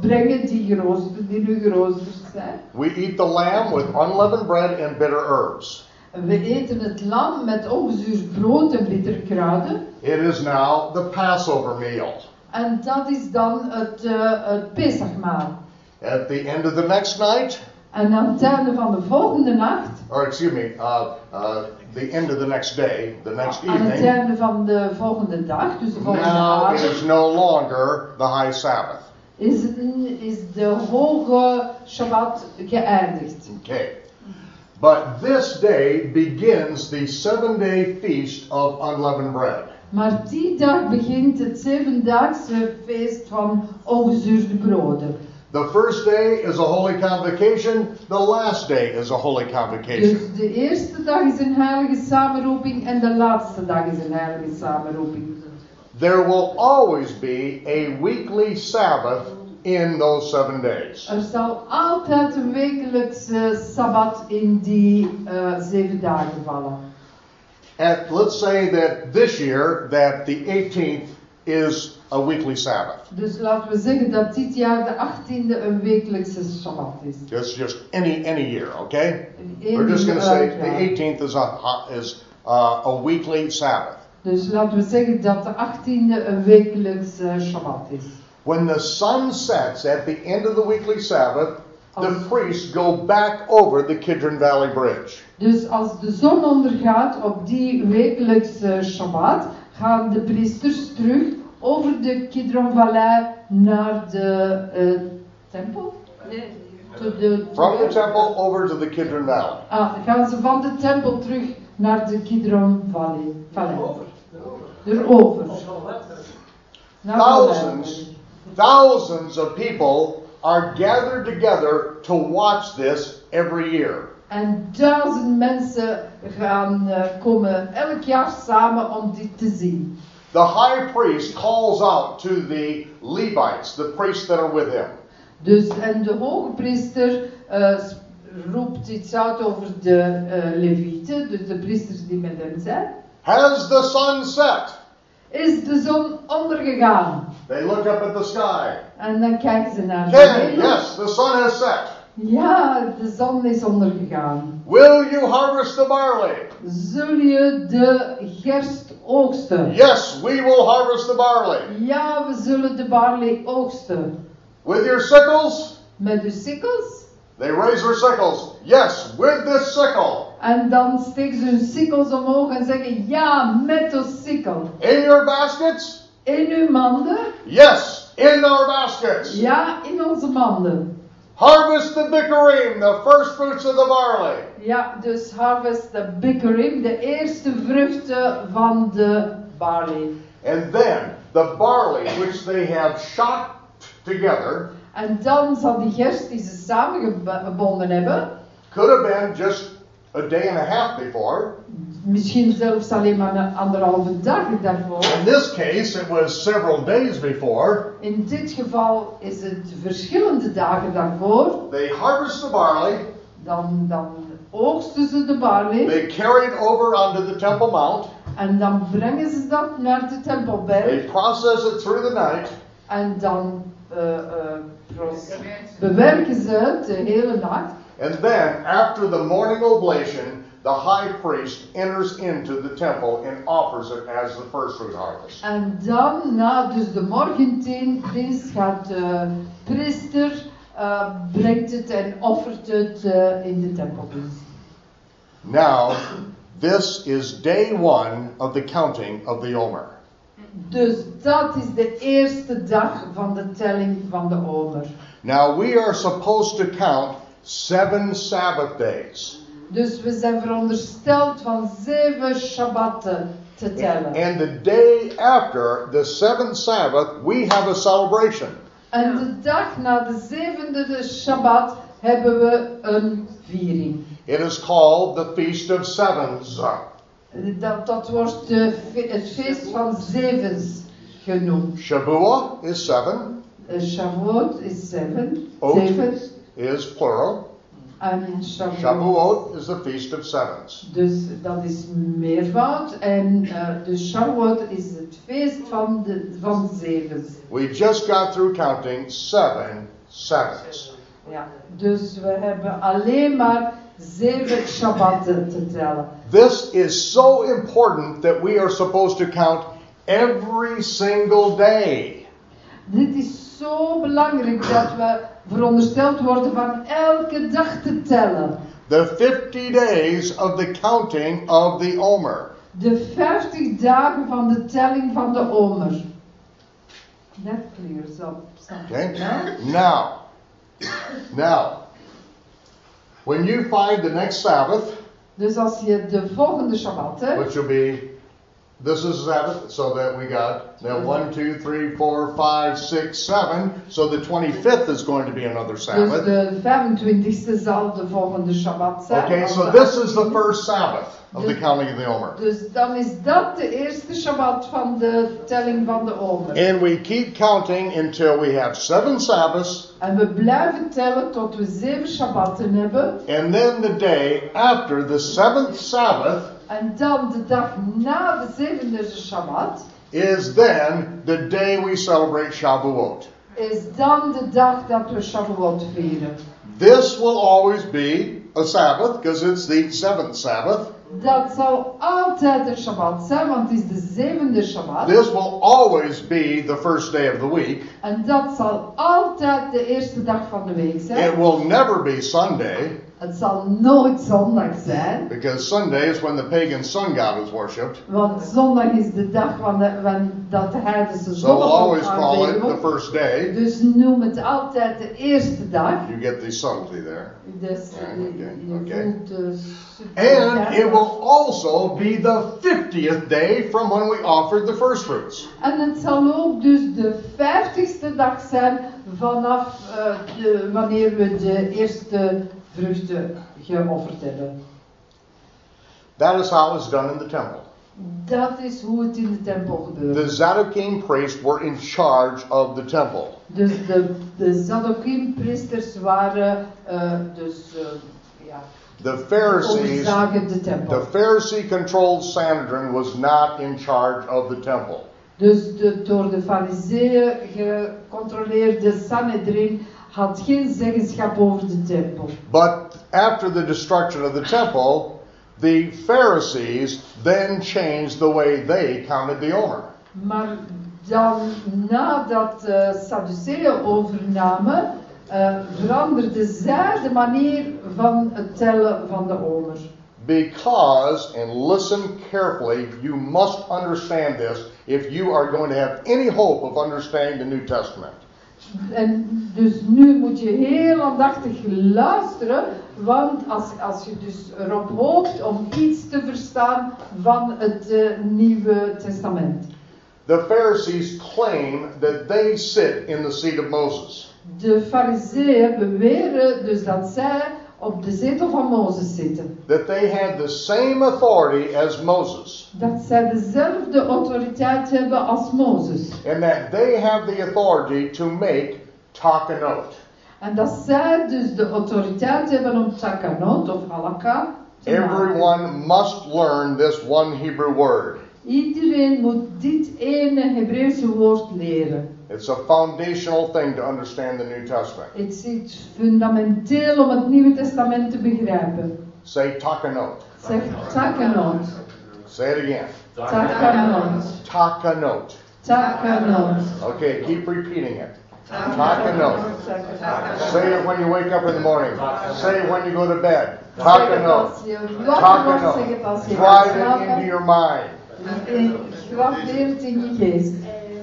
Speaker 2: brengen die, geroosterd, die nu geroosterd zijn.
Speaker 5: We eat the lamb with unleavened bread and bitter herbs.
Speaker 2: We eten het lam met ongezuurd brood en bittere kruiden.
Speaker 5: It is now the Passover meal.
Speaker 2: En dat is dan het, uh, het Pesachmaal.
Speaker 5: At the end of the next night,
Speaker 2: En aan het einde van de volgende nacht,
Speaker 5: or excuse me, uh, uh, the end of the next day, the next
Speaker 2: aan het
Speaker 5: evening,
Speaker 2: einde van de volgende dag, dus de volgende
Speaker 5: now it
Speaker 2: avond,
Speaker 5: is no longer the high Sabbath.
Speaker 2: is, het, is de hoge Shabbat geëindigd.
Speaker 5: Okay. But this day begins the seven day feast of unleavened bread.
Speaker 2: Maar die dag begint het zevendaagse feest van ongezuurde broden.
Speaker 5: The first day is a holy convocation, the last day is a holy convocation.
Speaker 2: Dus de eerste dag is een heilige samenroeping en de laatste dag is een heilige samenroeping.
Speaker 5: There will always be a weekly Sabbath in those seven days.
Speaker 2: Er zal altijd een wekelijkse sabbat in die eh, zeven dagen vallen.
Speaker 5: And let's say that this year that the 18th is a weekly Sabbath.
Speaker 2: Dus laten we zeggen dat dit jaar de 18e een wekelijkse sabbat is.
Speaker 5: It's just any any year, okay? We're just going to say the 18th is a is uh, a weekly Sabbath.
Speaker 2: Dus laten we zeggen dat de 18e een wekelijkse sabbat is.
Speaker 5: When the sun sets at the end of the weekly Sabbath, the priests go back over the Kidron Valley Bridge.
Speaker 2: Dus als de zon ondergaat op die wekelijkse Shabbat, gaan de priesters terug over de Kidron-vallei naar de eh, tempel.
Speaker 4: Nee.
Speaker 2: To de,
Speaker 5: From the temple over to the Kidron Valley.
Speaker 2: Ah, gaan ze van de tempel terug naar de Kidron-vallei. vallei. Erover. Naar de
Speaker 5: Thousands, thousands of people are gathered together to watch this every year.
Speaker 2: En duizend mensen gaan eh, komen elk jaar samen om dit te zien.
Speaker 5: The high priest calls out to the Levites, the priests that are with him.
Speaker 2: Dus, en de hoge priester eh, roept iets uit over de eh, levieten, dus de priesters die met hem zijn.
Speaker 5: Has the sun set?
Speaker 2: Is de zon ondergegaan?
Speaker 5: They look up at the sky.
Speaker 2: En dan kijken ze naar de
Speaker 5: Ten,
Speaker 2: hemel.
Speaker 5: yes, the sun has set.
Speaker 2: Ja, de zon is ondergegaan.
Speaker 5: Will you harvest the barley?
Speaker 2: Zul je de gerst oogsten?
Speaker 5: Yes, we will harvest the barley.
Speaker 2: Ja, we zullen de barley oogsten.
Speaker 5: With your sickles?
Speaker 2: Met uw sikkels?
Speaker 5: They raise their sickles. Yes, with this sickle.
Speaker 2: En dan steken ze hun sikkels omhoog en zeggen ja, met de sikkel.
Speaker 5: In your baskets?
Speaker 2: In uw manden?
Speaker 5: Yes, in our baskets.
Speaker 2: Ja, in onze manden.
Speaker 5: Harvest the bikurim, the first fruits of the barley.
Speaker 2: Ja, dus harvest the bikurim, de eerste vruchten van de barley.
Speaker 5: And then the barley, which they have shocked together,
Speaker 2: En dan zal die gerst die ze samengebonden hebben,
Speaker 5: could have been just a day and a half before.
Speaker 2: Misschien zelfs alleen maar een anderhalve dag daarvoor.
Speaker 5: In this case, it was several days before.
Speaker 2: In dit geval is het verschillende dagen daarvoor.
Speaker 5: They harvest the barley.
Speaker 2: Dan, dan oogsten ze de barley.
Speaker 5: They carry it over onto the Temple Mount.
Speaker 2: En dan brengen ze dat naar de
Speaker 5: They
Speaker 2: tempelberg.
Speaker 5: process it through the night.
Speaker 2: En dan eh, pros- bewerken ze het de hele nacht.
Speaker 5: And then, after the morning oblation, the high priest enters into the temple and offers it as the first fruit harvest.
Speaker 2: En dan, na dus de morgendienst, gaat de priester, eh, brengt het en offert het eh, in de tempel.
Speaker 5: Now, this is day one of the counting of the Omer.
Speaker 2: Dus dat is de eerste dag van de telling van de omer.
Speaker 5: Now, we are supposed to count seven Sabbath days.
Speaker 2: Dus we zijn verondersteld van zeven Shabbatten te tellen.
Speaker 5: And the day after the seventh Sabbath, we have a celebration.
Speaker 2: En de dag na de zevende de Shabbat hebben we een viering.
Speaker 5: It is called the Feast of Sevens.
Speaker 2: Dat, dat wordt de het feest van zevens genoemd.
Speaker 5: Shavuot is seven,
Speaker 2: Eh, Shavuot is zeven.
Speaker 5: Oot
Speaker 2: Zeven.
Speaker 5: is plural.
Speaker 2: En Shavuot.
Speaker 5: Shavuot is the Feast of Sevens.
Speaker 2: Dus dat is meervoud. En eh dus Shavuot is het feest van, de, van zevens.
Speaker 5: We just got through counting seven sevens.
Speaker 2: Ja. Dus we hebben alleen maar zeven Shabbatten te tellen.
Speaker 5: This is so important that we are supposed to count every single day.
Speaker 2: Dit is zo belangrijk dat we verondersteld worden van elke dag te tellen.
Speaker 5: The 50 days of the counting of the Omer.
Speaker 2: De 50 dagen van de telling van de omer. That clears up something.
Speaker 5: Okay? Now, now, when you find the next Sabbath,
Speaker 2: Dus als je de volgende Shabbat
Speaker 5: which will be this is Sabbath, so that we got now one, two, three, four, five, six, seven. So the 25th is going to be another
Speaker 2: dus
Speaker 5: Sabbath.
Speaker 2: de 25e zal de volgende Shabbat zijn.
Speaker 5: Okay, so this is the first Sabbath of the counting of the Omer.
Speaker 2: Dus dan is dat de eerste Shabbat van de telling van de omer.
Speaker 5: And we keep counting until we have seven Sabbaths,
Speaker 2: En we blijven tellen tot we zeven Shabbatten hebben.
Speaker 5: and then the day after the seventh Sabbath
Speaker 2: En dan de dag na de zevende Shabbat
Speaker 5: is then the day we celebrate Shavuot.
Speaker 2: is dan de dag dat we Shavuot vieren.
Speaker 5: This will always be a Sabbath because it's the seventh Sabbath.
Speaker 2: Dat zal altijd een Shabbat zijn, want het is de zevende Shabbat.
Speaker 5: This will always be the first day of the week.
Speaker 2: En dat zal altijd de eerste dag van de week zijn.
Speaker 5: It will never be Sunday
Speaker 2: Het zal nooit zondag zijn,
Speaker 5: because Sunday is when the pagan sun god is worshipped.
Speaker 2: want zondag is de dag van de, van dat de heidense
Speaker 5: So we'll always call it the first day.
Speaker 2: Dus noem het altijd de eerste dag.
Speaker 5: You get the subtlety there.
Speaker 2: Dus
Speaker 5: oké.
Speaker 2: voelt de
Speaker 5: And it will also be the 50th day from when we offered the first fruits.
Speaker 2: En het zal ook dus de vijftigste dag zijn vanaf eh, de, wanneer we de eerste vruchten geofferd hebben.
Speaker 5: That is how it's done in the temple.
Speaker 2: Dat is hoe het in de tempel gebeurt.
Speaker 5: The Zadokine priests were in charge of the temple.
Speaker 2: Dus de, de Zadokим-priesters waren eh, dus eh, ja,
Speaker 5: The Pharisees,
Speaker 2: overzagen de tempel.
Speaker 5: the Pharisee controlled Sanhedrin was not in charge of the temple.
Speaker 2: Dus de door de fariseeën gecontroleerde Sanhedrin had geen zeggenschap over de tempel.
Speaker 5: But after the destruction of the temple, the Pharisees then changed the way they counted the Omer.
Speaker 2: Maar dan, nadat de Sadduceeën overnamen, eh, veranderde zij de manier van het tellen van de omer.
Speaker 5: Because, and listen carefully, you must understand this if you are going to have any hope of understanding the New Testament.
Speaker 2: En dus nu moet je heel aandachtig luisteren, want als, als je dus erop hoopt om iets te verstaan van het eh, Nieuwe Testament.
Speaker 5: The Pharisees claim that they sit in the seat of Moses.
Speaker 2: De fariseeën beweren dus dat zij op de zetel van Mozes zitten.
Speaker 5: That they had the same authority as Moses.
Speaker 2: Dat zij dezelfde autoriteit hebben als Mozes.
Speaker 5: And that they have the authority to make takanot.
Speaker 2: En dat zij dus de autoriteit hebben om takanot of halakha te maken.
Speaker 5: Everyone must learn this one Hebrew word.
Speaker 2: Iedereen moet dit ene Hebreeuwse woord leren.
Speaker 5: It's a foundational thing to understand the New Testament.
Speaker 2: Het is iets fundamenteel om het Nieuwe Testament te begrijpen.
Speaker 5: Say takanot.
Speaker 2: Zeg takanot,
Speaker 5: Say it again.
Speaker 2: takanot,
Speaker 5: Takanot.
Speaker 2: takanot.
Speaker 5: Okay, keep repeating it. Takanot. Say it when you wake up in the morning. Say it when you go to bed.
Speaker 2: Zeg het
Speaker 5: Takanot.
Speaker 2: als je wakker wordt, zeg het als
Speaker 5: Drive it into your mind.
Speaker 2: En Graveer het in je geest.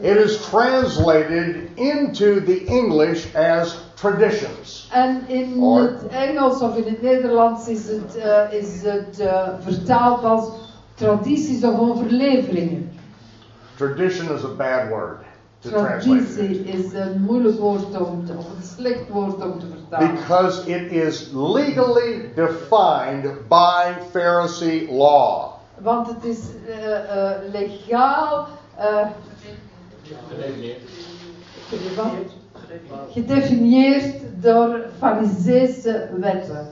Speaker 5: It is translated into the English as traditions.
Speaker 2: En in
Speaker 5: Or-
Speaker 2: het Engels of in het Nederlands is het, eh, is het eh, vertaald als tradities of overleveringen.
Speaker 5: Tradition is a bad word to translate.
Speaker 2: Traditie is een moeilijk woord om te, of een slecht woord om te vertalen.
Speaker 5: Because it is legally defined by Pharisee law.
Speaker 2: Want het is eh, legaal gedefinieerd door Fariseese wetten.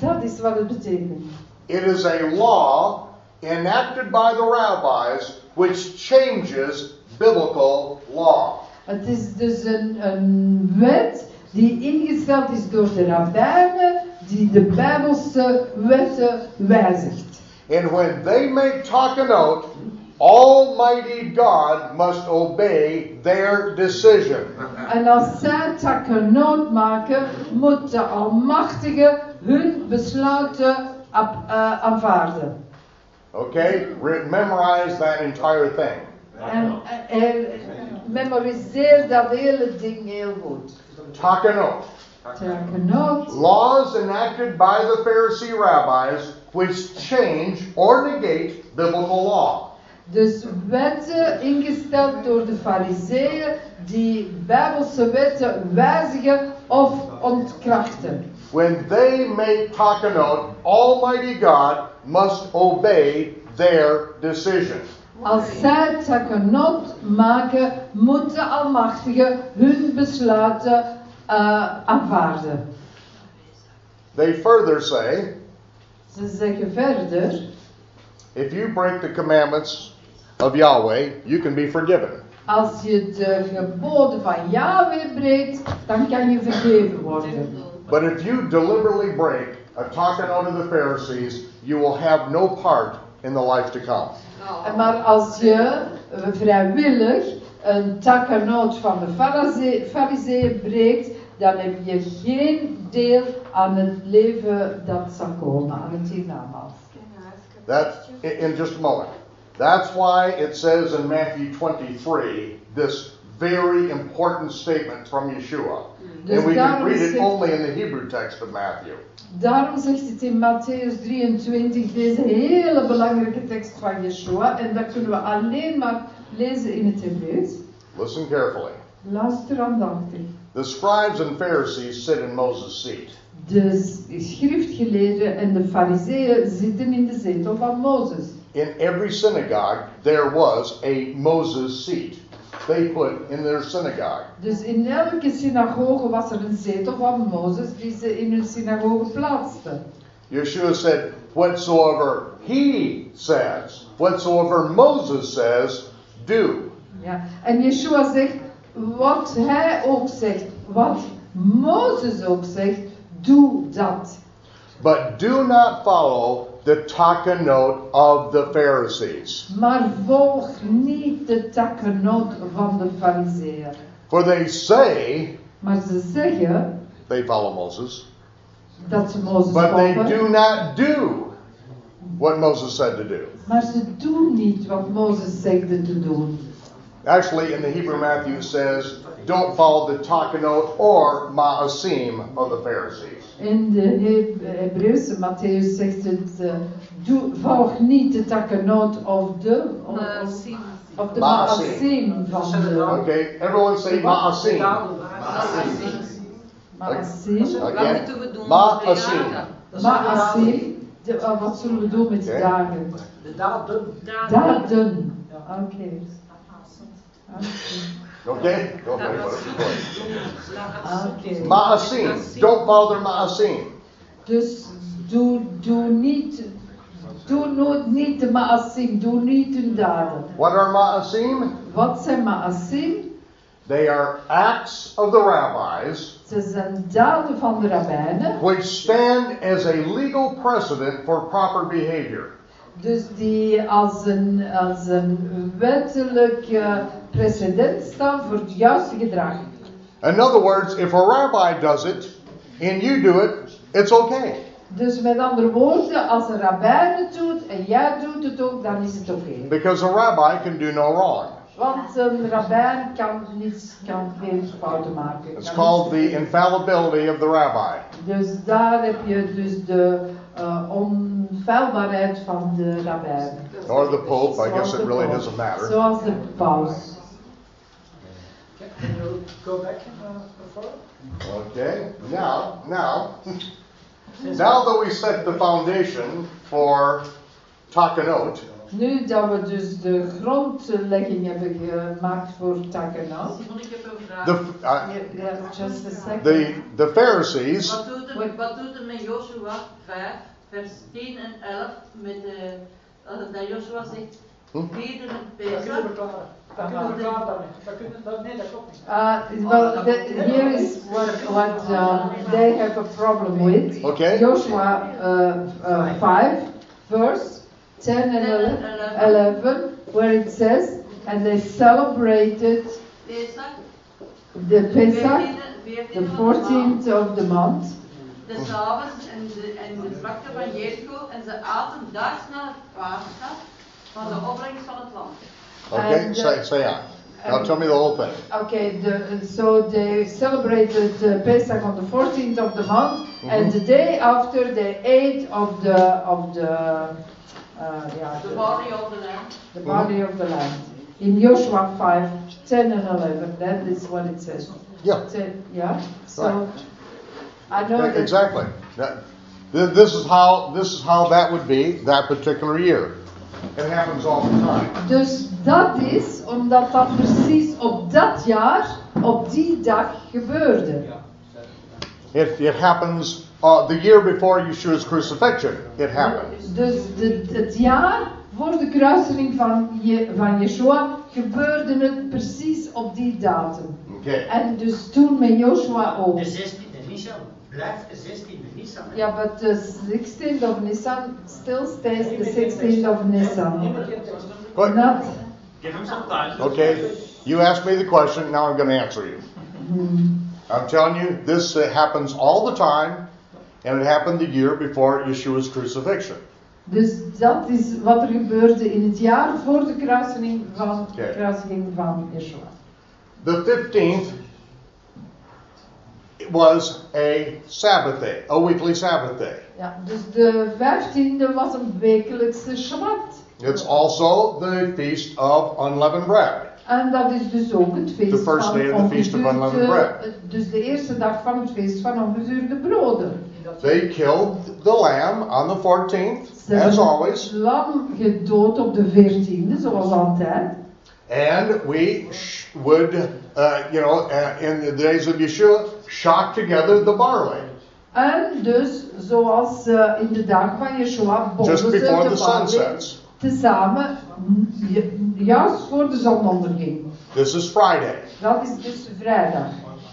Speaker 2: Dat is wat het betekent.
Speaker 5: It is a law enacted by the rabbis which changes biblical law.
Speaker 2: Het is dus een, een wet die ingesteld is door de rabbijnen, die de Bijbelse wetten wijzigt.
Speaker 5: And when they make takanot, Almighty God must obey their decision.
Speaker 2: En als zij takennoot maken, moet de Almachtige hun besluiten eh, aanvaarden.
Speaker 5: Okay? Memorize that entire thing.
Speaker 2: En, en memoriseer dat hele ding heel goed.
Speaker 5: Takanot.
Speaker 2: Takennoot.
Speaker 5: Laws enacted by the Pharisee rabbis which change or negate biblical law.
Speaker 2: Dus wetten ingesteld door de fariseeën die bijbelse wetten wijzigen of ontkrachten.
Speaker 5: When they make takanot, Almighty God must obey their decision.
Speaker 2: Als zij takenot maken, moet de Almachtige hun besluiten eh, aanvaarden.
Speaker 5: They further say,
Speaker 2: Ze zeggen verder,
Speaker 5: if you break the commandments of Yahweh, you can be forgiven.
Speaker 2: als je de geboden van Yahweh breekt, dan kan je vergeven worden.
Speaker 5: But if you deliberately break a takanot of the Pharisees, you will have no part in the life to come.
Speaker 2: En Maar als je eh, vrijwillig een takennoot van de fariseeën breekt, dan heb je geen deel aan het leven dat zal komen, aan het hiernamaals.
Speaker 5: That in, in just a moment. That's why it says in Matthew 23 this very important statement from Yeshua.
Speaker 2: Dus
Speaker 5: and we can read it only in the Hebrew text of Matthew.
Speaker 2: Daarom zegt het in Matthäus 23 deze hele belangrijke tekst van Yeshua. En dat kunnen we alleen maar lezen in het Hebreeuws.
Speaker 5: Listen carefully.
Speaker 2: Luister aandachtig.
Speaker 5: The scribes and Pharisees sit in Moses' seat.
Speaker 2: De schriftgeleerden en de fariseeën zitten in de zetel van Mozes.
Speaker 5: In every synagogue, there was a Moses seat. They put in their synagogue.
Speaker 2: Dus in elke synagoge was er een zetel van Mozes die ze in hun synagoge plaatsten.
Speaker 5: Yeshua said, Whatsoever he says, whatsoever Moses says, do.
Speaker 2: Ja. En Yeshua zegt, wat hij ook zegt, wat Mozes ook zegt, doe dat.
Speaker 5: But do not follow the takanot of the Pharisees.
Speaker 2: Maar volg niet de takennoot van de fariseeën.
Speaker 5: For they say
Speaker 2: Maar ze zeggen
Speaker 5: they follow Moses,
Speaker 2: dat ze Mozes
Speaker 5: but they do not do what Moses said to do.
Speaker 2: Maar ze doen niet wat Mozes zegde te doen.
Speaker 5: Actually, in the Hebrew, Matthew says, don't follow the takanot or ma'asim of the Pharisees.
Speaker 2: In de Heb- Hebreeuwse Matthäus zegt het, eh, doe, volg niet de takennoot of de, of,
Speaker 4: Maasim.
Speaker 2: of de
Speaker 5: Maasim.
Speaker 2: maasim van de,
Speaker 5: Okay, everyone say ma'asim.
Speaker 2: maasim.
Speaker 5: Ma'asim.
Speaker 2: Maasim, de, oh, wat zullen we doen met
Speaker 5: Oké.
Speaker 2: dagen?
Speaker 9: De datum.
Speaker 2: Daden. Oké. Oké.
Speaker 5: Okay? Go ahead, whatever you're
Speaker 2: Oké.
Speaker 5: Ma'asim. Don't bother their ma'asim.
Speaker 2: Dus doe, doe niet, doe nooit niet de maasim, doe niet hun daden.
Speaker 5: What are ma'asim?
Speaker 2: Wat zijn maasim?
Speaker 5: They are acts of the rabbis
Speaker 2: Ze zijn daden van de rabbijnen.
Speaker 5: which stand as a legal precedent for proper behavior.
Speaker 2: Dus die als een, als een wettelijk precedent staan voor het juiste gedrag.
Speaker 5: In other words, if a rabbi does it and you do it, it's okay.
Speaker 2: Dus met andere woorden, als een rabbijn het doet en jij doet het ook, dan is het oké.
Speaker 5: Because a rabbi can do no wrong.
Speaker 2: Want een rabbijn kan niets, kan geen fouten maken.
Speaker 5: It's called the infallibility of the rabbi.
Speaker 2: Dus daar heb je dus de uh, onfeilbaarheid van de rabbijn.
Speaker 5: Or the pope, I guess it really doesn't matter.
Speaker 2: Zoals de paus.
Speaker 9: Can you go back uh, before?
Speaker 5: Okay, now, now, now that we set the foundation for Takanot,
Speaker 2: Nu dat we dus de grondlegging hebben gemaakt voor Takenat.
Speaker 10: Simon, ik heb een vraag.
Speaker 5: the, uh,
Speaker 2: just a second.
Speaker 5: the, the Pharisees,
Speaker 10: Wat doet, het, wat doet het met Joshua 5, vers 10 en 11, met de, uh, dat Joshua zegt, Vierde een
Speaker 9: Dat kunnen we
Speaker 10: Pesach,
Speaker 9: verklaren. Dat kunnen we verklaren daarmee. Dat kunnen, dat, nee, dat klopt niet.
Speaker 2: Uh, well, the, here is what, what uh, they have a problem with.
Speaker 5: Okay.
Speaker 2: Joshua uh, uh, 5, verse 10 and 11, 11, where it says, and they celebrated the Pesach, the 14th of the month.
Speaker 10: de s'avonds en de, en de vlakte van Jericho, en ze aten daags na het paasdag van de opbrengst van het land.
Speaker 5: okay,
Speaker 2: And,
Speaker 5: say, say on. Now tell me the whole thing.
Speaker 2: Okay, the, so they celebrated uh, Pesach on the 14th of the month, and the day after they ate of the of the uh, yeah,
Speaker 10: De body of the land.
Speaker 2: the body of the land. In Joshua 5, 10 and 11, that is what it says.
Speaker 5: Yeah.
Speaker 2: Ten- yeah. So
Speaker 5: Right.
Speaker 2: I know
Speaker 5: Yeah,
Speaker 2: that
Speaker 5: Exactly. That, this is how, this is how that would be that particular year. It happens all the time.
Speaker 2: Dus dat is omdat dat precies op dat jaar, op die dag gebeurde.
Speaker 5: It, it happens uh, the year before Yeshua's crucifixion. It happened.
Speaker 2: Dus de, het jaar voor de kruising van, Je, van Yeshua gebeurde het precies op die datum.
Speaker 5: Okay.
Speaker 2: En dus toen met Joshua ook.
Speaker 11: De 16e Nissan. Blijft de 16e Nissan.
Speaker 2: Ja, but the 16th of Nisan still stays the 16th of Nisan.
Speaker 5: But-
Speaker 2: Not,
Speaker 11: Ik heb hem zo thuis.
Speaker 5: Okay. You asked me the question. Now I'm going to answer you.
Speaker 2: hmm.
Speaker 5: I'm telling you, this uh, happens all the time, and it happened the year before Yeshua's crucifixion.
Speaker 2: Dus dat is wat er gebeurde in het jaar voor de kruising van,
Speaker 5: Oké.
Speaker 2: kruising van Yeshua.
Speaker 5: The 15th was a Sabbath day, a weekly Sabbath day.
Speaker 2: Ja, dus de 15e was een wekelijkse Shabbat.
Speaker 5: It's also the feast of unleavened bread.
Speaker 2: En dat is dus ook het feest
Speaker 5: The first
Speaker 2: van
Speaker 5: day of the feast of
Speaker 2: ongezuurde-
Speaker 5: unleavened bread.
Speaker 2: eh, Dus de eerste dag van het feest van ongezuurde broden.
Speaker 5: They killed the lamb on the 14th,
Speaker 2: Ze
Speaker 5: as always,
Speaker 2: lam gedood op de 14e, zoals altijd.
Speaker 5: and we would, uh, you know, uh, in the days of Yeshua, shock together the barley
Speaker 2: En dus, zoals eh, in de dagen van Yeshua, bonden
Speaker 5: just
Speaker 2: ze
Speaker 5: before
Speaker 2: de
Speaker 5: the sun
Speaker 2: barley
Speaker 5: sets.
Speaker 2: tezamen, ju- juist voor de zon onderging.
Speaker 5: This is Friday.
Speaker 2: Dat is dus vrijdag.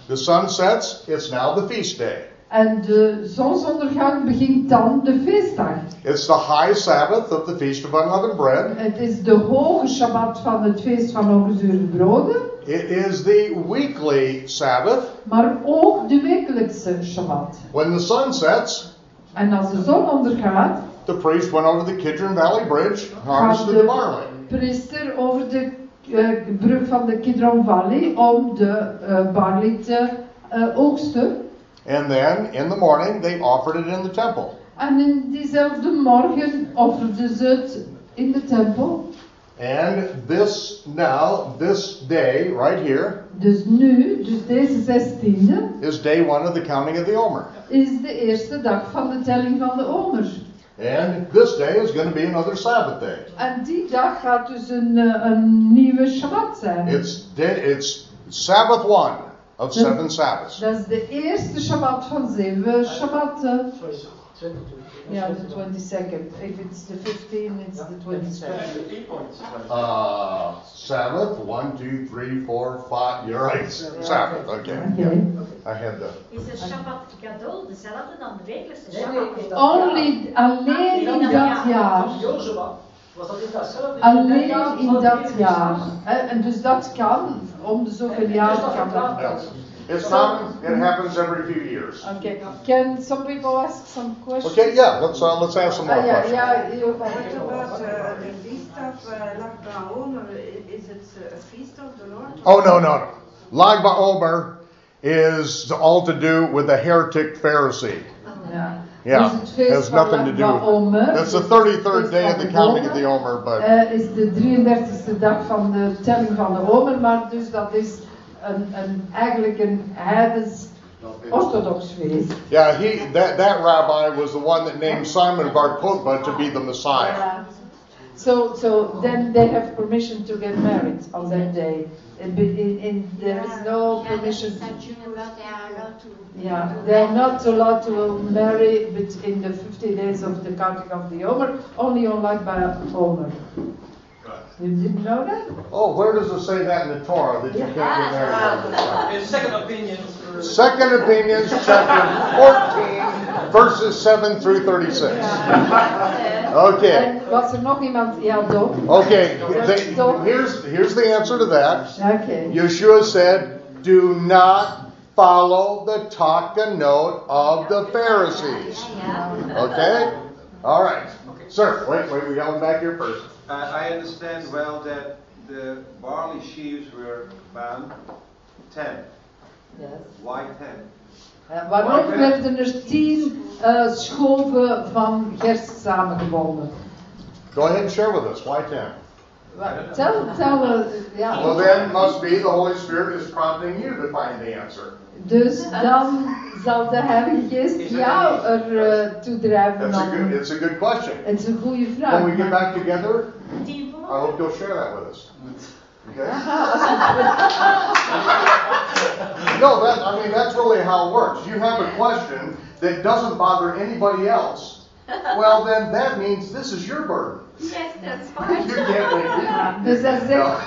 Speaker 5: The sun sets, it's now the feast day.
Speaker 2: En de zonsondergang begint dan de feestdag.
Speaker 5: It's the high Sabbath of the Feast of Unleavened Bread.
Speaker 2: Het is de hoge Shabbat van het feest van ongezuurde broden,
Speaker 5: It is the weekly Sabbath
Speaker 2: maar ook de wekelijkse Shabbat.
Speaker 5: when the sun sets.
Speaker 2: En als de zon ondergaat,
Speaker 5: The priest went over the Kidron Valley Bridge, harvested the
Speaker 2: de
Speaker 5: barley.
Speaker 2: priester over de eh, brug van de Kidron Valley om de eh, barley te eh, oogsten.
Speaker 5: And then in the morning they offered it in the temple.
Speaker 2: En in diezelfde morgen offerden ze het in de tempel.
Speaker 5: And this now, this day right here,
Speaker 2: Dus nu, dus deze 16e,
Speaker 5: is day one of the counting of the Omer.
Speaker 2: is de eerste dag van de telling van de omer.
Speaker 5: And this day is going to be another Sabbath day.
Speaker 2: En die dag gaat dus een, eh, een nieuwe Shabbat zijn.
Speaker 5: It's day, it's Sabbath one of seven Sabbaths.
Speaker 2: Dat is de eerste Shabbat van zeven Shabbatten.
Speaker 9: 22.
Speaker 2: Yeah, the 22nd. If it's the 15th, it's the 22nd.
Speaker 5: Uh, Sabbath, one, two, three, four, five, you're right, Sabbath, okay.
Speaker 2: Okay.
Speaker 5: I had the,
Speaker 12: Is de Shabbat Gadol dezelfde dan de wekelijkse Shabbat?
Speaker 9: in dat
Speaker 2: Only, alleen in dat jaar.
Speaker 9: Van Jozua was dat in datzelfde
Speaker 2: Alleen in dat jaar. Hè, En dus dat kan, om de zoveel jaar kan dat.
Speaker 5: yes. It's not, it happens every few years.
Speaker 2: Okay, can some people ask some questions?
Speaker 5: Okay, yeah, let's, uh, let's have some more
Speaker 2: Ah, ja,
Speaker 5: questions.
Speaker 2: ja, you
Speaker 7: What about uh, the feast of uh, Lag BaOmer? I- Is it uh, a feast of the Lord?
Speaker 5: Oh, no, no, no. Lag BaOmer is all to do with the heretic Pharisee.
Speaker 2: Ja.
Speaker 5: Yeah,
Speaker 2: Dus het feest
Speaker 5: has
Speaker 2: van
Speaker 5: nothing to do
Speaker 2: Lag BaOmer,
Speaker 5: That's the
Speaker 2: dus
Speaker 5: 33rd
Speaker 2: het
Speaker 5: day
Speaker 2: feest
Speaker 5: of the
Speaker 2: van
Speaker 5: counting of the Omer, but
Speaker 2: Eh, is de 33e dag van de telling van de Omer, maar dus dat is een, een, eigenlijk een heidens orthodox feest.
Speaker 5: yeah, he that that rabbi was the one that named Simon Bar Kokhba to be the Messiah.
Speaker 2: So, so then they have permission to get married on that day. In, in, in, there is no permission. Yeah, they're not allowed to marry but in the 50 days of the counting of the Omer, only on like by Omer. You didn't know that?
Speaker 5: Oh, where does it say that in the Torah that you can't get married on?
Speaker 11: In second opinions. for-
Speaker 5: Second Opinions, chapter 14, verses 7 through 36. Okay.
Speaker 2: Was er nog iemand? Ja, Doc.
Speaker 5: Okay,
Speaker 2: Ja,
Speaker 5: they- here's here's the answer to that.
Speaker 2: Okay.
Speaker 5: Yeshua said, "Do not follow the takanot of the Pharisees." Okay. All right, sir. Wait, wait. We got one back here first.
Speaker 13: Uh, I understand well that the barley sheaves were bound 10.
Speaker 2: Yes.
Speaker 13: Why 10?
Speaker 2: Ja, waarom werden er tien eh, schoven van gerst samengebonden?
Speaker 5: Go ahead and share with us. Why ten?
Speaker 2: Wa- Tell, tell, uh, ja.
Speaker 5: Well, then must be the Holy Spirit is prompting you to find the answer.
Speaker 2: Dus dan zal de Heilige Geest jou er eh, toe drijven
Speaker 5: That's a good.
Speaker 2: om.
Speaker 5: It's a good question.
Speaker 2: Het is een goede vraag.
Speaker 5: When we get
Speaker 2: maar-
Speaker 5: back together, I hope you'll share that with us. Okay. No, that, I mean, that's really how it works. You have a question that doesn't bother anybody else. Well, then that means this is your burden.
Speaker 12: Yes, that's fine.
Speaker 5: You can't wait.
Speaker 2: Ja, dus hij zegt,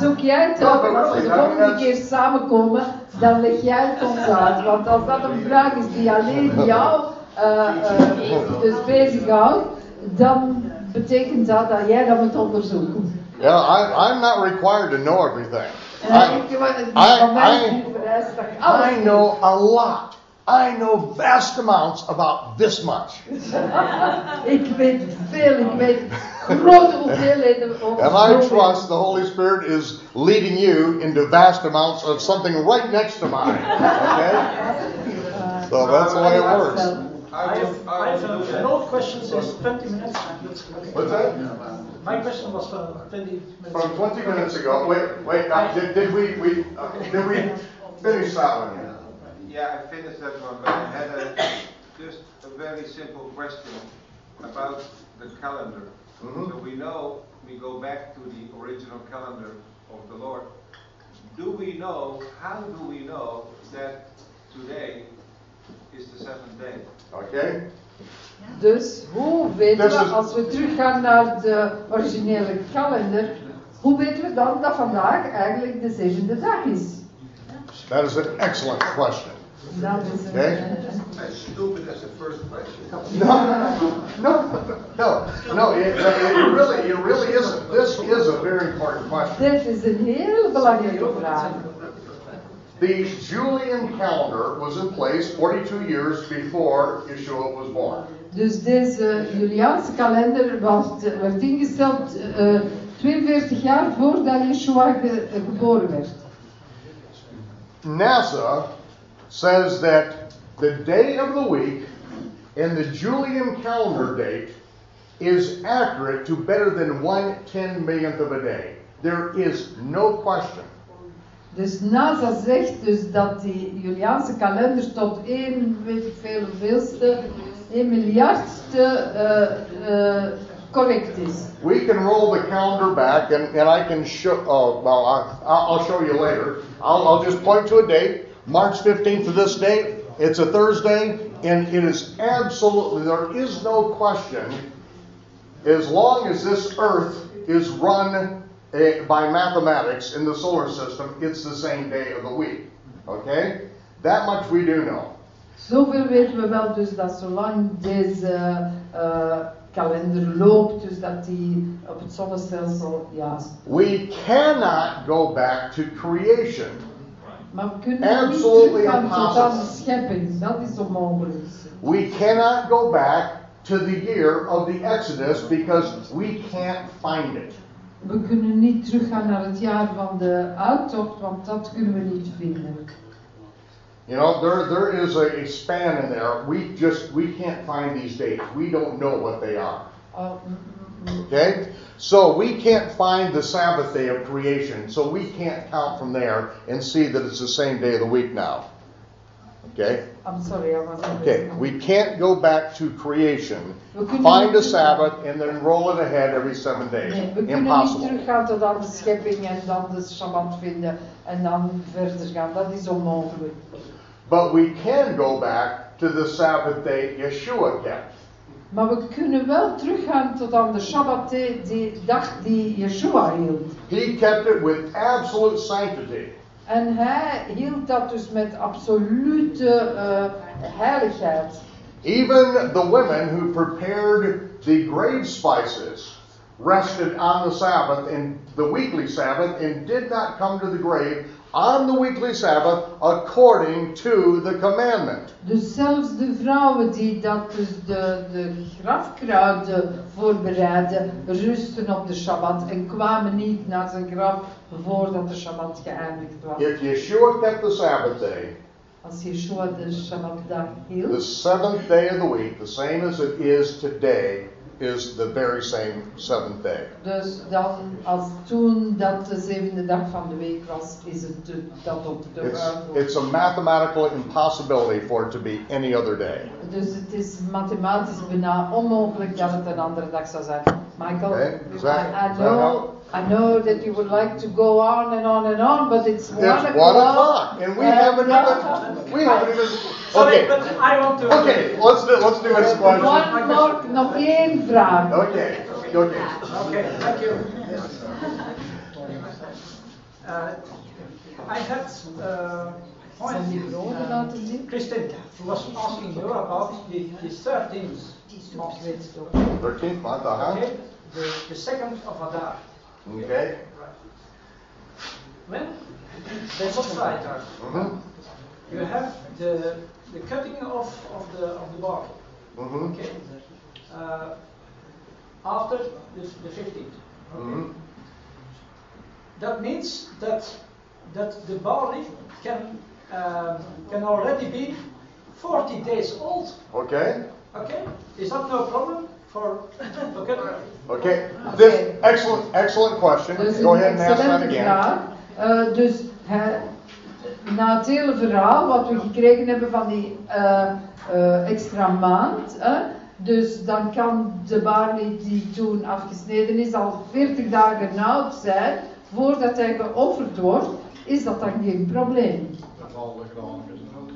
Speaker 2: zoek jij het op als we de volgende
Speaker 5: that's-
Speaker 2: keer samenkomen, dan leg jij het ons uit. Want als dat een vraag is die alleen jou eh, eh, dus bezighoudt, dan betekent dat dat jij dat moet onderzoeken.
Speaker 5: Yeah, I, I'm not required to know everything. I, I-
Speaker 2: van mij is
Speaker 5: I-
Speaker 2: niet vereist dat ik alles
Speaker 5: I know a lot. I know vast amounts about this much.
Speaker 2: Ik weet veel, ik weet grote hoeveelheden over
Speaker 5: And I trust the Holy Spirit is leading you into vast amounts of something right next to mine. Okay? So that's the way it works.
Speaker 9: I have, I have uh, no questions since 20 minutes. Okay.
Speaker 5: What's that?
Speaker 9: My question was from 20 minutes.
Speaker 5: From 20 minutes ago. Wait, wait. uh, did, did we we uh, did we finish that one? yet?
Speaker 13: Yeah, I finished that one, but I had a, just a very simple question about the calendar.
Speaker 5: Mhm.
Speaker 13: So we know, we go back to the original calendar of the Lord. Do we know, how do we know that today is the seventh day?
Speaker 5: Okay.
Speaker 2: Dus hoe weten
Speaker 5: Dus
Speaker 2: we,
Speaker 5: het-
Speaker 2: als we teruggaan naar de originele kalender, hoe weten we dan dat vandaag eigenlijk de zevende dag is?
Speaker 5: That is an excellent question.
Speaker 2: Dat is een,
Speaker 5: Okay.
Speaker 6: As stupid as the first question.
Speaker 5: No, no, no, no. It, it really, it really isn't. This is a very important question.
Speaker 2: Dit is een hele belangrijke vraag.
Speaker 5: The Julian calendar was in place 42 years before Yeshua was born.
Speaker 2: Dus deze Juliaanse kalender was, werd ingesteld eh 42 jaar voordat Yeshua ge- eh, geboren werd.
Speaker 5: NASA says that the day of the week and the Julian calendar date is accurate to better than one ten millionth of a day. There is no question.
Speaker 2: Dus NASA zegt dus dat die Juliaanse kalender tot 1, weet ik veel hoeveelste, 1 miljardste eh, correct is.
Speaker 5: We can roll the calendar back, and, and I can show. Oh, well, I, I'll show you later. I'll, I'll just point to a date, March 15th to this date. It's a Thursday, and it is absolutely, there is no question, as long as this earth is run by mathematics in the solar system, it's the same day of the week. Okay? That much we do know.
Speaker 2: Zoveel weten we wel, dus dat zolang deze eh, kalender loopt, dus dat die op het zonnestelsel juist.
Speaker 5: We cannot go back to creation.
Speaker 2: Maar we kunnen niet
Speaker 5: Absolutely
Speaker 2: teruggaan tot aan de
Speaker 5: impossible.
Speaker 2: schepping, dat is onmogelijk.
Speaker 5: We cannot go back to the year of the Exodus because we can't find it.
Speaker 2: We kunnen niet teruggaan naar het jaar van de uittocht, want dat kunnen we niet vinden.
Speaker 5: You know, there there is a, a span in there. We just we can't find these dates. We don't know what they are.
Speaker 2: Mm.
Speaker 5: Okay? So we can't find the Sabbath day of creation. So we can't count from there and see that it's the same day of the week now. Okay?
Speaker 2: I'm sorry, I was
Speaker 5: Okay, we can't go back to creation, find a Sabbath, and then roll it ahead every seven days.
Speaker 2: Nee, we kunnen niet
Speaker 5: Impossible.
Speaker 2: teruggaan tot aan de schepping en dan de Shabbat vinden en dan verder gaan. Dat is onmogelijk.
Speaker 5: But we can go back to the Sabbath day Yeshua kept.
Speaker 2: Maar we kunnen wel teruggaan tot aan de Shabbat, die dag die Yeshua hield.
Speaker 5: He kept it with absolute sanctity.
Speaker 2: En hij hield dat dus met absolute eh, heiligheid.
Speaker 5: Even the women who prepared the grave spices rested on the Sabbath and the weekly Sabbath and did not come to the grave on the weekly Sabbath according to the commandment.
Speaker 2: Dus zelfs de vrouwen die dat dus de, de grafkruiden voorbereidden, rusten op de Shabbat en kwamen niet naar zijn graf voordat de Shabbat geëindigd was.
Speaker 5: If Yeshua kept the Sabbath day,
Speaker 2: Als Yeshua de Shabbatdag
Speaker 5: the
Speaker 2: hield,
Speaker 5: seventh day of the week, the same as it is today, is the very same seventh day.
Speaker 2: dus dan als toen dat de zevende dag van de week was, is het de, dat op de
Speaker 5: It's, it's a mathematical impossibility for it to be any other day.
Speaker 2: Dus het is mathematisch bijna onmogelijk dat het een andere dag zou zijn. Michael,
Speaker 5: Okay,
Speaker 2: I,
Speaker 5: that-
Speaker 2: I know, I know that you would like to go on and on and on, but it's one
Speaker 5: It's one o'clock, and we haven't even, we haven't even,
Speaker 9: Sorry,
Speaker 5: okay.
Speaker 9: but I want to.
Speaker 5: Okay, let's do, let's do this question.
Speaker 2: One more, nog één vraag.
Speaker 5: Okay, okay.
Speaker 9: Okay, thank you. Uh, I had uh,
Speaker 2: Zijn die broden laten zien?
Speaker 9: Christine was asking you about the, the 13th month.
Speaker 5: 13th month, uh-huh.
Speaker 9: Okay, the, the second of Adar.
Speaker 5: Okay.
Speaker 9: When the Godsvrijdag,
Speaker 5: Mhm.
Speaker 9: you have the the cutting off of the of the barley.
Speaker 5: Mhm.
Speaker 9: Okay. Uh, after the, the 15th. Okay.
Speaker 5: Mhm.
Speaker 9: That means that that the barley can um, can already be 40 days old.
Speaker 5: Okay.
Speaker 9: Okay, is that no problem cutting?
Speaker 5: Okay. This, excellent, excellent question.
Speaker 2: Dus
Speaker 5: Go ahead and ask that
Speaker 2: excellente
Speaker 5: again.
Speaker 2: vraag. Eh, dus hij- na het hele verhaal wat we gekregen hebben van die eh, eh, extra maand, dus dan kan de barley die toen afgesneden is al 40 dagen oud zijn voordat hij geofferd wordt, is dat dan geen probleem.
Speaker 8: Dan vallen de graantjes eruit.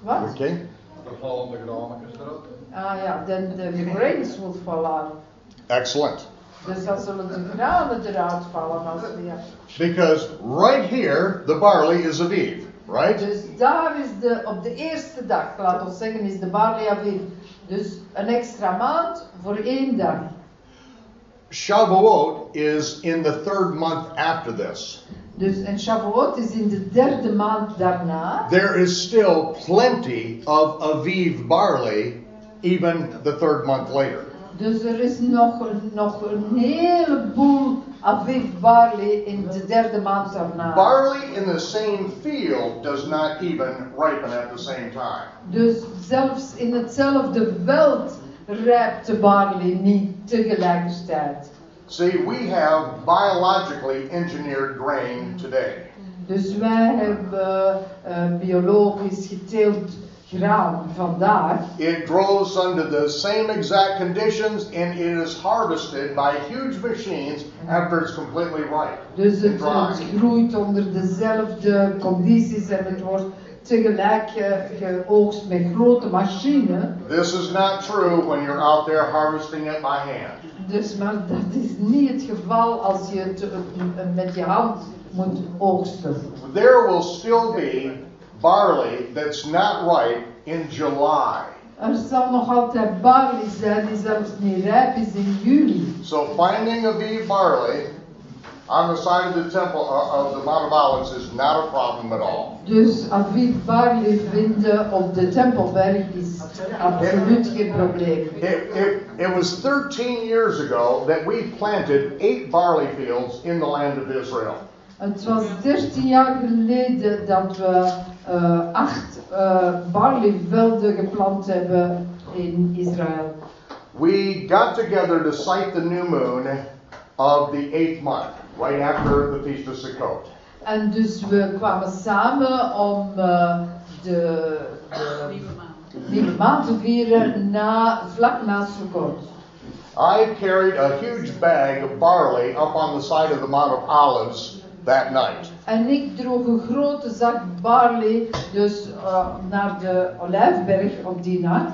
Speaker 2: Wat?
Speaker 5: Okay.
Speaker 8: Dan vallen de graantjes eruit.
Speaker 2: Ah ja, then the grains will fall out.
Speaker 5: Excellent.
Speaker 2: Dus dan zullen de granen eruit vallen als we...
Speaker 5: Because right here, the barley is Aviv, right?
Speaker 2: Dus daar is de, op de eerste dag, laat ons zeggen, is de barley aviv. Dus een extra maand voor één dag.
Speaker 5: Shavuot is in the third month after this.
Speaker 2: Dus en Shavuot is in de derde maand daarna.
Speaker 5: There is still plenty of Aviv barley, even the third month later.
Speaker 2: Dus er is nog, nog een heleboel aviv barley in de derde maand daarna.
Speaker 5: Barley in the same field does not even ripen at the same time.
Speaker 2: Dus zelfs in hetzelfde veld rijpt de barley niet tegelijkertijd.
Speaker 5: See, we have biologically engineered grain today.
Speaker 2: Dus wij hebben eh, biologisch geteeld graan vandaag.
Speaker 5: It grows under the same exact conditions and it is harvested by huge machines after it's completely ripe
Speaker 2: Dus het, het groeit onder dezelfde condities en het wordt tegelijk eh, geoogst met grote machines.
Speaker 5: This is not true when you're out there harvesting it by hand.
Speaker 2: Dus, maar dat is niet het geval als je het eh, met je hand moet oogsten.
Speaker 5: There will still be barley that's not ripe in July.
Speaker 2: Er zal nog altijd barley zijn die zelfs niet rijp is in juli.
Speaker 5: So finding a bee barley on the side of the temple uh, of the Mount of Olives is not a problem at all.
Speaker 2: Dus aviv barley vinden op de Tempelberg is absoluut geen probleem.
Speaker 5: It, it, it was 13 years ago that we planted eight barley fields in the land of Israel.
Speaker 2: Het was 13 jaar geleden dat we eh, acht uh, barleyvelden geplant hebben in Israël.
Speaker 5: We got together to sight the new moon of the eighth month, right after the Feast of Sukkot.
Speaker 2: En dus we kwamen samen om uh, de, de nieuwe maand te vieren na, vlak na Sukkot.
Speaker 5: I carried a huge bag of barley up on the side of the Mount of Olives that night.
Speaker 2: En ik droeg een grote zak barley dus uh, naar de Olijfberg op die nacht.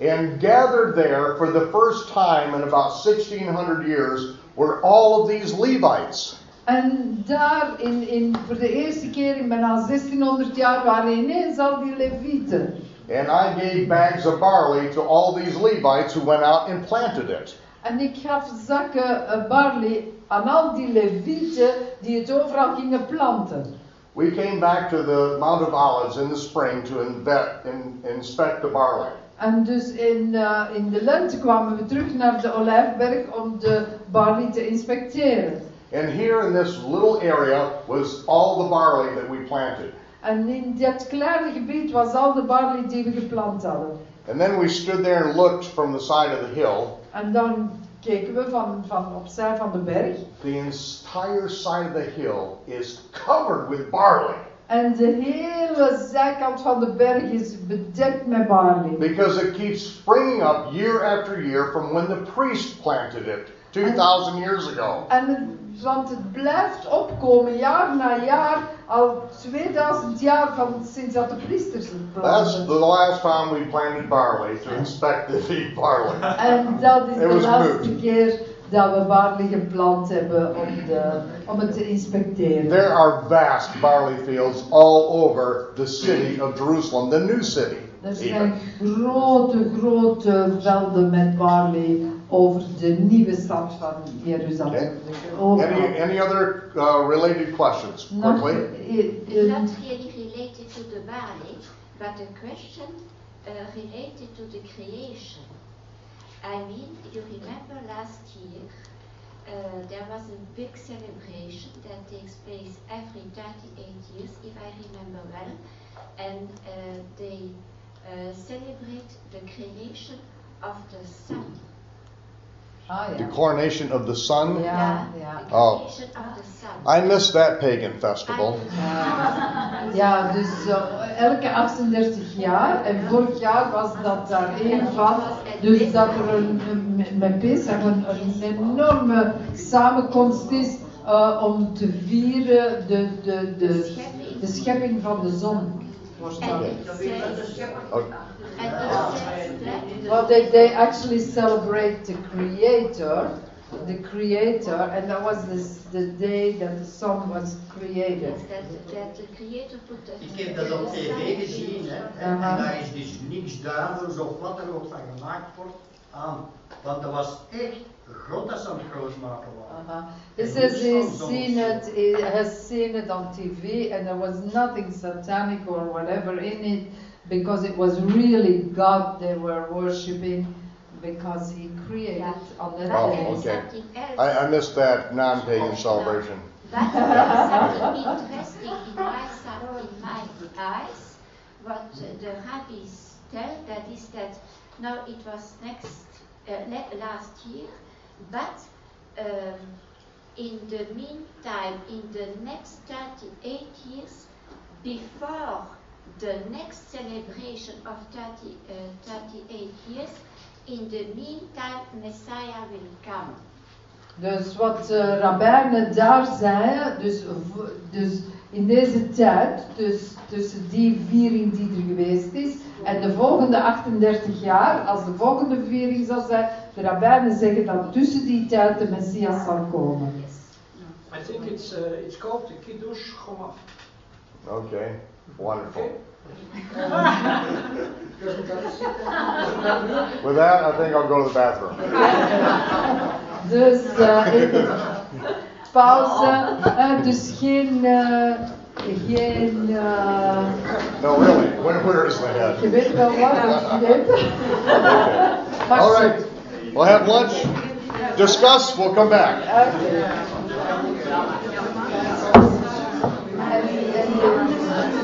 Speaker 5: And gathered there for the first time in about 1600 years were all of these Levites.
Speaker 2: En daar in, in, voor de eerste keer in bijna 1600 jaar waren ineens al die levieten.
Speaker 5: And I gave bags of barley to all these Levites who went out and planted it.
Speaker 2: En ik gaf zakken uh, barley aan al die levieten die het overal gingen planten.
Speaker 5: We came back to the Mount of Olives in the spring to in, inspect the barley.
Speaker 2: En dus in, uh, in de lente kwamen we terug naar de Olijfberg om de barley te inspecteren.
Speaker 5: And here in this little area was all the barley that we planted.
Speaker 2: En in dat kleine gebied was al de barley die we geplant hadden.
Speaker 5: And then we stood there and looked from the side of the hill.
Speaker 2: En dan keken we van, van opzij van de berg.
Speaker 5: The entire side of the hill is covered with barley
Speaker 2: En de hele zijkant van de berg is bedekt met barley.
Speaker 5: because it keeps springing up year after year from when the priest planted it 2,000 years ago.
Speaker 2: En want het blijft opkomen jaar na jaar, al 2000 jaar van sinds dat de priesters het
Speaker 5: That's
Speaker 2: planten.
Speaker 5: the last time we planted barley to inspect the barley.
Speaker 2: En dat is
Speaker 5: It
Speaker 2: de laatste keer dat we barley geplant hebben om, de, om het te inspecteren.
Speaker 5: There are vast barley fields all over the city of Jerusalem, the new city.
Speaker 2: Er
Speaker 5: even.
Speaker 2: zijn grote, grote velden met barley over de nieuwe stad van Jeruzalem. Overal.
Speaker 5: Any, any other uh, related questions?
Speaker 2: Nog-
Speaker 5: Quickly.
Speaker 2: i- i-
Speaker 12: Not really related to the barley, but a question uh, related to the creation. I mean, you remember last year uh, there was a big celebration that takes place every 38 years, if I remember well, and uh, they uh, celebrate the creation of the sun.
Speaker 2: Ah,
Speaker 5: The coronation of the sun.
Speaker 2: Ja, ja.
Speaker 12: The
Speaker 5: Oh. I missed that pagan festival.
Speaker 2: Ja, dus eh, elke 38 jaar. En vorig jaar was dat daar één van. Dus dat er een, een- met Pesach een, een enorme samenkomst is eh, om te vieren de, de, de, de schepping van de zon.
Speaker 12: And it says, And it says that
Speaker 2: Well, they, they actually celebrate the creator, the creator, and that was this, the day that the sun was created.
Speaker 12: that, that the creator put the
Speaker 14: Ik heb dat op tv gezien, hè.
Speaker 2: Aha.
Speaker 14: En daar is dus niks duivels of wat er ook van gemaakt wordt aan. Want dat was echt God dat ze aan het grootmaken waren.
Speaker 2: Uh-huh. It says
Speaker 14: niks
Speaker 2: he's seen it, he has seen it on TV, and there was nothing satanic or whatever in it because it was really God they were worshipping because he created on that
Speaker 5: Oh,
Speaker 2: day.
Speaker 5: okay. I, I missed that non-pagan celebration.
Speaker 12: But there is something interesting in my, si- in my eyes, what the rabbis tell, that is that now it was next, uh, last year, but um, in the meantime, in the next 38 years, before the next celebration of 30, uh, 38 years, in the meantime, Messiah will come.
Speaker 2: Dus wat uh, rabbijnen daar zeiden, dus, dus in deze tijd, dus tussen die viering die er geweest is en de volgende 38 jaar, als de volgende viering zal zijn, de rabbijnen zeggen dat tussen die tijd de Messias zal komen.
Speaker 9: I think it's uh, it's called the Kiddush Choma.
Speaker 5: Okay, wonderful. With that, I think I'll go to the bathroom.
Speaker 2: Dus eh, even pauze, Eh, dus geen, eh, geen,
Speaker 5: No, really, where, where is my head?
Speaker 2: je weet wel wat je weet.
Speaker 5: All right, we'll have lunch, discuss, we'll come back.
Speaker 2: Ik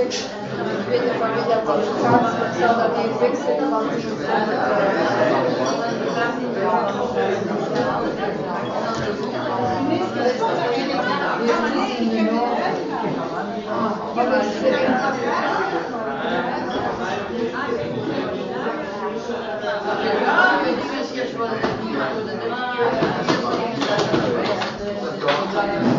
Speaker 2: invece una sveglia famiglia approfittata è stata di invece da Thank you.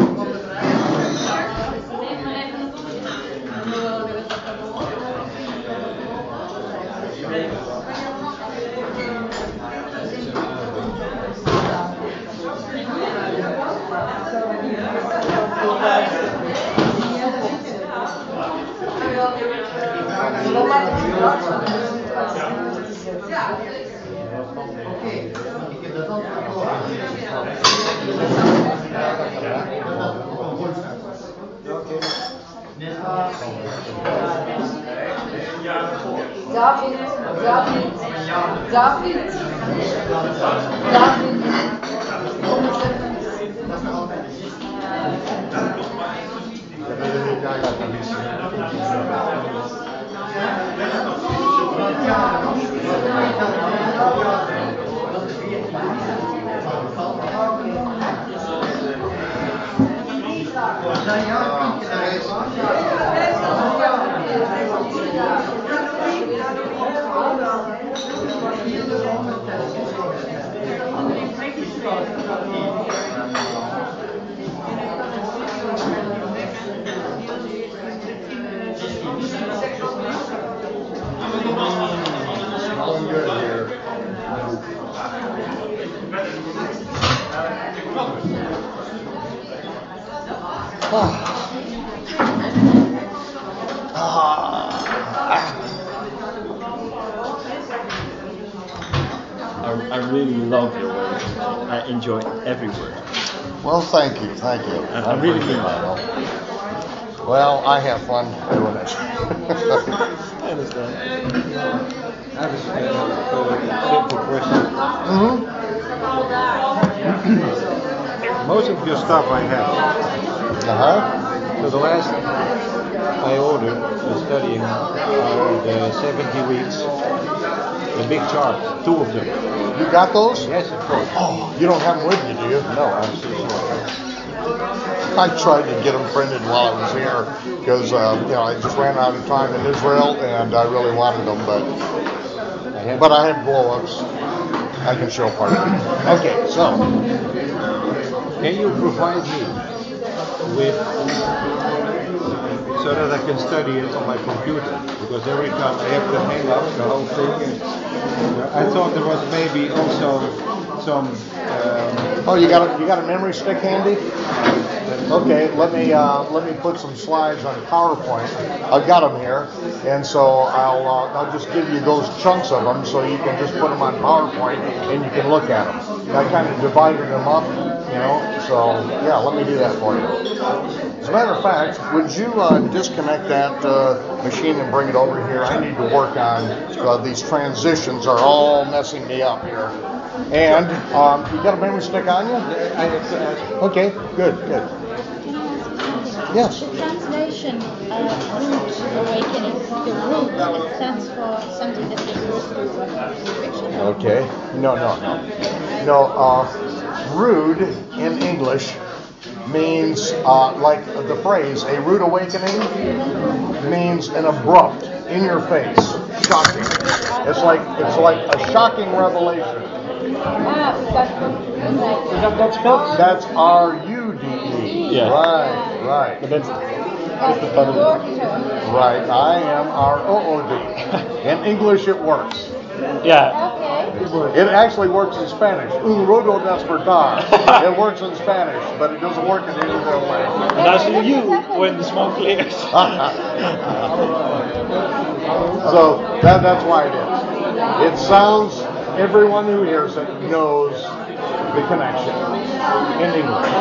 Speaker 2: David, David, David, David.
Speaker 5: Going good here.
Speaker 15: I, I really love your work. I enjoy every word.
Speaker 5: Well, thank you, thank you.
Speaker 15: I, I really mean that.
Speaker 5: Well, I have fun doing it.
Speaker 15: I understand.
Speaker 16: I have a simple question. Most of your stuff I have.
Speaker 5: Uh-huh.
Speaker 16: So the last I ordered was studying are the 70 weeks, the big chart, two of them.
Speaker 5: You got those?
Speaker 16: Yes, of course.
Speaker 5: Oh, you don't have them with you, do you?
Speaker 16: No, I'm so sorry.
Speaker 5: I tried to get them printed while I was here because uh, you know I just ran out of time in Israel and I really wanted them, but but I have blow-ups. I can show part of it. Okay, so
Speaker 16: Can you provide me with so that I can study it on my computer? Because every time I have to hang up the whole thing. I thought there was maybe also Um,
Speaker 5: oh, you got a, you got a memory stick handy? Okay, let me uh, let me put some slides on PowerPoint. I've got them here, and so I'll uh, I'll just give you those chunks of them so you can just put them on PowerPoint and you can look at them. I kind of divided them up, you know. So yeah, let me do that for you. As a matter of fact, would you uh, disconnect that uh, machine and bring it over here? I need to work on uh, these transitions are all messing me up here. And um, you got a memory stick on you? Okay, good, good. Yes.
Speaker 17: The Translation, uh, root awakening, the root, it stands for something that refers.
Speaker 5: Okay. No, no, no. No, uh, rude in English means, uh, like the phrase, a rude awakening means an abrupt, in your face, shocking. It's like, it's like a shocking revelation.
Speaker 17: That's
Speaker 15: That's spelled?
Speaker 5: That's R U D E.
Speaker 15: Yeah.
Speaker 5: Right, right.
Speaker 15: But that's, that's the fun of it.
Speaker 5: Right, I am R O O D. In English, it works.
Speaker 15: Yeah.
Speaker 5: It actually works in Spanish. Un rudo despertar. It works in Spanish, but it doesn't work in any other language.
Speaker 15: And I see you when the smoke clears.
Speaker 5: so that, that's why it is. It sounds, everyone who hears it knows the connection in English.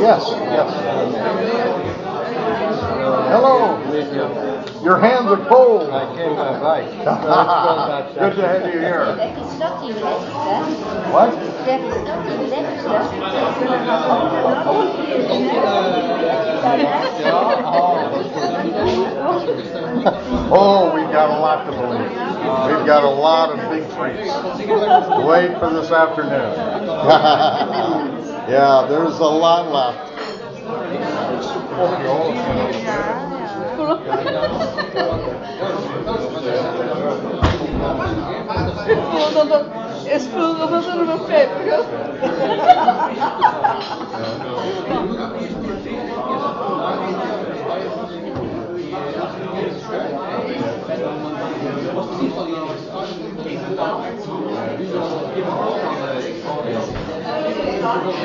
Speaker 5: Yes, yes. Hello. Your hands are cold. I came by bike. Good to have you here.
Speaker 17: Dat is dat die letters, hè?
Speaker 5: What?
Speaker 17: Dat is dat die letters,
Speaker 5: Oh, we've got a lot to believe. We've got a lot of big treats. Wait for this afternoon. yeah, there's a lot left.
Speaker 1: Esse pulo tá passando no pé, viu? Thank you. Er nog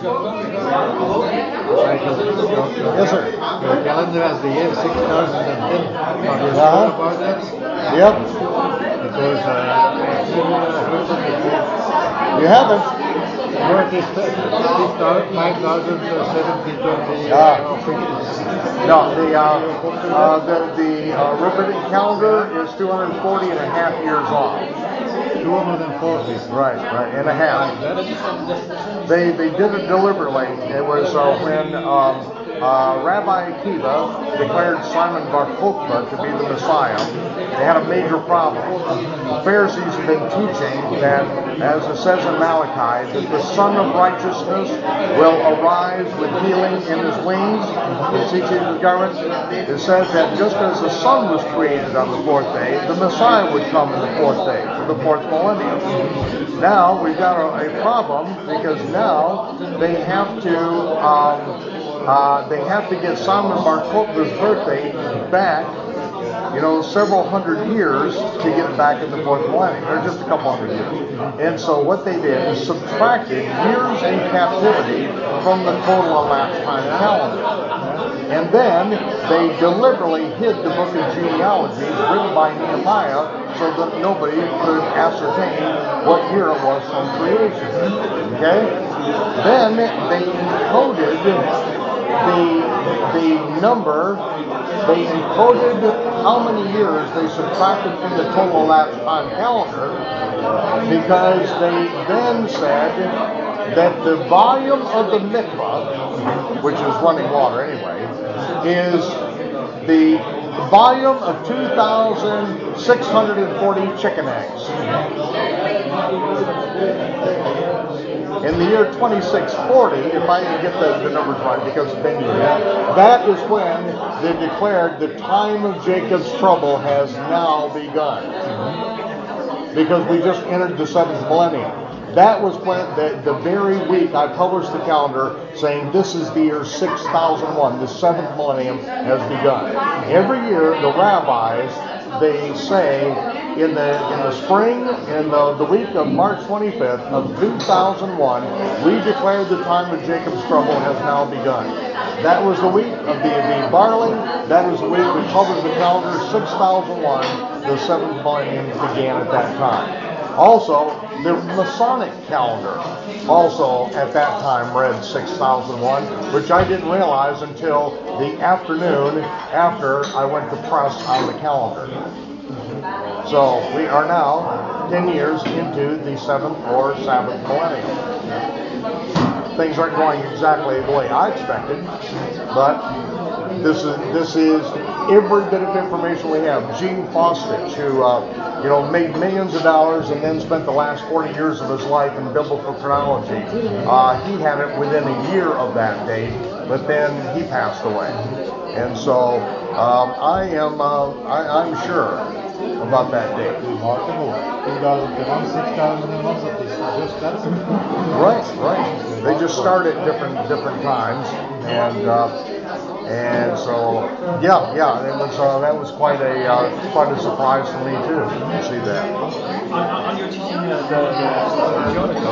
Speaker 5: Yes, sir.
Speaker 16: Your calendar has the year 6010. Are
Speaker 5: Uh-huh.
Speaker 16: sure about that?
Speaker 5: Yep.
Speaker 16: Because uh, similar happened before.
Speaker 5: You haven't?
Speaker 16: It is 5070
Speaker 5: Ah. No, the, uh, uh, the, the uh, riveting calendar is 240 and a half years off.
Speaker 16: 240.
Speaker 5: Right, right, and a half. They, they did it deliberately. It was uh, when um, uh, Rabbi Akiva declared Simon Bar Kokhba to be the Messiah. They had a major problem. The Pharisees had been teaching that, as it says in Malachi, that the Son of Righteousness will arise with healing in his wings. The teaching the government. It says that just as the sun was created on the fourth day, the Messiah would come in the fourth day, for the fourth millennium. Now we've got a, a problem because now they have to um, uh, they have to get Simon Bar Kokhba's birthday back, you know, several hundred years to get it back in the fourth millennium, or just a couple hundred years. And so what they did is subtracted years in captivity from the total elapsed time calendar. And then they deliberately hid the book of genealogies written by Nehemiah so that nobody could ascertain what year it was from creation. Okay? Then they encoded the the number, they encoded how many years they subtracted from the total elapsed time calendar because they then said that the volume of the mikvah, which is running water anyway, is the volume of 2,640 chicken eggs. In the year 2640, if I can get the, the numbers right, because it's been that is when they declared the time of Jacob's trouble has now begun. Because we just entered the seventh millennium. That was when the, the very week I published the calendar saying this is the year 6001, the seventh millennium has begun. Every year, the rabbis they say in the in the spring in the, the week of March 25th of 2001, we declared the time of Jacob's trouble has now begun. That was the week of the, the barley. That was the week we published the calendar 6001. The seventh millennium began at that time. Also, the Masonic calendar also at that time read 6001, which I didn't realize until the afternoon after I went to press on the calendar. So we are now 10 years into the seventh or seventh millennium. Things aren't going exactly the way I expected, but this is this is every bit of information we have. Gene Fostich, who uh, you know made millions of dollars and then spent the last 40 years of his life in biblical chronology, uh, he had it within a year of that date, but then he passed away. And so um, I am uh, I, I'm sure about that date.
Speaker 16: Remarkable. 2001, 6001, that is just that.
Speaker 5: Right, right. They just start at different different times, and uh, and so yeah, yeah. It was uh, that was quite a uh, quite a surprise for me too to see that.
Speaker 15: On, on your teaching uh, the, the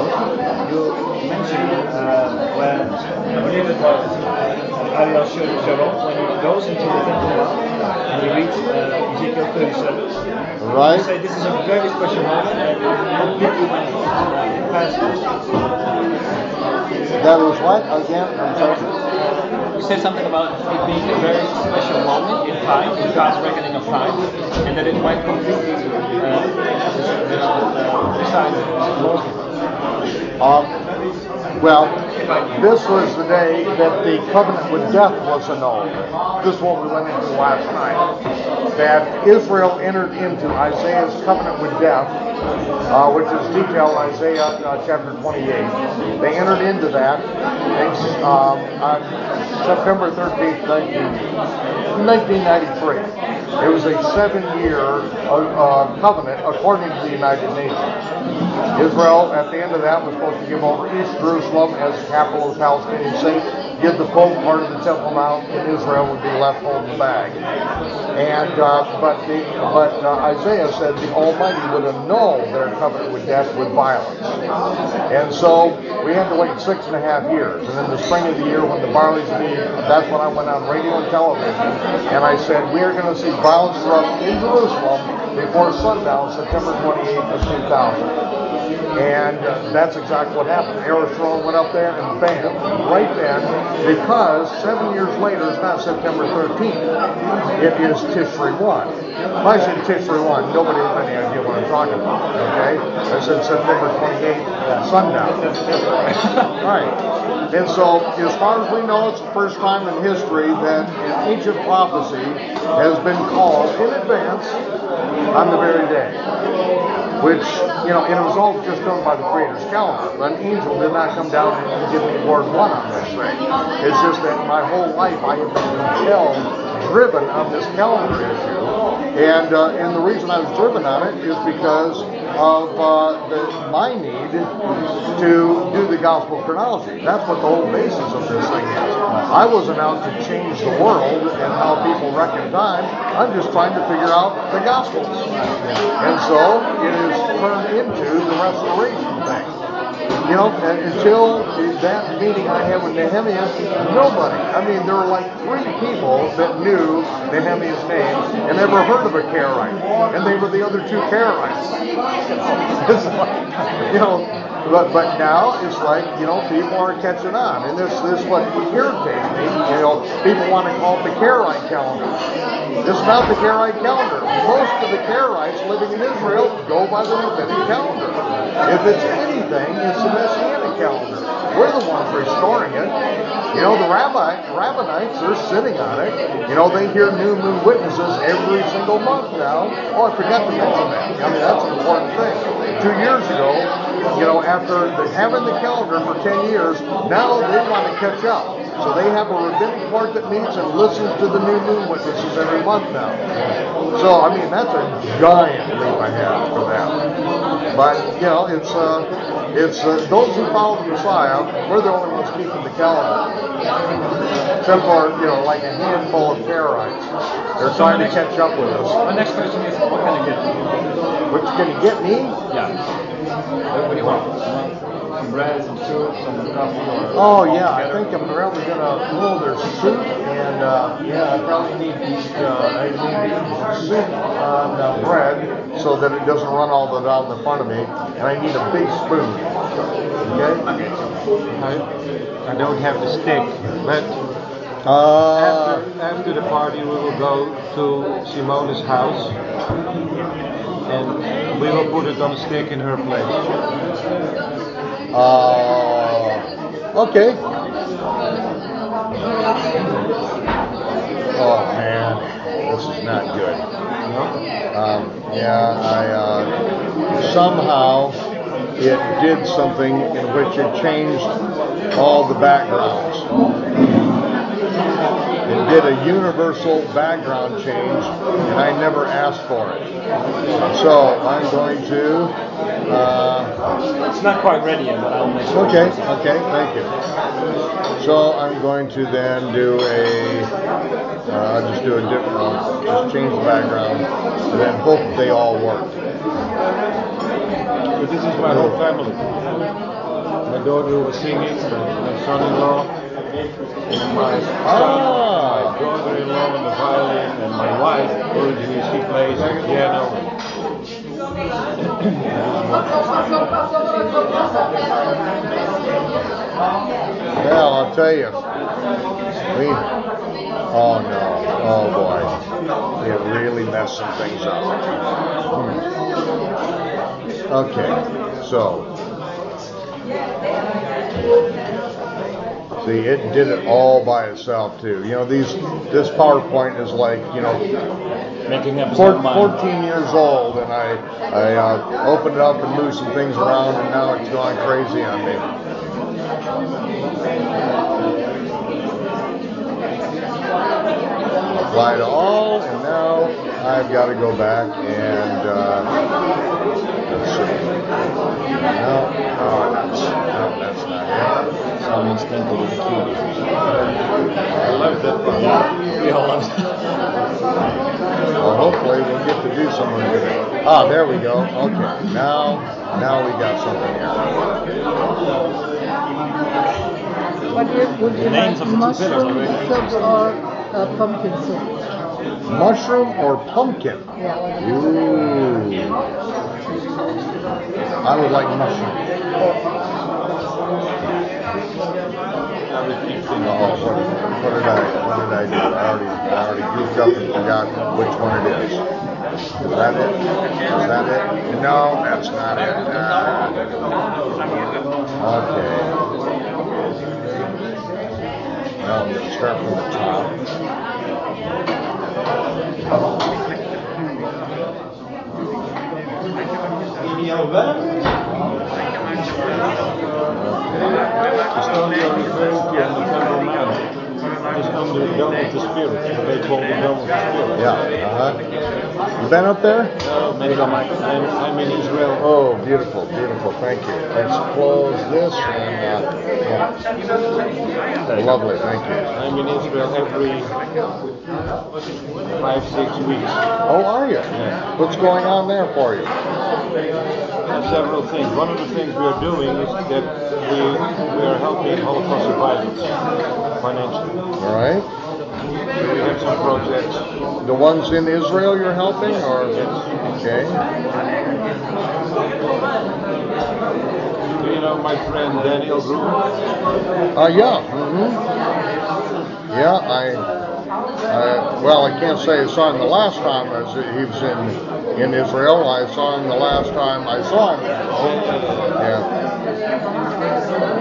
Speaker 15: you mentioned uh, when it was uh, Ariel Sharon when he goes into the Temple and he reads uh, Ezekiel 37.
Speaker 5: Right.
Speaker 15: You say this is a very special moment and completely went past
Speaker 5: That was what again? I'm sorry.
Speaker 15: You said something about it being a very special moment in time, in God's reckoning of time, and that it went completely uh, beside
Speaker 5: Um, well, this was the day that the covenant with death was annulled. This is what we went into last night. That Israel entered into Isaiah's covenant with death, uh, which is detailed in Isaiah uh, chapter 28. They entered into that um, on September 13th, 1993. It was a seven-year uh, uh, covenant according to the United Nations. Israel, at the end of that, was supposed to give over East Jerusalem as the capital of the Palestinian state, give the folk part of the Temple Mount, and Israel would be left holding the bag. And uh, but the, but uh, Isaiah said the Almighty would annul their covenant with death with violence. And so we had to wait six and a half years. And in the spring of the year, when the barley's need, that's when I went on radio and television, and I said we are going to see violence erupt in Jerusalem before sundown, September 28th of 2000. And uh, that's exactly what happened. Aerosol went up there and bam, right then, because seven years later, it's not September 13th, it is Tishri 1. If I said Tishri 1, nobody has any idea what I'm talking about, okay? I said September 28th, sundown. right. And so, as far as we know, it's the first time in history that an ancient prophecy has been called in advance on the very day. Which, you know, and it was all just done by the Creator's calendar. An angel did not come down and give me word one on this thing. It's just that my whole life I have been compelled, driven on this calendar issue. And, uh, and the reason I was driven on it is because of uh, the, my need to do the gospel chronology. That's what the whole basis of this thing is. I wasn't out to change the world and how people reckon time. I'm just trying to figure out the gospels. And so it is turned into the restoration thing. You know, until that meeting I had with Nehemiah, nobody. I mean, there were like three people that knew Nehemiah's name and never heard of a Karaite, and they were the other two Karaites. It's like, you know, but but now it's like you know people aren't catching on, and this this what irritates me. You know, people want to call it the Karaite calendar. It's not the Karaite calendar. Most of the Karaites living in Israel go by the Rabbinic calendar. If it's anything, it's the Messianic calendar. we're the ones restoring it. You know, the rabbi, rabbinites, they're sitting on it. You know, they hear new moon witnesses every single month now. Oh, I forgot to mention that. I mean, that's an important thing. Two years ago, you know, after having the calendar for 10 years, now they want to catch up. So they have a rabbinic court that meets and listens to the new moon witnesses every month now. So, I mean, that's a giant leap ahead for them. But, you know, it's, uh, it's uh, those who follow the Messiah, we're the only ones keeping the calendar. Except for, you know, like a handful of Karaites. They're trying to catch up with us.
Speaker 15: My next question is, what can I get?
Speaker 5: What can you get me?
Speaker 15: Yeah. What do you want? Some bread, some soup, some coffee, or
Speaker 5: Oh yeah, I think I'm probably gonna pull their soup and uh, yeah, I probably need these uh, I need soup on uh, bread so that it doesn't run all the down the front of me, and I need a big spoon. Okay.
Speaker 16: I, I don't have the stick, but
Speaker 5: Uh,
Speaker 16: after, after the party we will go to Simone's house and we will put it on a stick in her place.
Speaker 5: Uh, okay. Oh man, this is not good. Um, yeah, I uh, somehow it did something in which it changed all the backgrounds. It did a universal background change, and I never asked for it. So I'm going to. Uh,
Speaker 15: It's not quite ready yet, but I'll make sure.
Speaker 5: Okay, okay, thank you. So I'm going to then do a, uh, I'll just do a different, just change the background, and then hope they all work.
Speaker 16: But this is my whole family. My daughter was singing, my son-in-law, and my son,
Speaker 5: Ah.
Speaker 16: my daughter-in-law on the violin, and my wife, originally she plays the piano.
Speaker 5: Well, I'll tell you, we, oh no, oh boy, it really some things up. Hmm. Okay, so, see, it did it all by itself too. You know, these, this PowerPoint is like, you know,
Speaker 15: Making up his
Speaker 5: Four,
Speaker 15: mind.
Speaker 5: 14 years old, and I, I uh, opened it up and moved some things around, and now it's going crazy on me. Apply to all, and now I've got to go back and uh, let's see. No, no, that's, no, that's not it.
Speaker 15: Temple with a key.
Speaker 5: I love that part.
Speaker 15: Yeah, we all love it.
Speaker 5: Well, hopefully we'll get to do something with it. Ah, there we go. Okay, now, now we got something here.
Speaker 2: What would, would you
Speaker 15: names
Speaker 2: like
Speaker 15: of the
Speaker 2: mushroom soup or uh, pumpkin soup?
Speaker 5: Mushroom or pumpkin?
Speaker 2: Yeah.
Speaker 5: Ooh. I would like mushroom. Oh, what, what did I, what did I do? I already, I already goofed up and forgot which one it is. Is that it? Is that it? No, that's not it. Ah. okay. Well, start from the top.
Speaker 16: Just only on the very on the Temple Mount. Just under the dome of the Spirit. They call the of the Spirit.
Speaker 5: Yeah, uh-huh. You been up there?
Speaker 16: No, maybe I'm, I'm, I'm in Israel.
Speaker 5: Oh, beautiful, beautiful. Thank you. Let's close this and, uh, yeah. Lovely, thank you.
Speaker 16: I'm in Israel every five, six weeks.
Speaker 5: Oh, are you?
Speaker 16: Yeah.
Speaker 5: What's going on there for you?
Speaker 16: Several things. One of the things we are doing is that we, we are helping Holocaust survivors financially.
Speaker 5: All right.
Speaker 16: So we have some projects.
Speaker 5: The ones in Israel you're helping, or okay?
Speaker 16: Do you know my friend Daniel Gruber?
Speaker 5: Uh, yeah. hmm Yeah, I. I, well, I can't say I saw him the last time as he was in in Israel. I saw him the last time I saw him. Yeah.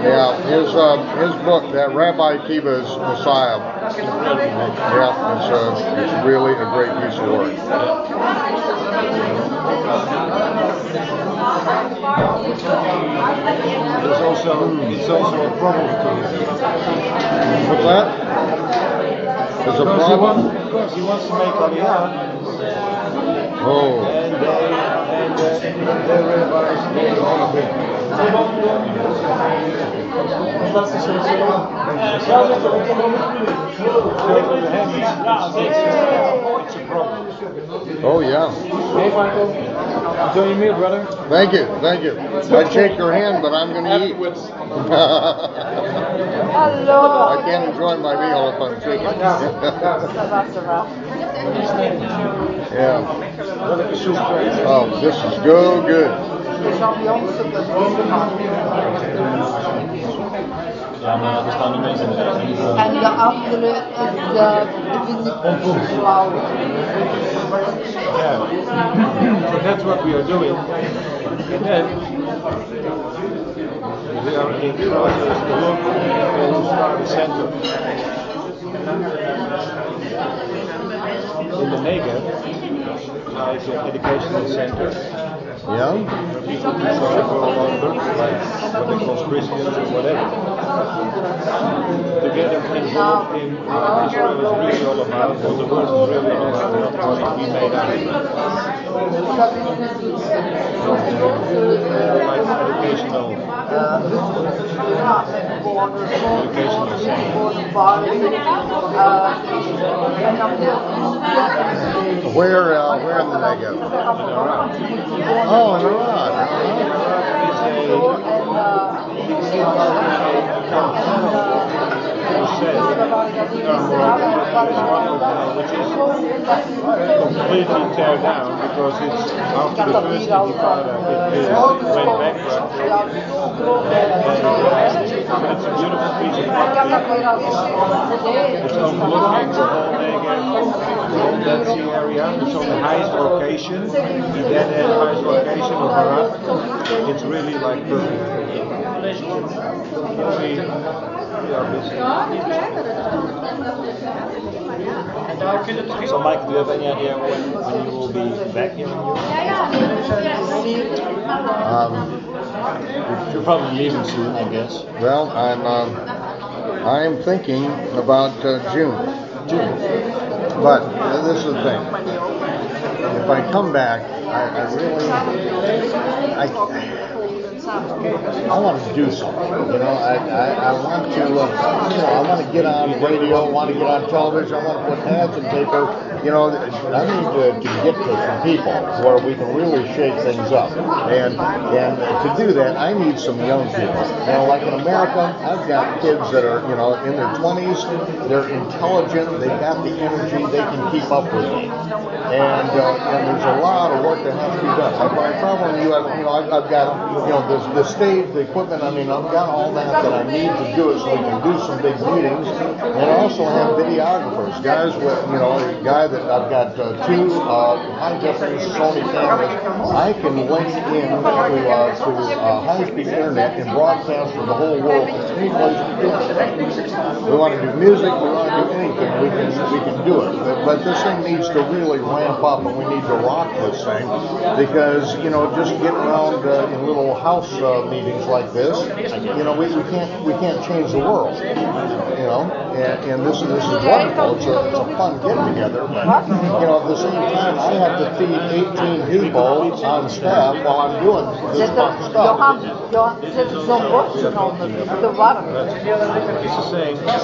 Speaker 5: Yeah, his uh, his book, that Rabbi Kiva's Messiah. Yeah, it's uh, it's really a great piece of work.
Speaker 16: It's also it's also a him.
Speaker 5: What's that? There's a
Speaker 16: Because he
Speaker 5: problem.
Speaker 16: wants, because he wants to make Aliyah,
Speaker 5: Oh.
Speaker 16: and they and uh, they realize they all of it. It's a problem.
Speaker 5: Oh yeah.
Speaker 16: Hey Michael, enjoy your meal, brother.
Speaker 5: Thank you, thank you. I'd shake your hand, but I'm going to eat. I can't enjoy my meal if I'm shaking. yeah. Oh, this is go good.
Speaker 15: Ja, maar er staan nu mensen in de rij.
Speaker 2: En de andere is de, vind ik flauw.
Speaker 16: Yeah. so that's what we are doing. And then we are in the process to look a center. In the Negev, like an educational center.
Speaker 5: Yeah?
Speaker 16: They call Christians or whatever. To get involved in what Israel is really all about, what the world is really all about, not what made out of it. like educational educational
Speaker 5: Where, uh, where in the Negev? No, no va. É no, no.
Speaker 16: Completely tear down because it's after the first intifada it, went bankrupt and it's a beautiful piece of property it's overlooking the whole Negev the whole area it's on the highest location the dead end highest location of Iraq it's really like perfect we, we are busy
Speaker 15: So Mike, do you have any idea when, when you will be back here in Europe?
Speaker 5: Um,
Speaker 15: You're probably leaving soon, I guess.
Speaker 5: well, I'm, um, I'm thinking about uh, June. June. But uh, this is the thing. If I come back, I, I really, I, I want to do something. You know, I, I, I want to, uh, you know, I want to get on radio, I want to get on television, I want to put ads in paper. You know, I need to, to get to some people where we can really shake things up. And and to do that, I need some young people. Know, like in America, I've got kids that are, you know, in their 20s. They're intelligent. They've got the energy. They can keep up with me. And uh, and there's a lot of work that has to be done. Like my problem, you have, you know, I've, I've got, you know, the, the stage, the equipment. I mean, I've got all that that I need to do it so we can do some big meetings. And I also have videographers, guys with, you know, guys guy that I've got uh, two uh, high definition Sony cameras. I can link in to uh, to uh, high speed internet and broadcast to the whole world. We want to do music, we want to do anything, we can we can do it. But, but this thing needs to really ramp up, and we need to rock this thing because you know just getting around uh, in little house uh, meetings like this, you know, we, we can't we can't change the world. You know, and, and this this is wonderful. It's a, it's a fun get together, but you know at the same time I have to feed 18 people on staff while I'm doing this fun stuff.
Speaker 2: Johan, Johan, zet zo'n bordje onder, te warm.
Speaker 16: It's the same that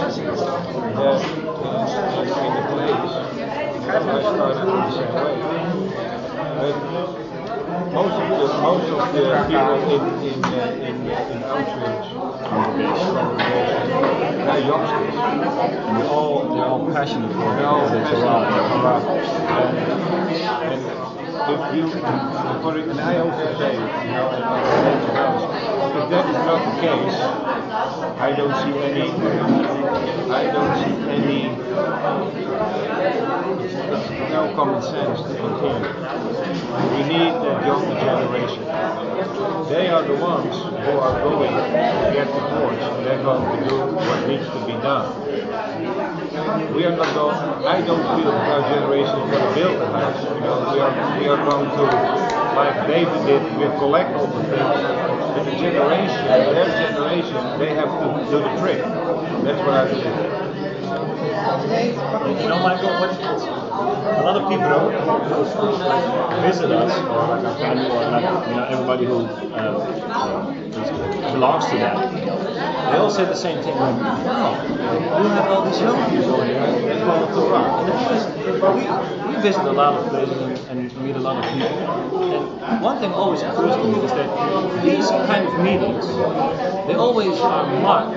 Speaker 16: in the place, I started in the same way. But most of the most of the people in in uh, in in Auschwitz youngsters.
Speaker 15: And they're all, they're all passionate for it.
Speaker 16: And, and if you, say, you know, if that is not the case, I don't see any, I don't see any, no common sense to continue. We need the younger generation. They are the ones who are going to get the and they're going to do what needs to be done. We are not going, I don't feel that our generation is going to build the house. Know, we are, we are going to, like David did, we collect all the things. The generation, their generation, they have to do the trick. That's what I believe.
Speaker 15: You know, Michael, what, a lot of people visit us, or like our family, or like you know everybody who uh, belongs to that, they all say the same thing. Like, wow, you have all these young people here, they follow Torah. And the thing is, we, we visit a lot of places and, and meet a lot of people. And one thing always occurs to me is that these kind of meetings, they always are marked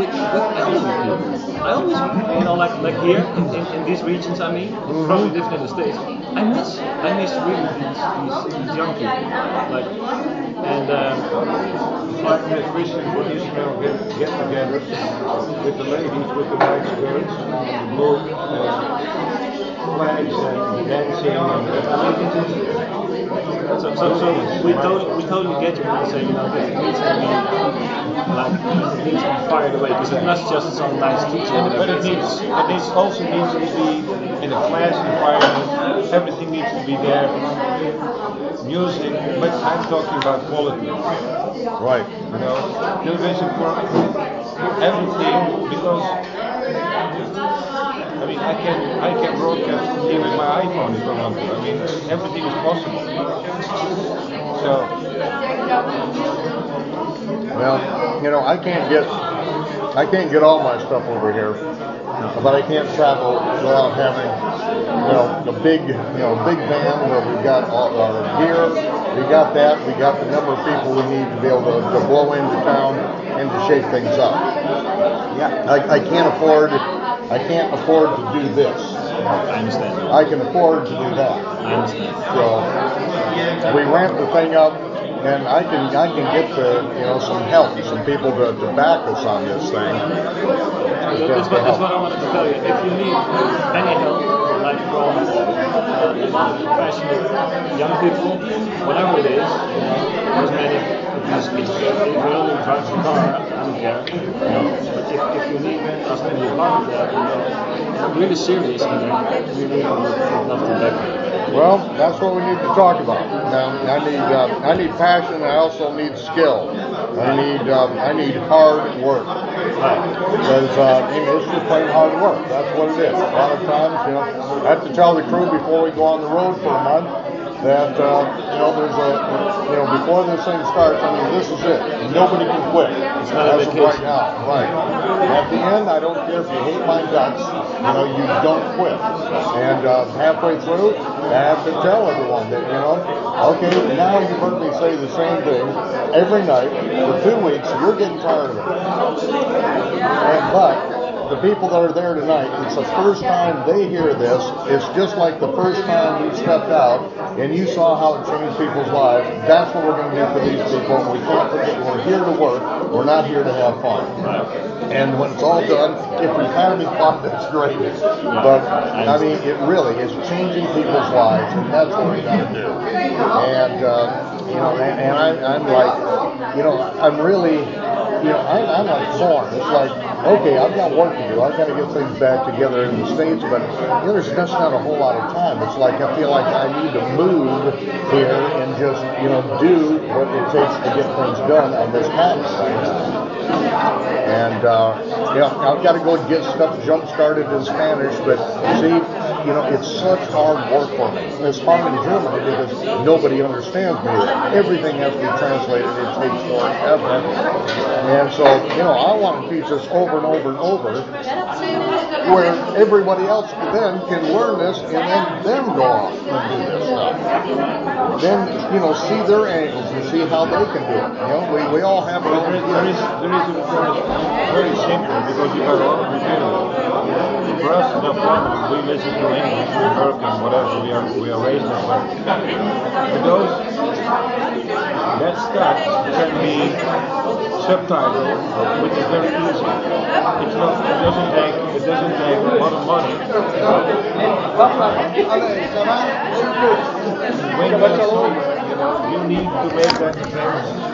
Speaker 15: with, with elderly people. I always, you know, like like here in, in, in these regions, I mean, probably different in the states. I miss, I miss really these, these, these young people, like, and um,
Speaker 16: Like Miss Christian for Israel get, get together with the ladies with the white skirts, the blue uh, flags and dancing and
Speaker 15: So, so, so we totally, we totally get you when you say, you know, that it needs to be like it needs to be fired away because it's not just some nice teacher.
Speaker 16: But it needs, it needs also needs to be in a class environment. Everything needs to be there. Music, but I'm talking about quality.
Speaker 5: Right.
Speaker 16: You know, television for everything because I mean I can I can broadcast from here with my iPhone if I want to. I mean everything is possible. So
Speaker 5: Well, you know, I can't get I can't get all my stuff over here, but I can't travel without having you know the big you know big van where we've got all our gear, we got that, we got the number of people we need to be able to, to blow into town and to shake things up. Yeah, I, I can't afford I can't afford to do this.
Speaker 15: I understand.
Speaker 5: I can afford to do that.
Speaker 15: I understand.
Speaker 5: So we ramp the thing up, and I can I can get the you know some help, some people to, to back us on this thing.
Speaker 15: So that's, what, that's what I wanted to tell you. If you need any help, like from uh, passionate young people, whatever it is, you know, cosmetic, you, you drive car. You know, but if, if you need us to you know, really serious and would love to back.
Speaker 5: Well, that's what we need to talk about. Now, I need uh, I need passion. I also need skill. I need um, I need hard work. Because uh, I mean, it's just plain hard work. That's what it is. A lot of times, you know, I have to tell the crew before we go on the road for a month that uh, you know there's a you know before this thing starts. I mean, this is it. Nobody can quit.
Speaker 15: It's not a
Speaker 5: As of
Speaker 15: vacation.
Speaker 5: right now, right? At the end, I don't care if you hate my guts. You know, you don't quit. And uh, halfway through, I have to tell everyone that you know, okay, now you've heard me say the same thing every night for two weeks. You're getting tired of it. And, but the people that are there tonight, it's the first time they hear this. It's just like the first time you stepped out and you saw how it changed people's lives. That's what we're going to do for these people. We can't forget we're here to work. We're not here to have fun. And when it's all done, if we're any fun, that's great. But I mean, it really is changing people's lives, and that's what we got to do. And uh, you know, and, and I, I'm like, you know, I'm really, you know, I, I'm like torn. It's like, okay, I've got work to do. I've got to get things back together in the states, but you know, there's just not a whole lot of time. It's like I feel like I need to move here and just, you know, do what it takes to get things done on this tax thing. And uh, know, I've got to go get stuff jump started in Spanish, but see, you know, it's such hard work for me. It's hard in Germany because nobody understands me. Everything has to be translated. It takes forever. And so, you know, I want to teach this over and over and over, where everybody else then can learn this and then them go off and do this stuff. Then, you know, see their angles and see how they can do it. You know, we, we all have our own
Speaker 16: there is, there is very simple because you got a lot of material. For us, no problem. We listen to English, and whatever. We are we are raised that way. Those, that stuff can be subtitled, which is very easy. It's not, it doesn't take, it doesn't take a lot of money. When that's over, you know, you need to make that available.